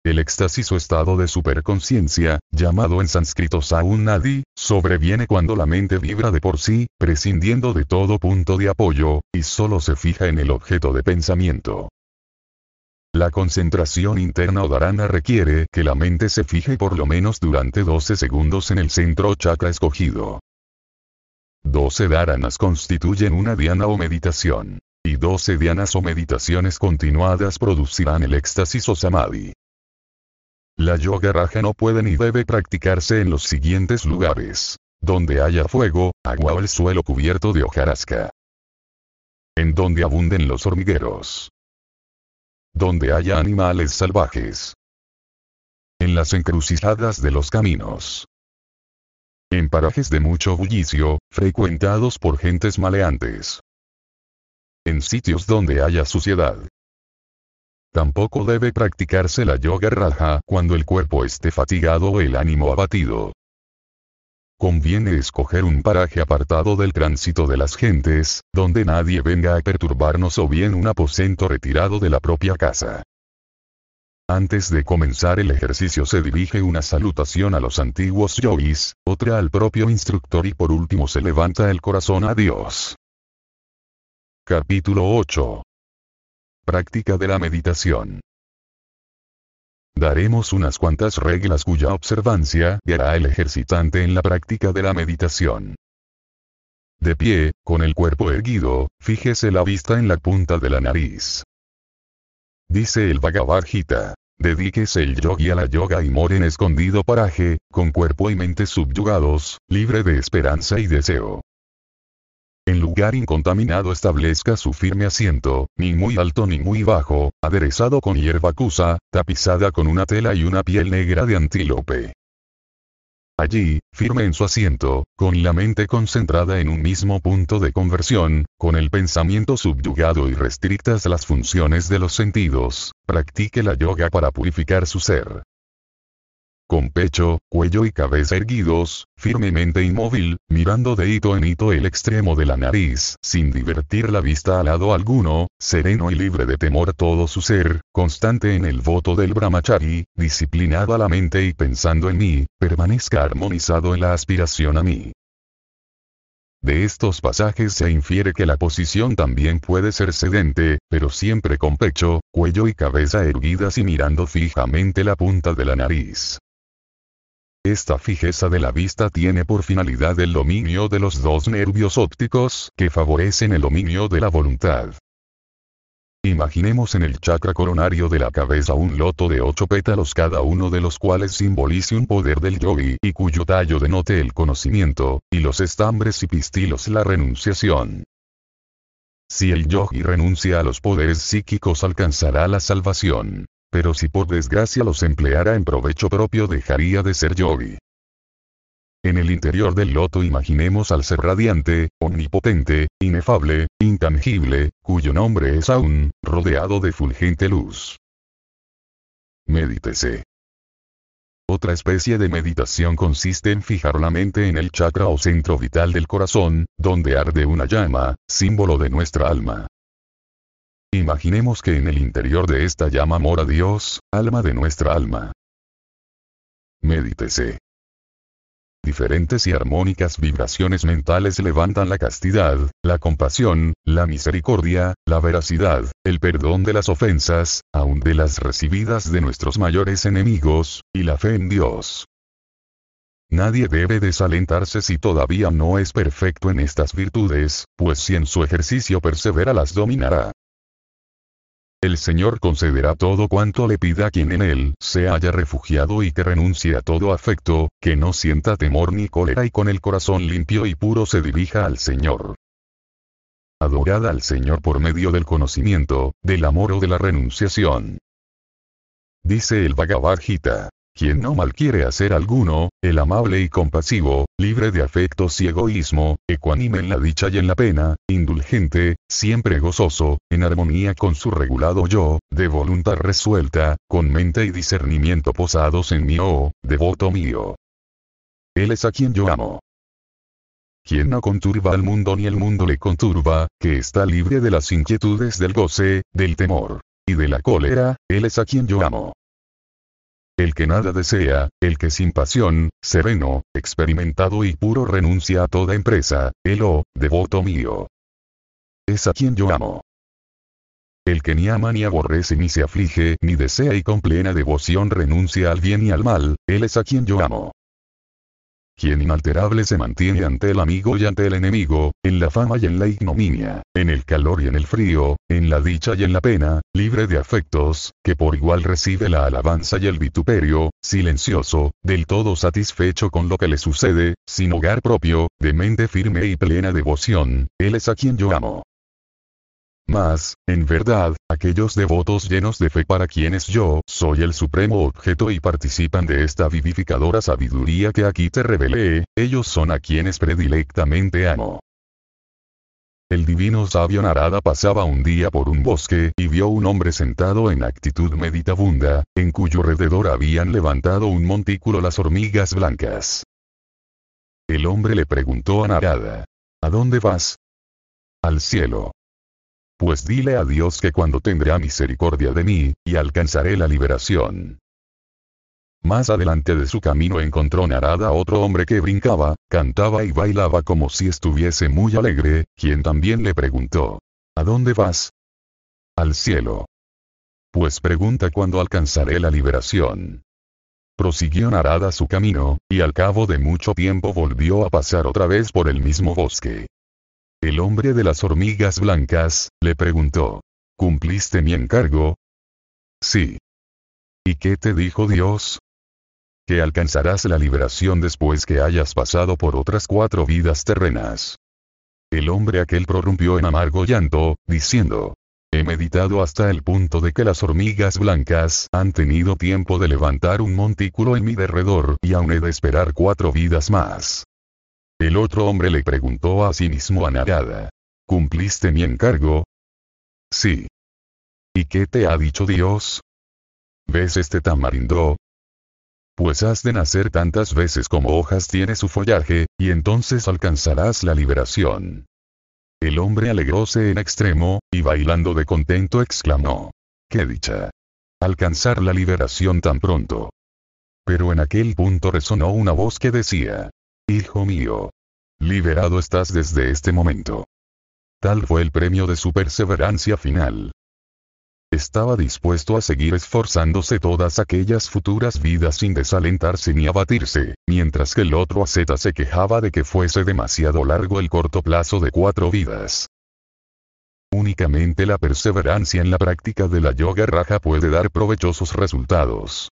El éxtasis o estado de superconciencia, llamado en sánscrito saunadi, sobreviene cuando la mente vibra de por sí, prescindiendo de todo punto de apoyo, y solo se fija en el objeto de pensamiento. La concentración interna o dharana requiere que la mente se fije por lo menos durante 12 segundos en el centro chakra escogido. 12 dharanas constituyen una dhyana o meditación. Y 12 dhyanas o meditaciones continuadas producirán el éxtasis o samadhi. La yoga raja no puede ni debe practicarse en los siguientes lugares. Donde haya fuego, agua o el suelo cubierto de hojarasca. En donde abunden los hormigueros. Donde haya animales salvajes. En las encrucijadas de los caminos. En parajes de mucho bullicio, frecuentados por gentes maleantes. En sitios donde haya suciedad. Tampoco debe practicarse la yoga raja cuando el cuerpo esté fatigado o el ánimo abatido. Conviene escoger un paraje apartado del tránsito de las gentes, donde nadie venga a perturbarnos o bien un aposento retirado de la propia casa. Antes de comenzar el ejercicio se dirige una salutación a los antiguos yogis, otra al propio instructor y por último se levanta el corazón a Dios. Capítulo 8 Práctica de la meditación. Daremos unas cuantas reglas cuya observancia guiará el ejercitante en la práctica de la meditación. De pie, con el cuerpo erguido, fíjese la vista en la punta de la nariz. Dice el Bhagavad Gita. Dedíquese el yogi a la yoga y more en escondido paraje, con cuerpo y mente subyugados, libre de esperanza y deseo. En lugar incontaminado establezca su firme asiento, ni muy alto ni muy bajo, aderezado con hierba cusa, tapizada con una tela y una piel negra de antílope. Allí, firme en su asiento, con la mente concentrada en un mismo punto de conversión, con el pensamiento subyugado y restrictas las funciones de los sentidos, practique la yoga para purificar su ser con pecho, cuello y cabeza erguidos, firmemente inmóvil, mirando de hito en hito el extremo de la nariz, sin divertir la vista a lado alguno, sereno y libre de temor todo su ser, constante en el voto del brahmachari, disciplinado a la mente y pensando en mí, permanezca armonizado en la aspiración a mí. De estos pasajes se infiere que la posición también puede ser sedente, pero siempre con pecho, cuello y cabeza erguidas y mirando fijamente la punta de la nariz. Esta fijeza de la vista tiene por finalidad el dominio de los dos nervios ópticos que favorecen el dominio de la voluntad. Imaginemos en el chakra coronario de la cabeza un loto de ocho pétalos cada uno de los cuales simbolice un poder del yogi y cuyo tallo denote el conocimiento, y los estambres y pistilos la renunciación. Si el yogi renuncia a los poderes psíquicos alcanzará la salvación pero si por desgracia los empleara en provecho propio dejaría de ser yogi. En el interior del loto imaginemos al ser radiante, omnipotente, inefable, intangible, cuyo nombre es aún, rodeado de fulgente luz. Medítese. Otra especie de meditación consiste en fijar la mente en el chakra o centro vital del corazón, donde arde una llama, símbolo de nuestra alma. Imaginemos que en el interior de esta llama mora Dios, alma de nuestra alma. Medítese. Diferentes y armónicas vibraciones mentales levantan la castidad, la compasión, la misericordia, la veracidad, el perdón de las ofensas, aun de las recibidas de nuestros mayores enemigos, y la fe en Dios. Nadie debe desalentarse si todavía no es perfecto en estas virtudes, pues si en su ejercicio persevera las dominará. El Señor concederá todo cuanto le pida quien en Él se haya refugiado y que renuncie a todo afecto, que no sienta temor ni cólera y con el corazón limpio y puro se dirija al Señor. Adorada al Señor por medio del conocimiento, del amor o de la renunciación. Dice el Bhagavad Gita. Quien no mal quiere hacer alguno, el amable y compasivo, libre de afectos y egoísmo, ecuánime en la dicha y en la pena, indulgente, siempre gozoso, en armonía con su regulado yo, de voluntad resuelta, con mente y discernimiento posados en mí, oh, devoto mío. Él es a quien yo amo. Quien no conturba al mundo ni el mundo le conturba, que está libre de las inquietudes del goce, del temor y de la cólera, él es a quien yo amo. El que nada desea, el que sin pasión, sereno, experimentado y puro renuncia a toda empresa, el oh, devoto mío. Es a quien yo amo. El que ni ama ni aborrece ni se aflige ni desea y con plena devoción renuncia al bien y al mal, él es a quien yo amo. Quien inalterable se mantiene ante el amigo y ante el enemigo, en la fama y en la ignominia, en el calor y en el frío, en la dicha y en la pena, libre de afectos, que por igual recibe la alabanza y el vituperio, silencioso, del todo satisfecho con lo que le sucede, sin hogar propio, de mente firme y plena devoción, él es a quien yo amo. Mas, en verdad, aquellos devotos llenos de fe para quienes yo soy el supremo objeto y participan de esta vivificadora sabiduría que aquí te revelé, ellos son a quienes predilectamente amo. El divino sabio Narada pasaba un día por un bosque y vio un hombre sentado en actitud meditabunda, en cuyo alrededor habían levantado un montículo las hormigas blancas. El hombre le preguntó a Narada. ¿A dónde vas? Al cielo. Pues dile a Dios que cuando tendrá misericordia de mí, y alcanzaré la liberación. Más adelante de su camino encontró Narada otro hombre que brincaba, cantaba y bailaba como si estuviese muy alegre, quien también le preguntó. ¿A dónde vas? Al cielo. Pues pregunta cuándo alcanzaré la liberación. Prosiguió Narada su camino, y al cabo de mucho tiempo volvió a pasar otra vez por el mismo bosque. El hombre de las hormigas blancas, le preguntó. ¿Cumpliste mi encargo? Sí. ¿Y qué te dijo Dios? Que alcanzarás la liberación después que hayas pasado por otras cuatro vidas terrenas. El hombre aquel prorrumpió en amargo llanto, diciendo. He meditado hasta el punto de que las hormigas blancas han tenido tiempo de levantar un montículo en mi derredor y aún he de esperar cuatro vidas más. El otro hombre le preguntó a sí mismo a Narada. ¿Cumpliste mi encargo? Sí. ¿Y qué te ha dicho Dios? ¿Ves este tamarindo? Pues has de nacer tantas veces como hojas tiene su follaje, y entonces alcanzarás la liberación. El hombre alegróse en extremo, y bailando de contento exclamó. ¡Qué dicha! Alcanzar la liberación tan pronto. Pero en aquel punto resonó una voz que decía, Hijo mío. Liberado estás desde este momento. Tal fue el premio de su perseverancia final. Estaba dispuesto a seguir esforzándose todas aquellas futuras vidas sin desalentarse ni abatirse, mientras que el otro asceta se quejaba de que fuese demasiado largo el corto plazo de cuatro vidas. Únicamente la perseverancia en la práctica de la yoga raja puede dar provechosos resultados.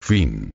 Fin.